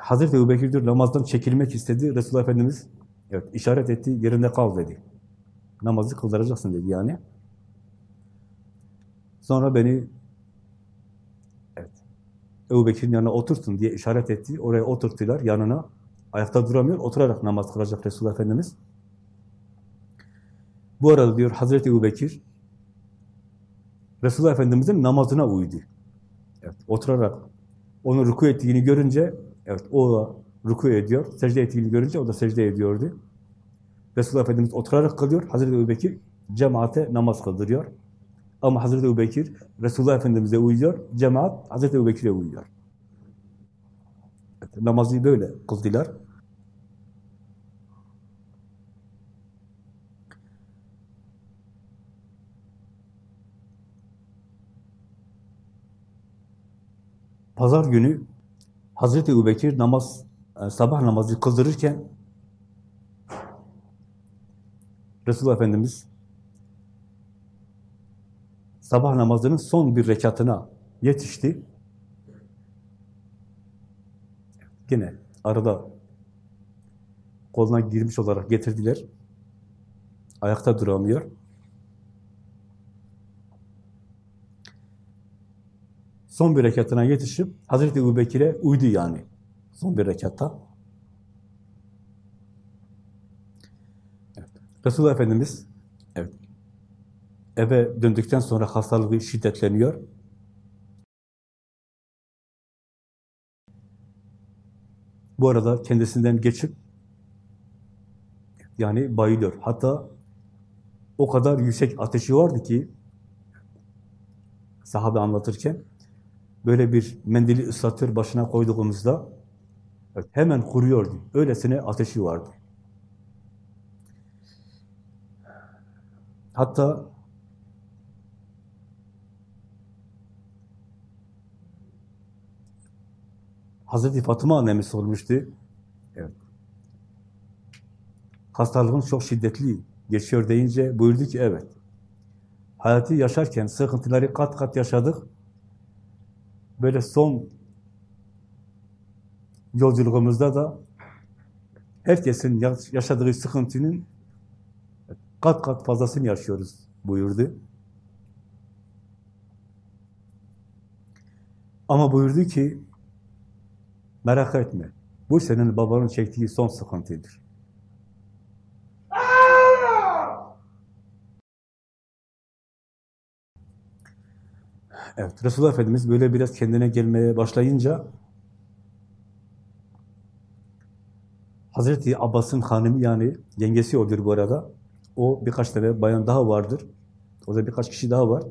Hazreti Ebu Bekir diyor, namazdan çekilmek istedi. Resulullah Efendimiz evet, işaret etti, yerinde kal dedi. Namazı kıldıracaksın dedi yani. Sonra beni evet, Ebu Bekir'in yanına oturtun diye işaret etti. Oraya oturttular yanına. Ayakta duramıyor, oturarak namaz kılacak Resulullah Efendimiz. Bu arada diyor Hazreti Ebu Bekir, Resulullah Efendimiz'in namazına uydu. Evet, oturarak onu ruku ettiğini görünce, evet o da ruku ediyor, secde ettiğini görünce o da secde ediyordu. Resulullah Efendimiz oturarak kılıyor, Hazreti Ebu Bekir cemaate namaz kıldırıyor. Ama Hazreti Ebu Bekir Resulullah Efendimiz'e uyuyor, cemaat Hazreti Ebu Bekir'e uyuyor. Evet, namazı böyle kıldılar. Pazar günü Hazreti Ebubekir namaz, e, sabah namazı kıldırırken Resulullah Efendimiz sabah namazının son bir rekatına yetişti. Yine arada koluna girmiş olarak getirdiler. Ayakta duramıyor. Son bir rekatına yetişip Hazreti Ebu Bekir'e uydu yani. Son bir rekatta. Evet. Resulullah Efendimiz evet, eve döndükten sonra hastalığı şiddetleniyor. Bu arada kendisinden geçip yani bayılıyor. Hatta o kadar yüksek ateşi vardı ki sahabe anlatırken böyle bir mendili ıslatır başına koyduğumuzda evet, hemen kuruyordu. Öylesine ateşi vardı. Hatta Hazreti Fatıma annemiz sormuştu. Evet. Hastalığın çok şiddetli geçiyor deyince buyurdu ki evet. Hayatı yaşarken sıkıntıları kat kat yaşadık böyle son yolculuğumuzda da herkesin yaşadığı sıkıntının kat kat fazlasını yaşıyoruz buyurdu. Ama buyurdu ki merak etme. Bu senin babanın çektiği son sıkıntıdır. Evet, Resulullah Efendimiz böyle biraz kendine gelmeye başlayınca Hazreti Abbas'ın hanımı yani yengesi odur bu arada. O birkaç tane bayan daha vardır. O da birkaç kişi daha var.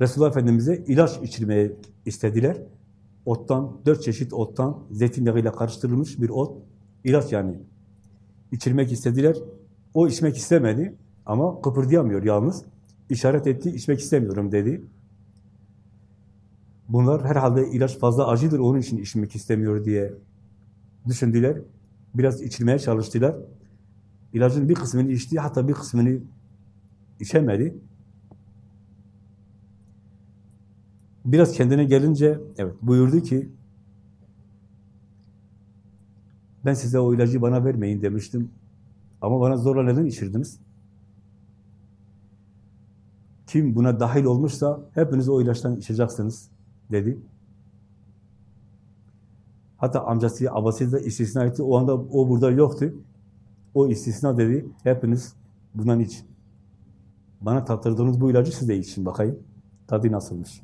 Resulullah Efendimiz'e ilaç içirmeye istediler. Ottan, dört çeşit ottan zeytinyağıyla karıştırılmış bir ot. ilaç yani. İçirmek istediler. O içmek istemedi ama kıpırdayamıyor yalnız. İşaret etti, içmek istemiyorum dedi. Bunlar herhalde ilaç fazla acıdır, onun için içmek istemiyor diye düşündüler. Biraz içirmeye çalıştılar. İlacın bir kısmını içti, hatta bir kısmını içemedi. Biraz kendine gelince, evet buyurdu ki, ben size o ilacı bana vermeyin demiştim. Ama bana zorla neden içirdiniz? Kim buna dahil olmuşsa hepiniz o ilaçtan içeceksiniz dedi. Hatta amcası, abası da istisna etti. O anda o burada yoktu. O istisna dedi. Hepiniz bundan iç. Bana tattırdığınız bu ilacı siz de için bakayım. Tadı nasılmış?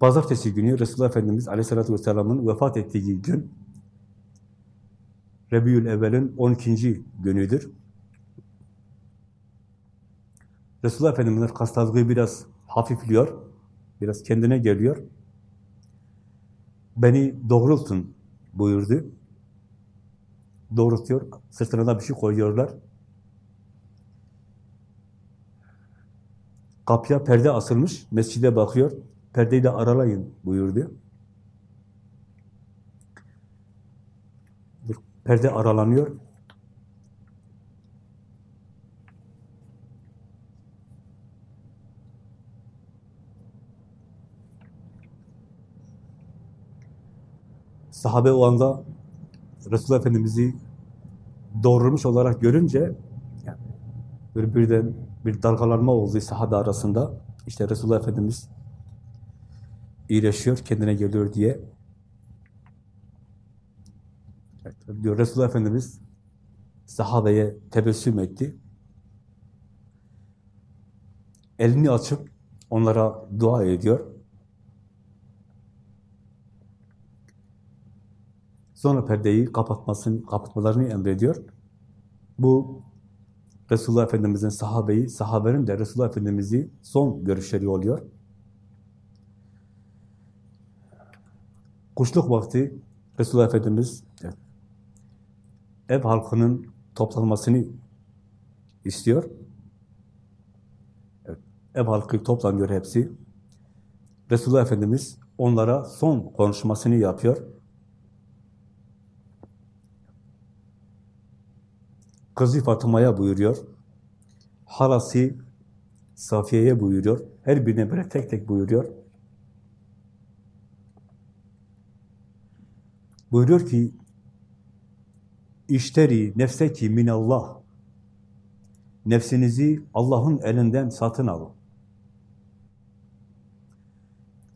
Pazartesi günü Resulullah Efendimiz Aleyhisselatü Vesselam'ın vefat ettiği gün Rebiyül Evvel'in 12. günüdür. Resulullah Efendimiz'in hastalığı biraz hafifliyor, biraz kendine geliyor. Beni doğrultun buyurdu. Doğrultuyor, sırtına da bir şey koyuyorlar. Kapıya perde asılmış, mescide bakıyor. Perdeyi de aralayın buyurdu. Perde aralanıyor. Sahabe o anda Resulullah Efendimiz'i doğrulmuş olarak görünce yani böyle birden bir dalgalanma oldu sahabe arasında. İşte Resulullah Efendimiz iyileşiyor, kendine geliyor diye. Diyor Resulullah Efendimiz sahabeye tebessüm etti. Elini açıp onlara dua ediyor. Sonra perdeyi kapatmasını, kapatmalarını emrediyor. Bu Resulullah Efendimiz'in sahabeyi, sahabenin de Resulullah Efendimiz'i son görüşleri oluyor. Kuşluk vakti Resulullah Efendimiz ev halkının toplanmasını istiyor. Evet, ev halkı toplanıyor hepsi. Resulullah Efendimiz onlara son konuşmasını yapıyor. Kızı Fatıma'ya buyuruyor. Halası Safiye'ye buyuruyor. Her birine böyle tek tek buyuruyor. Buyuruyor ki İşteri nefseki minallah Nefsinizi Allah'ın elinden satın alın.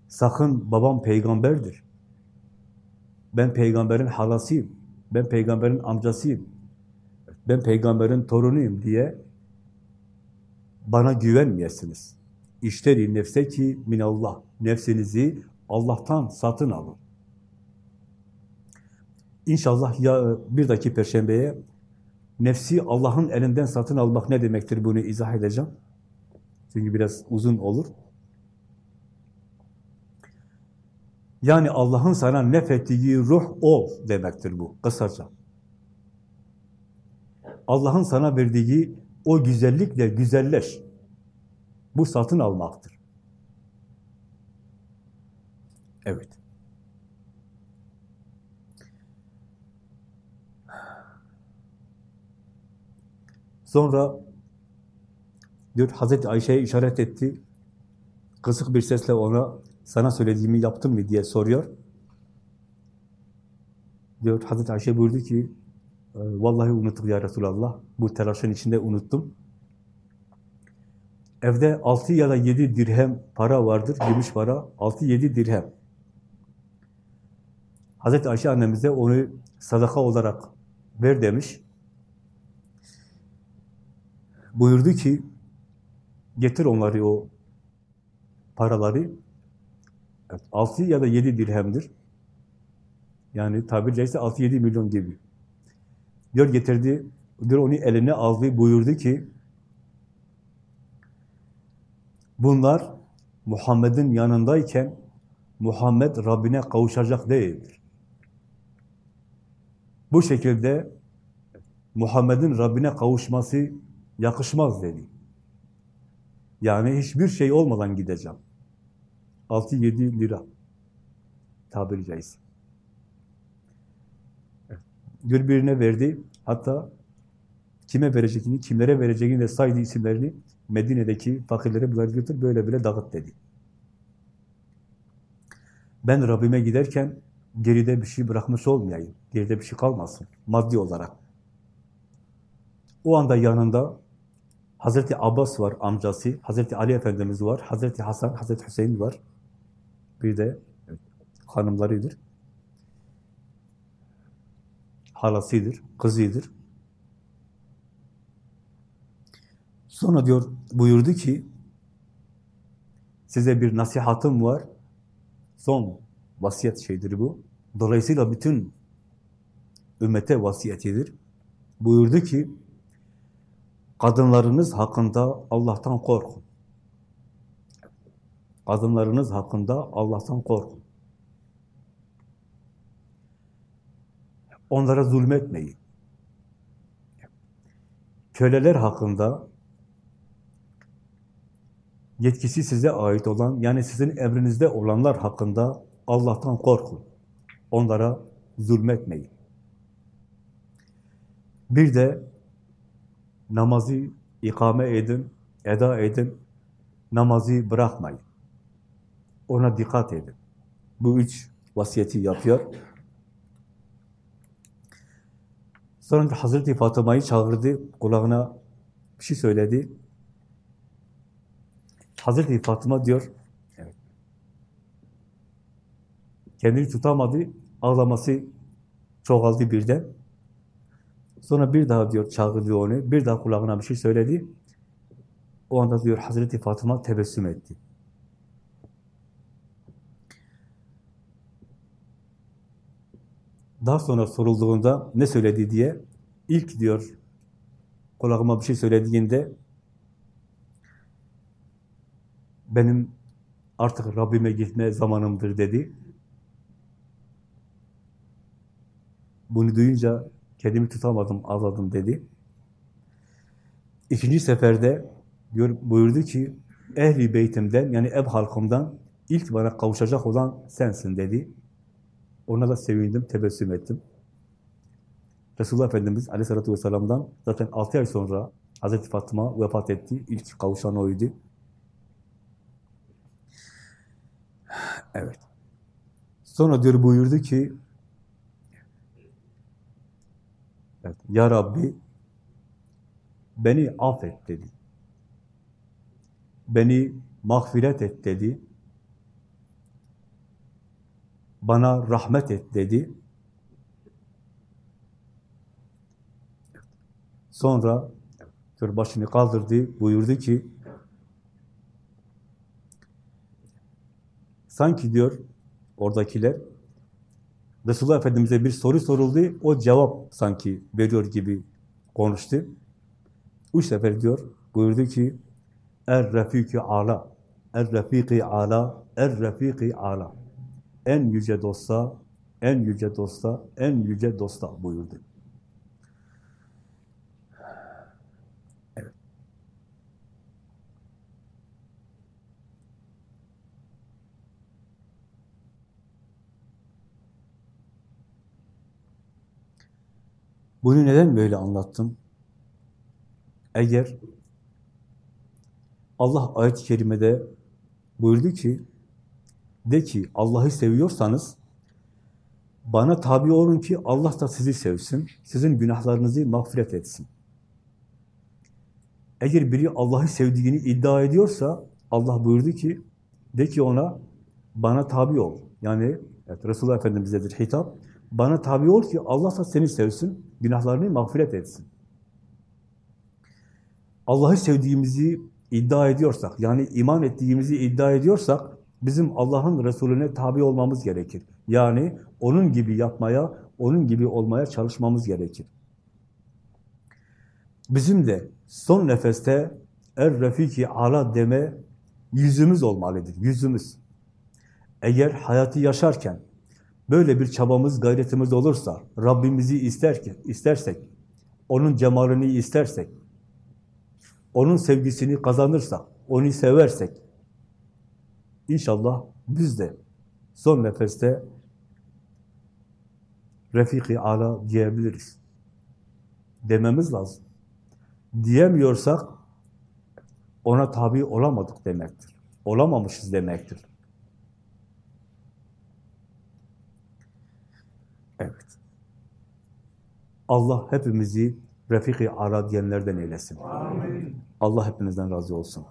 Sakın babam peygamberdir. Ben peygamberin halasıyım. Ben peygamberin amcasıyım. Ben peygamberin torunuyum diye bana güvenmeyesiniz. İşteri nefseki minallah. Nefsinizi Allah'tan satın alın. İnşallah ya bir dahaki perşembeye nefsi Allah'ın elinden satın almak ne demektir bunu izah edeceğim. Çünkü biraz uzun olur. Yani Allah'ın sana nefettiği ruh ol demektir bu kısaca. Allah'ın sana verdiği o güzellikle güzelleş. Bu satın almaktır. Evet. Sonra diyor Hazreti Ayşe'ye işaret etti. Kısık bir sesle ona sana söylediğimi yaptın mı diye soruyor. Diyor Hazreti Ayşe buyurdu ki vallahi unuttuk ya Resulallah. Bu telaşın içinde unuttum. Evde altı ya da yedi dirhem para vardır, gümüş para. Altı yedi dirhem. Hazreti Ayşe annemize onu sadaka olarak ver demiş. buyurdu ki getir onları o paraları evet, 6 ya da 7 dirhemdir. Yani tabiri caizse 6-7 milyon gibi. Diyor getirdi, diyor onu eline aldı, buyurdu ki bunlar Muhammed'in yanındayken Muhammed Rabbine kavuşacak değildir. Bu şekilde Muhammed'in Rabbine kavuşması yakışmaz dedi. Yani hiçbir şey olmadan gideceğim. 6-7 lira tabiri caizse. Birbirine verdi. Hatta kime verecekini, kimlere vereceğini de saydı isimlerini Medine'deki fakirlere bunları götür, böyle böyle dağıt dedi. Ben Rabbime giderken geride bir şey bırakmış olmayayım. Geride bir şey kalmasın. Maddi olarak. O anda yanında Hazreti Abbas var amcası, Hazreti Ali Efendimiz var, Hazreti Hasan, Hazreti Hüseyin var. Bir de hanımlarıdır. Halasıdır, kızıdır. Sonra diyor, buyurdu ki, size bir nasihatım var. Son vasiyet şeydir bu. Dolayısıyla bütün ümmete vasiyetidir. Buyurdu ki, kadınlarınız hakkında Allah'tan korkun. Kadınlarınız hakkında Allah'tan korkun. Onlara zulmetmeyin. Köleler hakkında yetkisi size ait olan, yani sizin emrinizde olanlar hakkında Allah'tan korkun. Onlara zulmetmeyin. Bir de namazı ikame edin, eda edin, namazı bırakmayın. Ona dikkat edin. Bu üç vasiyeti yapıyor. Sonra Hazreti Fatıma'yı çağırdı, kulağına bir şey söyledi. Hazreti Fatıma diyor, evet. kendini tutamadı, ağlaması çoğaldı birden. Sonra bir daha diyor çağırdı onu, bir daha kulağına bir şey söyledi. O anda diyor Hazreti Fatıma tebessüm etti. Daha sonra sorulduğunda ne söyledi diye ilk diyor kulağıma bir şey söylediğinde benim artık Rabbime gitme zamanımdır dedi. Bunu duyunca kendimi tutamadım, ağladım dedi. İkinci seferde diyor, buyurdu ki ehli beytimden yani ev halkımdan ilk bana kavuşacak olan sensin dedi. Ona da sevindim, tebessüm ettim. Resulullah Efendimiz Aleyhisselatü Vesselam'dan zaten altı ay sonra Hazreti Fatıma vefat etti. İlk kavuşan oydu. Evet. Sonra diyor buyurdu ki evet, Ya Rabbi beni affet dedi. Beni mağfiret et dedi. Bana rahmet et dedi. Sonra başını kaldırdı, buyurdu ki sanki diyor oradakiler Resulullah Efendimiz'e bir soru soruldu, o cevap sanki veriyor gibi konuştu. Üç sefer diyor, buyurdu ki Er-Refiki Ala, Er-Refiki Ala, Er-Refiki Ala. En yüce dosta, en yüce dosta, en yüce dosta buyurdu. Evet. Bunu neden böyle anlattım? Eğer Allah ayet-i kerimede buyurdu ki, de ki Allah'ı seviyorsanız bana tabi olun ki Allah da sizi sevsin, sizin günahlarınızı mağfiret etsin. Eğer biri Allah'ı sevdiğini iddia ediyorsa Allah buyurdu ki, de ki ona bana tabi ol. Yani evet, Resulullah Efendimiz'edir hitap. Bana tabi ol ki Allah da seni sevsin, günahlarını mağfiret etsin. Allah'ı sevdiğimizi iddia ediyorsak, yani iman ettiğimizi iddia ediyorsak, bizim Allah'ın Resulüne tabi olmamız gerekir. Yani onun gibi yapmaya, onun gibi olmaya çalışmamız gerekir. Bizim de son nefeste er refiki ala deme yüzümüz olmalıdır, yüzümüz. Eğer hayatı yaşarken böyle bir çabamız, gayretimiz olursa, Rabbimizi isterken, istersek, onun cemalini istersek, onun sevgisini kazanırsak, onu seversek, inşallah biz de son nefeste Refiki Ala diyebiliriz. Dememiz lazım. Diyemiyorsak ona tabi olamadık demektir. Olamamışız demektir. Evet. Allah hepimizi Refiki Ala diyenlerden eylesin. Amin. Allah hepinizden razı olsun.